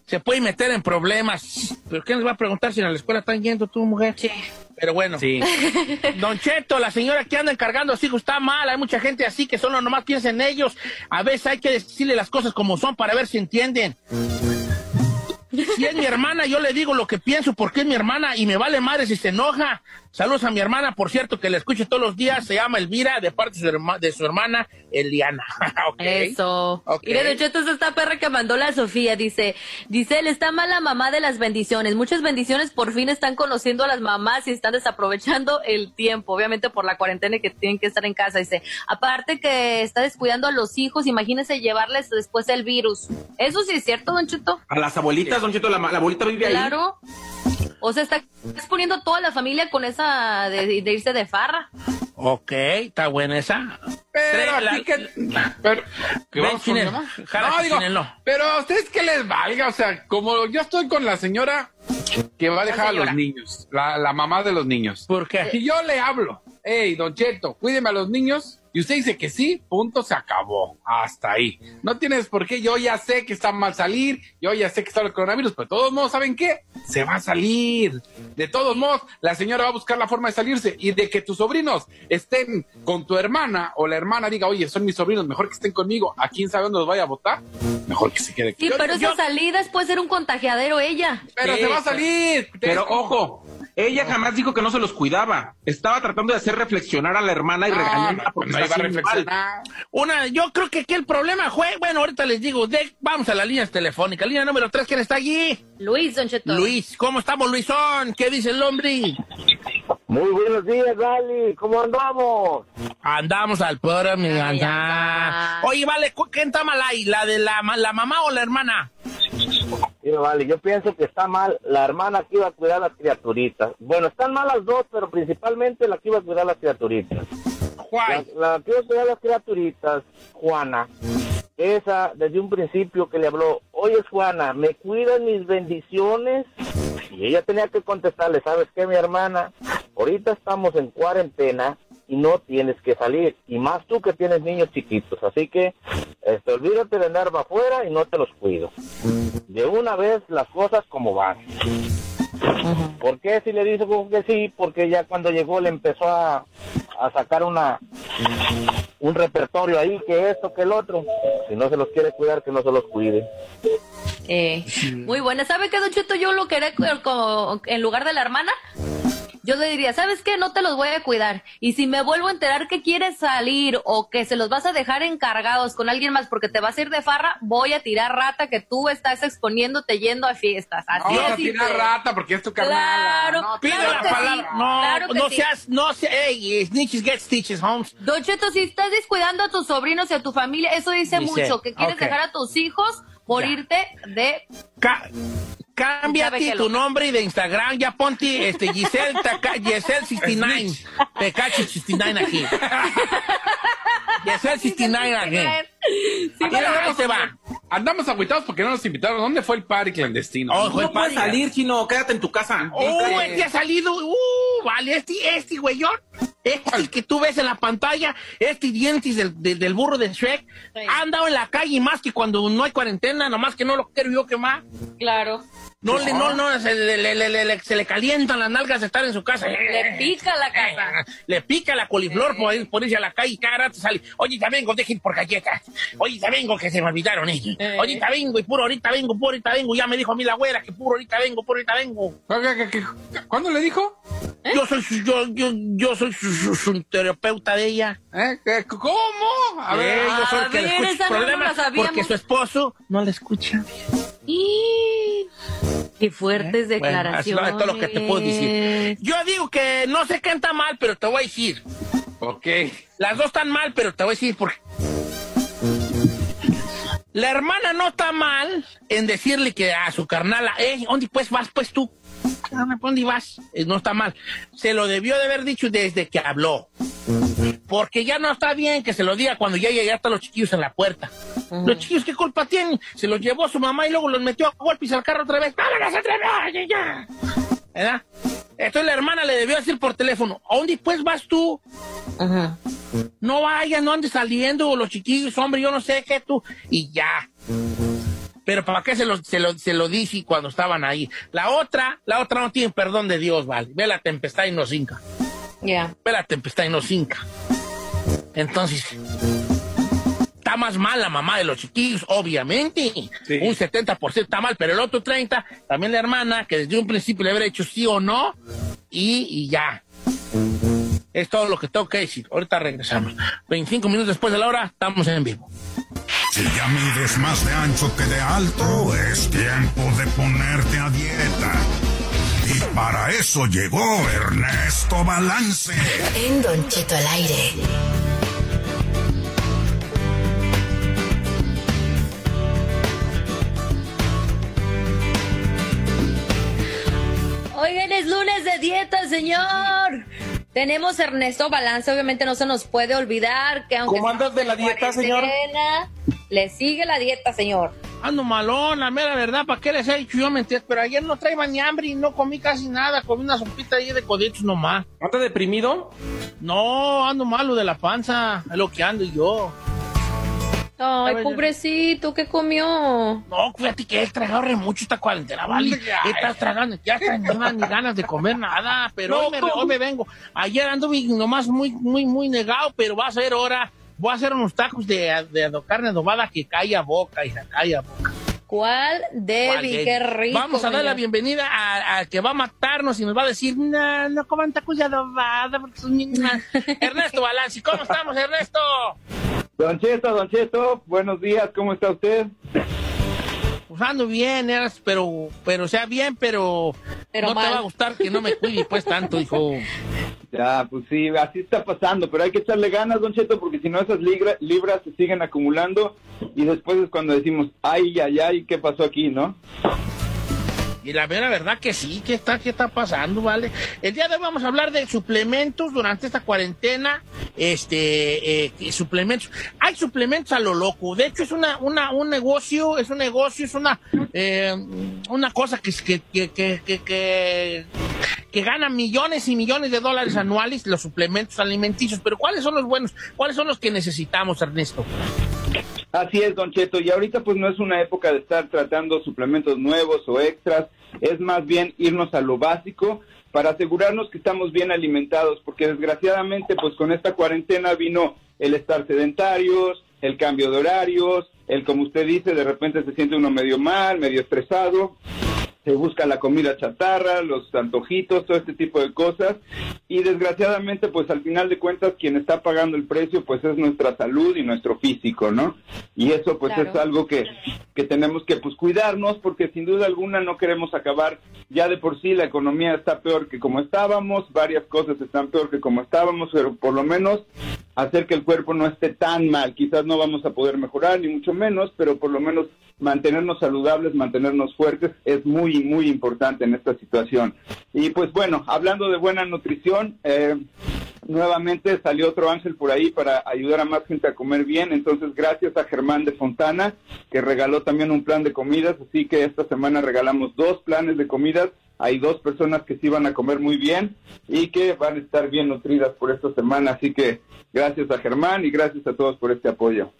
se puede meter en problemas. ¿Pero quién les va a preguntar si a la escuela están yendo tú, mujer? Sí. Pero bueno. Sí. Don Cheto, la señora que anda encargando a sus hijos está mal. Hay mucha gente así que solo nomás piensa en ellos. A veces hay que decirle las cosas como son para ver si entienden. Si es mi hermana, yo le digo lo que pienso porque es mi hermana y me vale madre si se enoja. Saludos a mi hermana, por cierto, que la escucho todos los días. Se llama Elvira, de parte de su, herma- de su hermana Eliana. Eso. Ok. Mire, Don Cheto, es esta perra que mandó la Sofía. Dice, dice, él está mal la mamá de las bendiciones. Muchas bendiciones por fin están conociendo a las mamás y están desaprovechando el tiempo, obviamente por la cuarentena y que tienen que estar en casa. Dice, aparte que está descuidando a los hijos, imagínese llevarles después el virus. Eso sí es cierto, Don Cheto. A las abuelitas, La, la abuelita vive ahí. Claro. O sea, está exponiendo toda la familia con esa de, de irse de farra. Ok, está buena esa. Pero aquí que... Pero, ¿que Ven, vamos con? Jala, No, digo, no. pero a ustedes que les valga, o sea, como yo estoy con la señora, Que va a dejar a los niños, la, la mamá de los niños. ¿Por qué? Y yo le hablo, hey, Don Cheto, cuídeme a los niños. Y usted dice que sí, punto, se acabó. Hasta ahí. No tienes por qué, yo ya sé que está mal salir, yo ya sé que está el coronavirus, pero de todos modos, ¿saben qué? Se va a salir. De todos modos, la señora va a buscar la forma de salirse y de que tus sobrinos estén con tu hermana o la hermana diga, oye, son mis sobrinos, mejor que estén conmigo, a quién sabe dónde los vaya a votar, mejor que se quede. Sí, Yo- pero yo- esas salidas puede ser un contagiadero ella. pero Sí, se va a salir. Pero ojo, ella jamás dijo que no se los cuidaba. Estaba tratando de hacer reflexionar a la hermana y No, regañarla porque no iba a reflexionar. Una, yo creo que aquí el problema fue, bueno, ahorita les digo, de- vamos a las líneas telefónicas. Línea número 3, ¿quién está allí? Luis, Don Cheto. Luis, ¿cómo estamos, Luisón? ¿Qué dice el hombre? Muy buenos días, Gali. ¿Cómo andamos? Andamos al puro, mi anda. Oye, vale, ¿cu- ¿quién está mal ahí? ¿La de la, ma- la mamá o la hermana? Mira, vale, yo pienso que está mal la hermana que iba a cuidar a las criaturitas. Bueno, están mal las dos, pero principalmente la que iba a cuidar a las criaturitas. La, a las criaturitas, Juana, esa desde un principio que le habló, oye Juana, ¿me cuidan mis bendiciones? Y ella tenía que contestarle, ¿sabes qué, mi hermana? Ahorita estamos en cuarentena y no tienes que salir. Y más tú que tienes niños chiquitos. Así que este, olvídate de andar para afuera y no te los cuido. De una vez las cosas como van. ¿Por qué si le dice como que sí? Porque ya cuando llegó le empezó a, a sacar una un repertorio ahí, que esto, que el otro. Si no se los quiere cuidar, que no se los cuide. Eh, muy buena. ¿Sabe qué, Don Cheto? Yo lo quería en lugar de la hermana. Yo le diría, ¿sabes qué? No te los voy a cuidar. Y si me vuelvo a enterar que quieres salir o que se los vas a dejar encargados con alguien más porque te vas a ir de farra, voy a tirar rata que tú estás exponiéndote yendo a fiestas. Así No, es. tirar rata porque es tu carnal. Claro, No, Pide claro la que palabra. sí, No, claro que no sí. seas, no seas, hey, snitches get stitches, Holmes. Don Cheto, si estás descuidando a tus sobrinos y a tu familia, eso dice Dice, mucho, que quieres dejar a tus hijos por Ya. irte de... Ca- Cámbiate tu nombre y de Instagram, ya ponte este Giselle, Taca- Giselle 69. Tecachi 69 aquí. Giselle 69 aquí. Mira, ahí te va. Andamos agüitados porque no nos invitaron. ¿Dónde fue el party clandestino? Oh, fue No puedes salir, chino, quédate en tu casa. Oh, este ha salido. Uh, vale, este, este güeyón. Este que tú ves en la pantalla, este dientes del, del, del burro de Shrek, ha andado en la calle más que cuando no hay cuarentena, nomás que no lo quiero yo quemar. Claro. No, le, no, no, se le, le- le- le- se le calientan las nalgas de estar en su casa. Le pica la casa. Le pica la coliflor por, ir- por irse a la calle y cada rato sale. Oye, ya vengo, dejen por galletas. Oye, ya vengo, que se me olvidaron ellos. Eh. Oye, ya vengo y puro ahorita vengo, puro ahorita vengo. Ya me dijo a mí la güera que puro ahorita vengo, puro ahorita vengo. ¿Qué- qué- qué- ¿Cuándo le dijo? Yo soy su, yo, yo, yo soy su, su- su terapeuta de ella. ¿Eh? ¿Qué- ¿Cómo? A ver, Eh, yo soy el a que le escucha no problemas porque su esposo no le escucha. Y... Qué fuertes ¿Eh? Bueno, declaraciones. es todo lo que te puedo decir. Yo digo que no sé quién está mal, pero te voy a decir. Ok. Las dos están mal, pero te voy a decir por qué. La hermana no está mal en decirle que a su carnala, eh, ¿dónde pues vas pues tú? Carnal, ¿Dónde vas? Eh, no está mal. Se lo debió de haber dicho desde que habló. Porque ya no está bien que se lo diga cuando ya llegaste a los chiquillos en la puerta. Los chiquillos, ¿qué culpa tienen? Se los llevó su mamá y luego los metió a golpes al carro otra vez. ¡Vámonos otra vez! ya! ¿Verdad? Entonces la hermana le debió decir por teléfono, ¿a dónde pues vas tú? No vayas, no andes saliendo, los chiquillos, hombre, yo no sé qué tú. Y ya. Pero ¿para qué se lo, se lo, se lo dije cuando estaban ahí? La otra, la otra no tiene perdón de Dios, vale. Ve la tempestad y nos hinca. Ya. Ve la tempestad y nos hinca. Entonces, está más mal la mamá de los chiquillos, obviamente. Un 70% está mal, pero el otro 30%, también la hermana, que desde un principio le habría hecho sí o no, y, y ya. Es todo lo que tengo que decir. Ahorita regresamos. 25 minutos después de la hora, estamos en vivo. Si ya mides más de ancho que de alto, es tiempo de ponerte a dieta. Y para eso llegó Ernesto Balance. En Don Cheto al aire. Oigan, es lunes de dieta, señor. Tenemos Ernesto Balance, obviamente no se nos puede olvidar que aunque ¿Cómo andas de la dieta, señor? Le sigue la dieta, señor. Ando malón, la mera verdad, ¿para qué les he dicho yo mentiras? Pero ayer no traía ni hambre y no comí casi nada, comí una sopita ahí de coditos nomás. ¿No te deprimido? No, ando malo de la panza, es lo que ando yo. Ay, pobrecito, ¿qué comió? No, fíjate que he tragado re mucho esta cuarentena, ¿vale? Estás tragando, ya no me dan ni ganas de comer nada, pero No, hoy, me, hoy me vengo. Ayer ando bien- nomás muy, muy, muy negado, pero va a ser hora. Voy a hacer unos tacos de, de, de carne adobada que calla boca, hija, calla boca. ¿Cuál? Debbie, ¿Cuál, qué rico. Vamos a dar la bienvenida a- al que va a matarnos y nos va a decir, no, no coman tacos de adobada porque son bien mal". Ernesto Balanci, ¿cómo estamos, Ernesto? Don Cheto, Don Cheto, buenos días, ¿cómo está usted? Pues ando bien, eras, pero, pero, o sea, bien, pero, Pero no mal. te va a gustar que no me cuide pues tanto, hijo. Ya, pues sí, así está pasando, pero hay que echarle ganas, Don Cheto, porque si no esas libras se siguen acumulando y después es cuando decimos, ay, ay, ay, ¿qué pasó aquí, no? Y la verdad que sí, ¿qué está, qué está pasando, vale? El día de hoy vamos a hablar de suplementos durante esta cuarentena. Este, eh, que suplementos. Hay suplementos a lo loco. De hecho, es una, una, un negocio, es un negocio, es una, eh, una cosa que, que, que, que, que, que, que gana millones y millones de dólares anuales los suplementos alimenticios. Pero ¿cuáles son los buenos? ¿Cuáles son los que necesitamos, Ernesto? Así es, Don Cheto, y ahorita pues no es una época de estar tratando suplementos nuevos o extras, es más bien irnos a lo básico para asegurarnos que estamos bien alimentados, porque desgraciadamente pues con esta cuarentena vino el estar sedentarios, el cambio de horarios, el como usted dice, de repente se siente uno medio mal, medio estresado, se busca la comida chatarra, los antojitos, todo este tipo de cosas. Y desgraciadamente, pues al final de cuentas, quien está pagando el precio, pues es nuestra salud y nuestro físico, ¿no? Y eso pues Claro. es algo que, que tenemos que pues cuidarnos, porque sin duda alguna no queremos acabar. Ya de por sí la economía está peor que como estábamos, varias cosas están peor que como estábamos, pero por lo menos hacer que el cuerpo no esté tan mal. Quizás no vamos a poder mejorar, ni mucho menos, pero por lo menos mantenernos saludables, mantenernos fuertes es muy, muy importante en esta situación. Y pues bueno, hablando de buena nutrición, eh, nuevamente salió otro ángel por ahí para ayudar a más gente a comer bien. Entonces, gracias a Germán de Fontana, que regaló también un plan de comidas. Así que esta semana regalamos dos planes de comidas. Hay dos personas que sí van a comer muy bien y que van a estar bien nutridas por esta semana. Así que gracias a Germán y gracias a todos por este apoyo.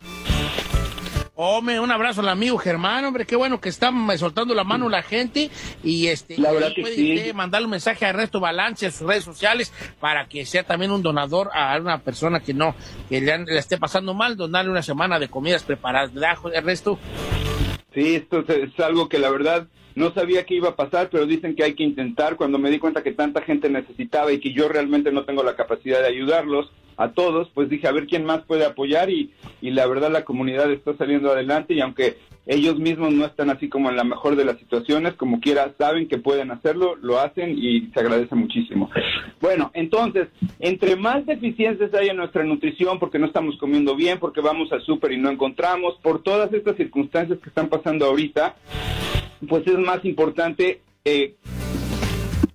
Hombre, un abrazo al amigo Germán, hombre, qué bueno que está soltando la mano la gente y este La y verdad ahí que puede sí. usted un mensaje a Ernesto Balance en sus redes sociales para que sea también un donador a una persona que no, que le, le esté pasando mal, donarle una semana de comidas preparadas, ¿verdad, Ernesto? Sí, esto es, es algo que la verdad no sabía que iba a pasar, pero dicen que hay que intentar. Cuando me di cuenta que tanta gente necesitaba y que yo realmente no tengo la capacidad de ayudarlos a todos, pues dije a ver quién más puede apoyar y, y la verdad la comunidad está saliendo adelante y aunque ellos mismos no están así como en la mejor de las situaciones, como quiera saben que pueden hacerlo, lo hacen y se agradece muchísimo. Bueno, entonces, entre más deficiencias hay en nuestra nutrición, porque no estamos comiendo bien, porque vamos al súper y no encontramos, por todas estas circunstancias que están pasando ahorita, pues es más importante eh,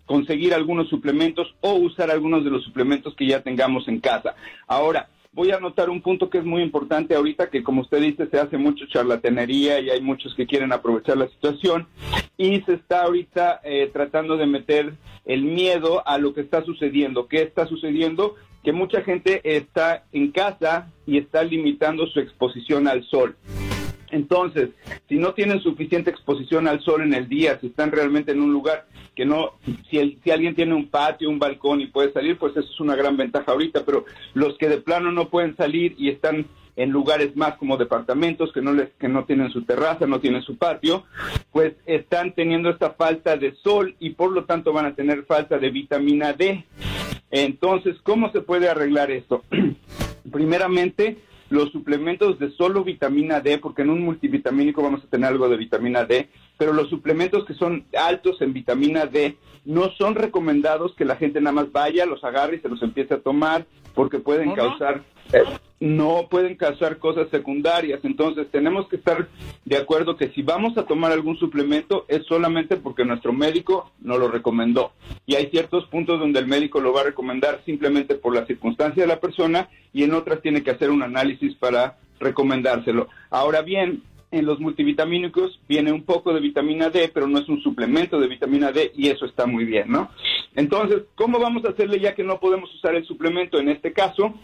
conseguir algunos suplementos o usar algunos de los suplementos que ya tengamos en casa. Ahora, voy a anotar un punto que es muy importante ahorita, que como usted dice, se hace mucho charlatanería y hay muchos que quieren aprovechar la situación y se está ahorita eh, tratando de meter el miedo a lo que está sucediendo. ¿Qué está sucediendo? Que mucha gente está en casa y está limitando su exposición al sol. Entonces, si no tienen suficiente exposición al sol en el día, si están realmente en un lugar que no, si, el- si alguien tiene un patio, un balcón y puede salir, pues eso es una gran ventaja ahorita, pero los que de plano no pueden salir y están en lugares más como departamentos que no les que no tienen su terraza, no tienen su patio, pues están teniendo esta falta de sol y por lo tanto van a tener falta de vitamina D. Entonces, ¿cómo se puede arreglar esto? Primeramente, los suplementos de solo vitamina D, porque en un multivitamínico vamos a tener algo de vitamina D, pero los suplementos que son altos en vitamina D no son recomendados que la gente nada más vaya, los agarre y se los empiece a tomar, porque pueden causar, eh, no pueden causar cosas secundarias. Entonces tenemos que estar de acuerdo que si vamos a tomar algún suplemento es solamente porque nuestro médico nos lo recomendó. Y hay ciertos puntos donde el médico lo va a recomendar simplemente por la circunstancia de la persona y en otras tiene que hacer un análisis para recomendárselo. Ahora bien, en los multivitamínicos viene un poco de vitamina D, pero no es un suplemento de vitamina D y eso está muy bien, ¿no? Entonces, ¿cómo vamos a hacerle ya que no podemos usar el suplemento en este caso?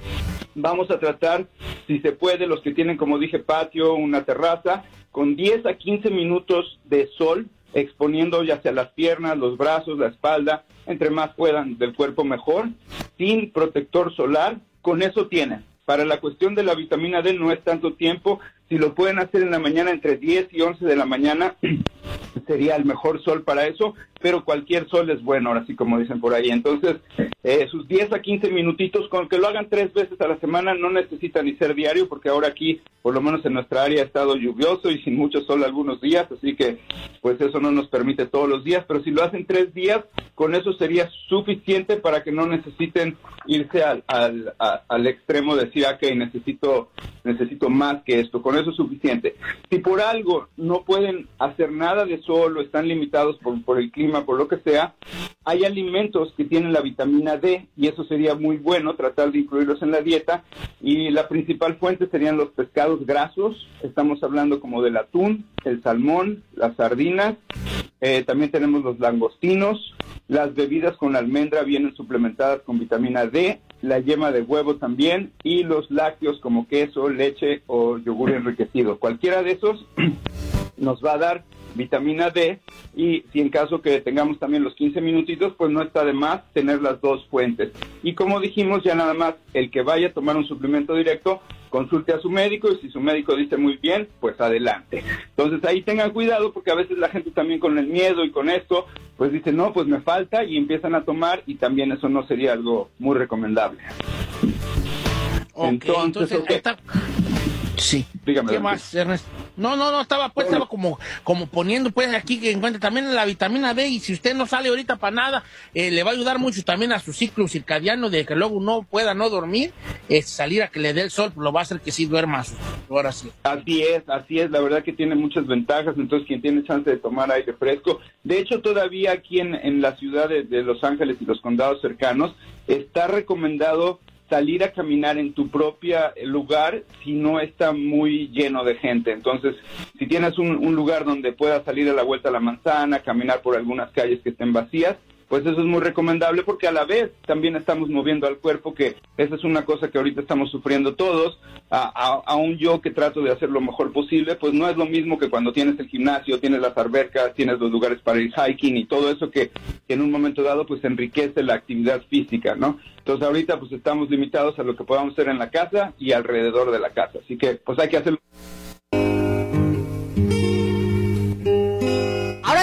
Vamos a tratar, si se puede, los que tienen, como dije, patio, una terraza, con 10 a 15 minutos de sol exponiendo ya sea las piernas, los brazos, la espalda, entre más puedan del cuerpo mejor, sin protector solar, con eso tienen. Para la cuestión de la vitamina D no es tanto tiempo, si lo pueden hacer en la mañana entre 10 y 11 de la mañana, sería el mejor sol para eso, pero cualquier sol es bueno, ahora sí como dicen por ahí. Entonces, eh, sus 10 a 15 minutitos, con que lo hagan tres veces a la semana, no necesita ni ser diario, porque ahora aquí, por lo menos en nuestra área, ha estado lluvioso y sin mucho sol algunos días, así que pues eso no nos permite todos los días, pero si lo hacen tres días, con eso sería suficiente para que no necesiten irse al, al, al extremo de decir, ok, necesito, necesito más que esto, eso es suficiente. Si por algo no pueden hacer nada de sol o están limitados por, por el clima, por lo que sea, hay alimentos que tienen la vitamina D y eso sería muy bueno tratar de incluirlos en la dieta. Y la principal fuente serían los pescados grasos, estamos hablando como del atún, el salmón, las sardinas, eh, también tenemos los langostinos, las bebidas con almendra vienen suplementadas con vitamina D, la yema de huevo también y los lácteos como queso, leche o yogur enriquecido. Cualquiera de esos nos va a dar vitamina D y si en caso que tengamos también los 15 minutitos, pues no está de más tener las dos fuentes. Y como dijimos, ya nada más el que vaya a tomar un suplemento directo, consulte a su médico y si su médico dice muy bien, pues adelante. Entonces ahí tengan cuidado porque a veces la gente también con el miedo y con esto, pues dice, no, pues me falta y empiezan a tomar y también eso no sería algo muy recomendable. entonces, esta- Sí. Dígame, ¿Qué más, Ernesto? No, no, no, estaba pues, estaba como, como poniendo pues aquí que encuentra también la vitamina D y si usted no sale ahorita para nada, eh, le va a ayudar mucho también a su ciclo circadiano de que luego no pueda no dormir, eh, salir a que le dé el sol, lo va a hacer que sí duerma. Ahora sí. Así es, así es, la verdad que tiene muchas ventajas, entonces quien tiene chance de tomar aire fresco, de hecho todavía aquí en, en la ciudad de, de Los Ángeles y los condados cercanos, está recomendado salir a caminar en tu propia lugar si no está muy lleno de gente. Entonces, si tienes un, un lugar donde puedas salir a la vuelta a la manzana, caminar por algunas calles que estén vacías, pues eso es muy recomendable porque a la vez también estamos moviendo al cuerpo, que esa es una cosa que ahorita estamos sufriendo todos, a, a- aún yo que trato de hacer lo mejor posible, pues no es lo mismo que cuando tienes el gimnasio, tienes las albercas, tienes los lugares para ir hiking y todo eso que, que en un momento dado pues enriquece la actividad física, ¿no? Entonces ahorita pues estamos limitados a lo que podamos hacer en la casa y alrededor de la casa, así que pues hay que hacerlo.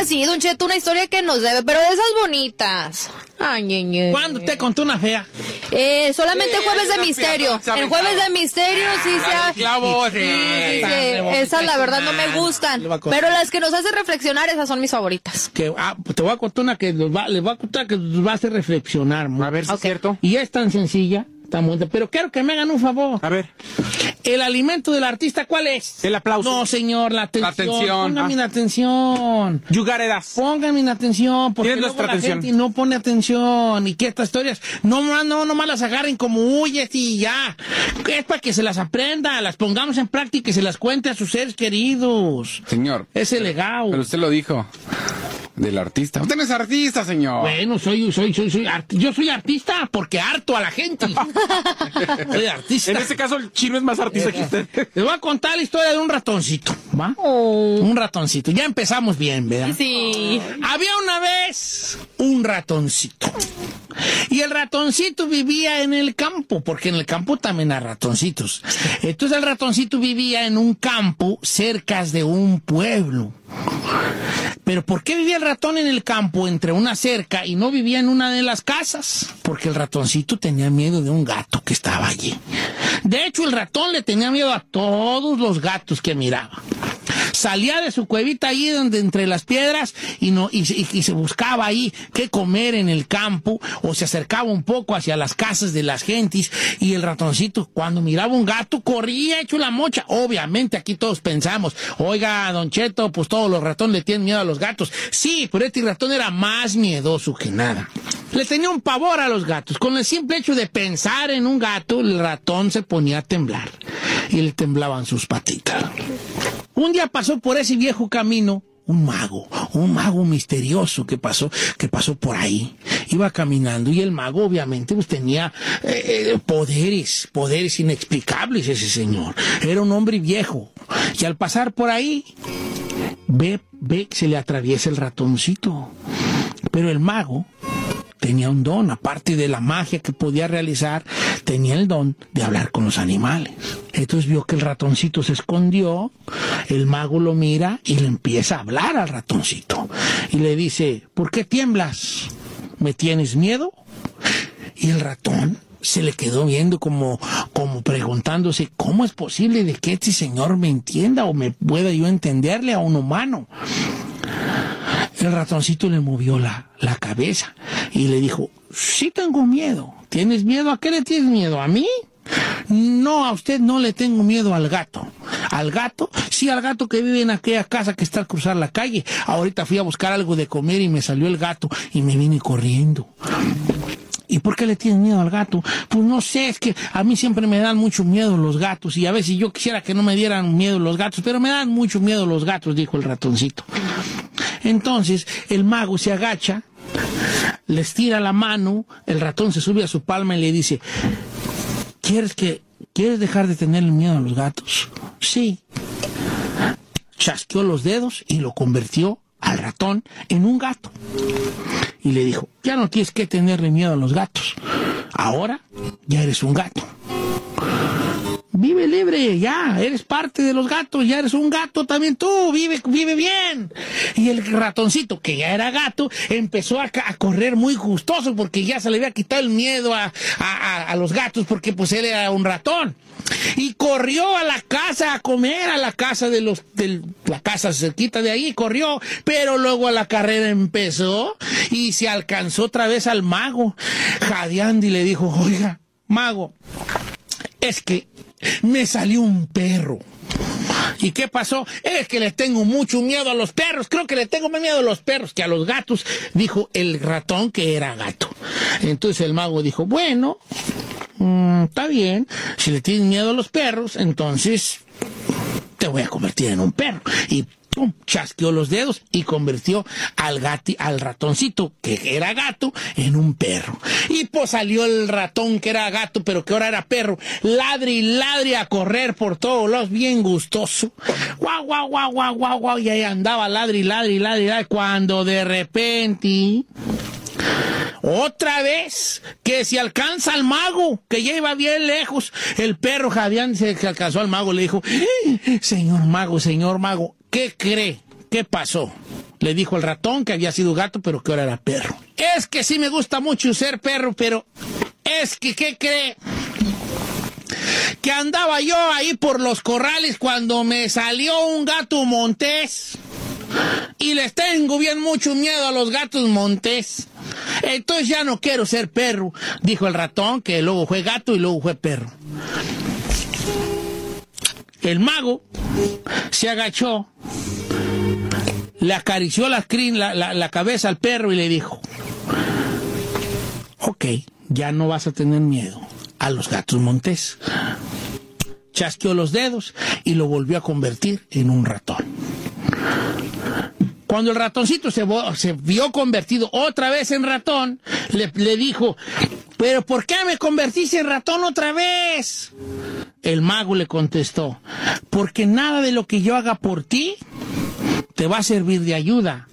Sí, Don Cheto, una historia que nos debe, pero de esas bonitas. Ay, ñe, ¿Cuándo te contó una fea? Eh, solamente Sí, jueves de una misterio. El jueves de misterio sí se ha... clavo, sí, Sí, sí, Esas la verdad no me hermano. gustan. Le va a contar. Pero las que nos hacen reflexionar, esas son mis favoritas. Que, ah, pues te voy a contar una que los va, les voy a contar que los va a hacer reflexionar. A ver si es cierto. Y es tan sencilla, tan bonita, pero quiero que me hagan un favor. A ver. ¿El alimento del artista cuál es? El aplauso. No, señor, la atención. atención. Póngame Ah. la atención. Póngame la atención. Porque luego la atención. gente no pone atención. Y que estas historias no, no, no, nomás las agarren como huyes y ya. Es para que se las aprenda, las pongamos en práctica y se las cuente a sus seres queridos. Señor. Ese legado. Pero usted lo dijo. Del artista. Usted no es artista, señor. Bueno, soy, soy, soy, soy, art- yo soy artista porque harto a la gente. soy artista. En este caso, el chino es más artista que usted. Les voy a contar la historia de un ratoncito, ¿va? Un ratoncito. Ya empezamos bien, ¿verdad? Sí. Había una vez un ratoncito. Y el ratoncito vivía en el campo, porque en el campo también hay ratoncitos. Entonces el ratoncito vivía en un campo cerca de un pueblo. Pero ¿por qué vivía el ratón en el campo entre una cerca y no vivía en una de las casas? Porque el ratoncito tenía miedo de un gato que estaba allí. De hecho, el ratón le tenía miedo a todos los gatos que miraba. Salía de su cuevita ahí donde entre las piedras y no y se buscaba ahí qué comer en el campo o se acercaba un poco hacia las casas de las gentes y el ratoncito cuando miraba un gato corría hecho la mocha. Obviamente aquí todos pensamos, oiga, don Cheto, pues todos los ratones le tienen miedo a los gatos. Sí, pero este ratón era más miedoso que nada. Le tenía un pavor a los gatos. Con el simple hecho de pensar en un gato, el ratón se ponía a temblar y le temblaban sus patitas. Un día pasó por ese viejo camino un mago, un mago misterioso que pasó, que pasó por ahí. Iba caminando y el mago obviamente pues tenía eh, eh, poderes, poderes inexplicables ese señor. Era un hombre viejo. Y al pasar por ahí, ve, ve se le atraviesa el ratoncito. Pero el mago tenía un don, aparte de la magia que podía realizar, tenía el don de hablar con los animales. Entonces vio que el ratoncito se escondió, el mago lo mira y le empieza a hablar al ratoncito. Y le dice, ¿por qué tiemblas? ¿Me tienes miedo? Y el ratón se le quedó viendo como, como preguntándose, ¿cómo es posible de que este señor me entienda o me pueda yo entenderle a un humano? El ratoncito le movió la, la cabeza y le dijo, sí tengo miedo. ¿Tienes miedo? ¿A qué le tienes miedo? ¿A mí? No, a usted no le tengo miedo al gato. ¿Al gato? Sí, al gato que vive en aquella casa que está al cruzar la calle. Ahorita fui a buscar algo de comer y me salió el gato y me vine corriendo. ¿Y por qué le tienes miedo al gato? Pues no sé, es que a mí siempre me dan mucho miedo los gatos y a veces yo quisiera que no me dieran miedo los gatos, pero me dan mucho miedo los gatos, dijo el ratoncito. Entonces el mago se agacha, les tira la mano, el ratón se sube a su palma y le dice, ¿quieres que, quieres dejar de tener miedo a los gatos? Sí. Chasqueó los dedos y lo convirtió al ratón en un gato. Y le dijo, ya no tienes que tenerle miedo a los gatos. Ahora ya eres un gato. Vive libre, ya, eres parte de los gatos, ya eres un gato también tú, vive, vive bien. Y el ratoncito, que ya era gato, empezó a, correr muy gustoso porque ya se le había quitado el miedo a, a, los gatos porque pues él era un ratón. Y corrió a la casa a comer, a la casa de los, de la casa cerquita de ahí, corrió, pero luego a la carrera empezó y se alcanzó otra vez al mago, jadeando y le dijo, oiga, mago, es que me salió un perro. ¿Y qué pasó? Es que le tengo mucho miedo a los perros. Creo que le tengo más miedo a los perros que a los gatos, dijo el ratón que era gato. Entonces el mago dijo, bueno, mm, está bien. Si le tienes miedo a los perros, entonces te voy a convertir en un perro. Y chasqueó los dedos y convirtió al gati, al ratoncito, que era gato, en un perro. Y pues salió el ratón que era gato, pero que ahora era perro, ladre y ladre a correr por todos lados, bien gustoso. Guau, guau, guau, guau, guau, guau, y ahí andaba ladre y ladre y ladre, y cuando de repente... Otra vez, que se alcanza al mago, que ya iba bien lejos. El perro Javián se alcanzó al mago, le dijo, eh, señor mago, señor mago, ¿Qué cree? ¿Qué pasó? Le dijo el ratón que había sido gato, pero que ahora era perro. Es que sí me gusta mucho ser perro, pero es que, ¿qué cree? Que andaba yo ahí por los corrales cuando me salió un gato montés. Y les tengo bien mucho miedo a los gatos montés. Entonces ya no quiero ser perro, dijo el ratón, que luego fue gato y luego fue perro. El mago se agachó, le acarició la, la, cabeza al perro y le dijo, ok, ya no vas a tener miedo a los gatos montés. Chasqueó los dedos y lo volvió a convertir en un ratón. Cuando el ratoncito se, se vio convertido otra vez en ratón, le, le dijo, pero ¿por qué me convertiste en ratón otra vez? El mago le contestó, porque nada de lo que yo haga por ti te va a servir de ayuda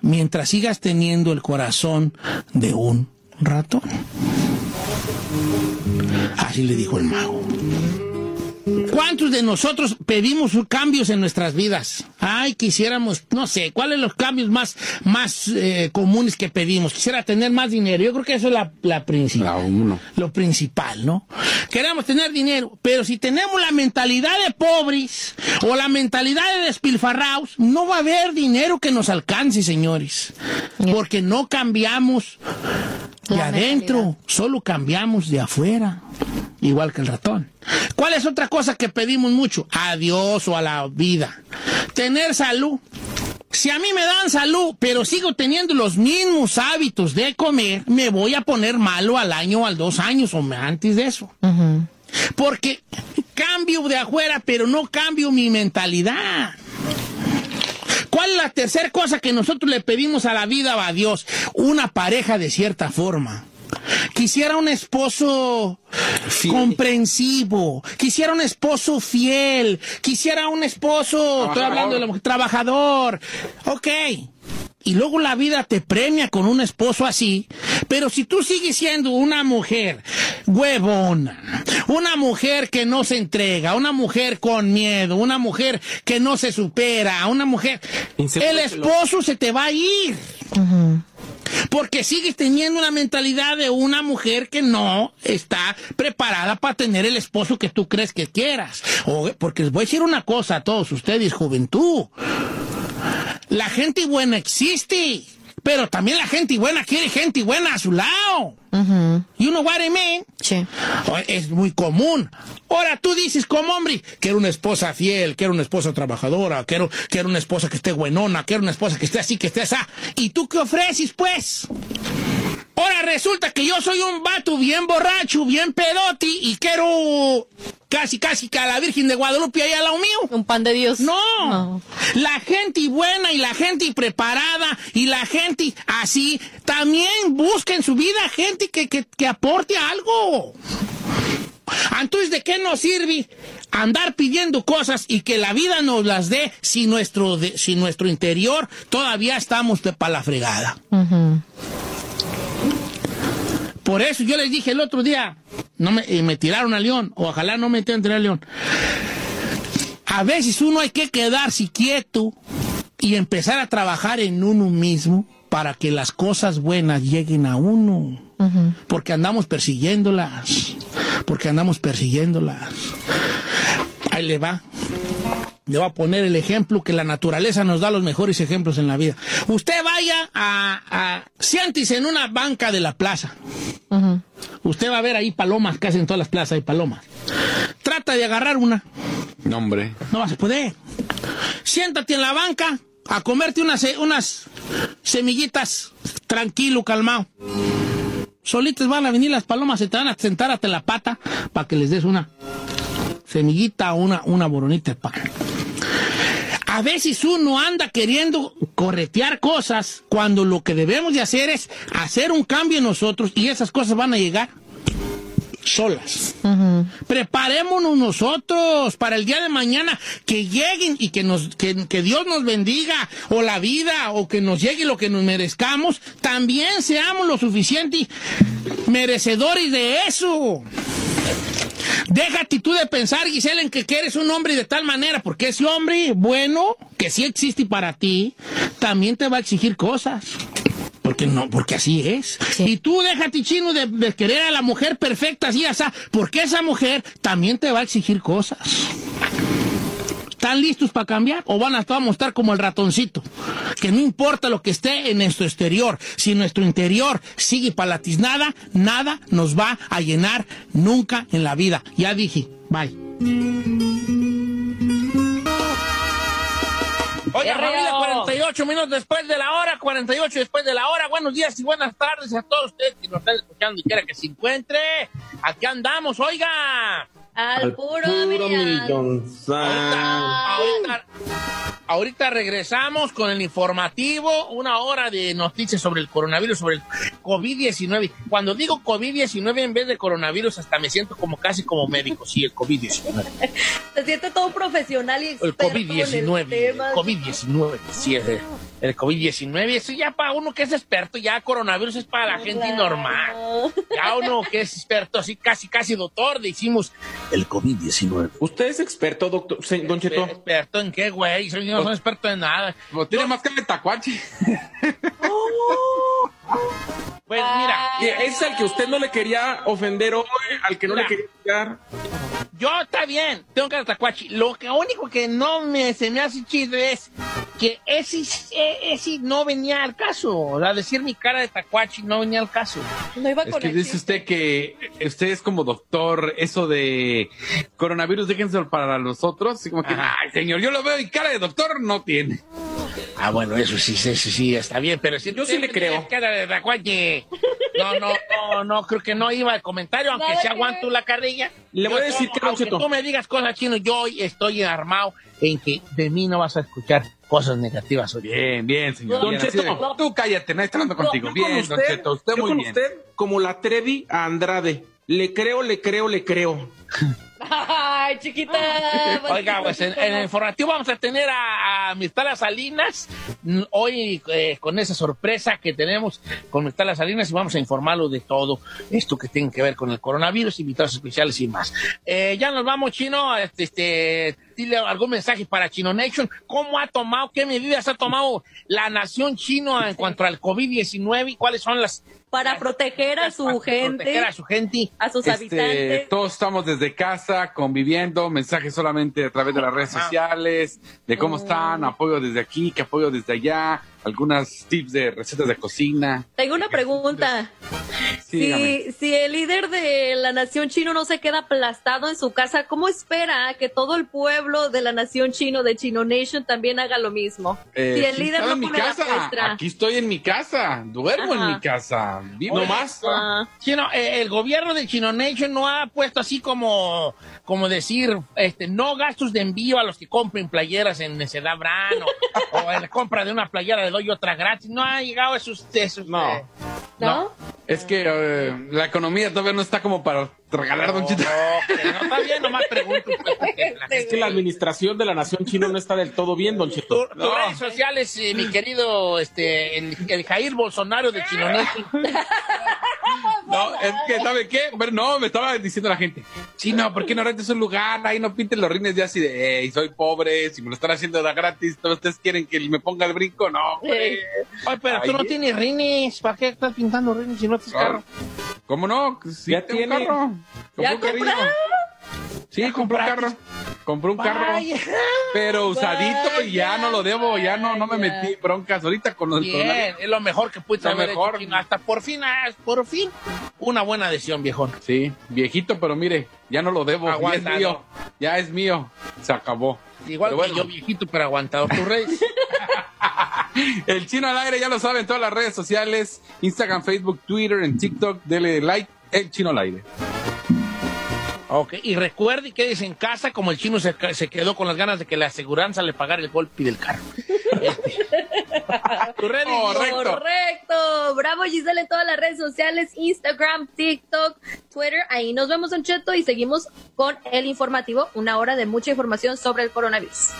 mientras sigas teniendo el corazón de un ratón. Así le dijo el mago. ¿Cuántos de nosotros pedimos cambios en nuestras vidas? Ay, quisiéramos, no sé, ¿cuáles son los cambios más, más eh, comunes que pedimos? Quisiera tener más dinero. Yo creo que eso es la, la principal. Lo principal, ¿no? Queremos tener dinero, pero si tenemos la mentalidad de pobres o la mentalidad de despilfarraos, no va a haber dinero que nos alcance, señores. Porque no cambiamos de adentro, solo cambiamos de afuera igual que el ratón. ¿Cuál es otra cosa que pedimos mucho? A Dios o a la vida. Tener salud. Si a mí me dan salud, pero sigo teniendo los mismos hábitos de comer, me voy a poner malo al año o al dos años o antes de eso. Porque cambio de afuera, pero no cambio mi mentalidad. ¿Cuál es la tercera cosa que nosotros le pedimos a la vida o a Dios? Una pareja de cierta forma. Quisiera un esposo comprensivo, quisiera un esposo fiel, quisiera un esposo, estoy hablando de la mujer, trabajador. Ok. Y luego la vida te premia con un esposo así. Pero si tú sigues siendo una mujer huevona, una mujer que no se entrega, una mujer con miedo, una mujer que no se supera, una mujer... el esposo se te va a ir. Porque sigues teniendo una mentalidad de una mujer que no está preparada para tener el esposo que tú crees que quieras. O, porque les voy a decir una cosa a todos ustedes, juventud. La gente buena existe, pero también la gente buena quiere gente buena a su lado. Y uno mean? Sí. Es muy común. Ahora tú dices como hombre, quiero una esposa fiel, quiero una esposa trabajadora, quiero, quiero una esposa que esté buenona, quiero una esposa que esté así, que esté así. ¿Y tú qué ofreces, pues? Ahora resulta que yo soy un vato bien borracho, bien pedoti y quiero casi, casi que a la Virgen de Guadalupe ahí al lado mío. Un pan de Dios. No. La gente buena y la gente preparada y la gente así también busca en su vida gente que, que, que aporte algo. Entonces, ¿de qué nos sirve andar pidiendo cosas y que la vida nos las dé si nuestro, de- si nuestro interior todavía estamos de para la fregada? Por eso yo les dije el otro día, no me, y me tiraron a León, o ojalá no me entren a León. A veces uno hay que quedarse quieto y empezar a trabajar en uno mismo para que las cosas buenas lleguen a uno. Porque andamos persiguiéndolas. Porque andamos persiguiéndolas. Ahí le va. Le voy a poner el ejemplo que la naturaleza nos da los mejores ejemplos en la vida. Usted vaya a, a siéntese en una banca de la plaza. Usted va a ver ahí palomas, casi en todas las plazas hay palomas. Trata de agarrar una. No, hombre. No vas a poder. Siéntate en la banca a comerte unas, eh, unas semillitas, tranquilo, calmado. Solitas van a venir las palomas, se te van a sentar hasta la pata para que les des una semillita o una, una boronita de pan. A veces uno anda queriendo corretear cosas cuando lo que debemos de hacer es hacer un cambio en nosotros y esas cosas van a llegar solas. Preparémonos nosotros para el día de mañana que lleguen y que, nos, que, que Dios nos bendiga o la vida o que nos llegue lo que nos merezcamos. También seamos lo suficiente merecedores de eso. Déjate tú de pensar, Giselle, en que eres un hombre de tal manera, porque ese hombre bueno, que sí existe para ti, también te va a exigir cosas. Porque no, porque así es. Y tú déjate chino de, de querer a la mujer perfecta así, así, porque esa mujer también te va a exigir cosas. ¿Están listos para cambiar? ¿O van a, vamos a estar como el ratoncito? Que no importa lo que esté en nuestro exterior, si nuestro interior sigue para la tiznada, nada nos va a llenar nunca en la vida. Ya dije, bye. Oiga, ¡Guerrero! familia, 48 minutos después de la hora, 48 después de la hora. Buenos días y buenas tardes a todos ustedes que nos están escuchando y quiera que se encuentre. Aquí andamos, oiga. Al puro, Ahorita, ahorita regresamos con el informativo, una hora de noticias sobre el coronavirus, sobre el COVID-19. Cuando digo COVID-19 en vez de coronavirus, hasta me siento como casi como médico, sí, el COVID-19. Se siente todo profesional y El experto COVID-19, el tema. el COVID-19, sí, el, el COVID-19, eso ya para uno que es experto, ya coronavirus es para la gente normal. Ya uno que es experto, así casi, casi doctor, decimos el COVID-19. ¿Usted es experto, doctor, se- Don Cheto? ¿Experto en qué, güey? Soy- Yo no soy experto en nada. Tiene más cara de tacuache. Pues mira, Eh, Es al que usted no le quería ofender hoy, al que no le Mira. quería llegar. yo está bien, tengo que tacuachi. Lo que único que no me, se me hace chiste es que ese, e- ese no venía al caso. O sea, decir mi cara de tacuachi no venía al caso. No iba Es con que el dice usted que usted es como doctor, eso de coronavirus, déjenselo para los otros. Así como que, ay, señor, yo lo veo y cara de doctor no tiene. Ah, bueno, eso sí, eso sí, está bien, pero si Yo sí le creo. No, no, no, no, creo que no iba el comentario, aunque se aguantó la carrilla. Le voy a decir que no, aunque tú me digas cosas chino, yo hoy estoy armado en que de mí no vas a escuchar cosas negativas hoy. Bien, bien, señor. Don Cheto. de- tú cállate, nadie está hablando contigo. Bien, don Cheto, usted muy bien. usted como la Trevi a Andrade. Le creo, le creo, le creo. Ay, chiquita. Oiga, pues en, el informativo vamos a tener a, a Mirtala Salinas mm, hoy eh, con esa sorpresa que tenemos con Mirtala Salinas y vamos a informarlo de todo esto que tiene que ver con el coronavirus, invitados especiales y más. Eh, ya nos vamos, Chino. Este, este, dile algún mensaje para Chino Nation. ¿Cómo ha tomado, qué medidas ha tomado la nación chino en cuanto al COVID-19 y cuáles son las Para proteger a su gente, proteger a su gente? a sus Este, habitantes. todos estamos desde casa, conviviendo, mensajes solamente a través de las redes sociales, de cómo están, apoyo desde aquí, que apoyo desde allá, algunas tips de recetas de cocina. Tengo una pregunta. Sí. Si, si el líder de la nación chino no se queda aplastado en su casa, ¿cómo espera que todo el pueblo de la nación chino, de Chino Nation, también haga lo mismo? Eh, si el sí, líder no en mi pone la casa, muestra. aquí estoy en mi casa, duermo Ajá. en mi casa, vivo Oye, mi. Ah, Chino, eh, el gobierno de Chino Nation no ha puesto así como, como decir, este, no gastos de envío a los que compren playeras en Necedad Brand o, o en la compra de una playera le doy otra gratis. No ha llegado esos, esos No. eh, ¿No? Es que eh, la economía todavía no está como para regalar, don Chito. no, que no, está bien, nomás pregunto. pues, Es que la administración de la nación chino no está del todo bien, don Cheto. Tu- tus redes sociales, eh, mi querido este, el, el Jair Bolsonaro de Chino Nation. No, es que, ¿sabe qué? Pero no, me estaba diciendo la gente. Sí, no, ¿por qué no rentas un lugar? Ahí no pinten los rines ya así de, hey, soy pobre, si me lo están haciendo de gratis, ¿todos ustedes quieren que me ponga el brinco? No, hombre. Ay, pero tú Ay, no tienes rines. ¿Para qué estás pintando rines si no tienes carro? ¿Cómo no? Sí, Ya tengo tiene. carro. Compré ¿Ya un? Sí, compré un carro. Compré un carro. Pero usadito y ya no lo debo, ya no, no me metí broncas ahorita con los Bien, es lo mejor que puedes Lo haber mejor. hecho. Hasta por fin, ah, por fin, una buena decisión, viejón. Sí, viejito, pero mire, ya no lo debo, ya es mío, ya es mío, se acabó. Igual Pero que bueno. yo, viejito, pero aguantado. Tus redes. El chino al aire, ya lo saben, todas las redes sociales, Instagram, Facebook, Twitter, en TikTok, dele like, el chino al aire. Ok, y recuerde y quédese en casa como el chino se, se quedó con las ganas de que la aseguranza le pagara el golpe del carro. Este. Correcto. Correcto. Bravo Giselle en todas las redes sociales, Instagram, TikTok, Twitter. Ahí nos vemos en Cheto y seguimos con el informativo, una hora de mucha información sobre el coronavirus.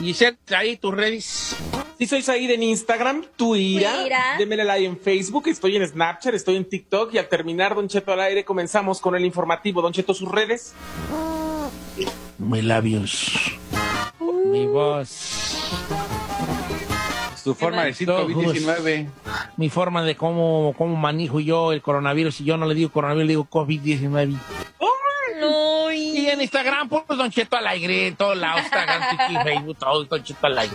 Giselle, ahí tus redes. Sí, soy Said en Instagram, Twitter, démele like en Facebook, estoy en Snapchat, estoy en TikTok y al terminar Don Cheto al aire comenzamos con el informativo. Don Cheto, sus redes. Mis labios. Mi voz. Su forma de decir Ojos. COVID-19. Mi forma de cómo, cómo manejo yo el coronavirus. Si yo no le digo coronavirus, le digo COVID-19. No, Y en Instagram, pues Don Cheto al aire, en todos lados, Instagram, Facebook, todo Don Cheto al aire.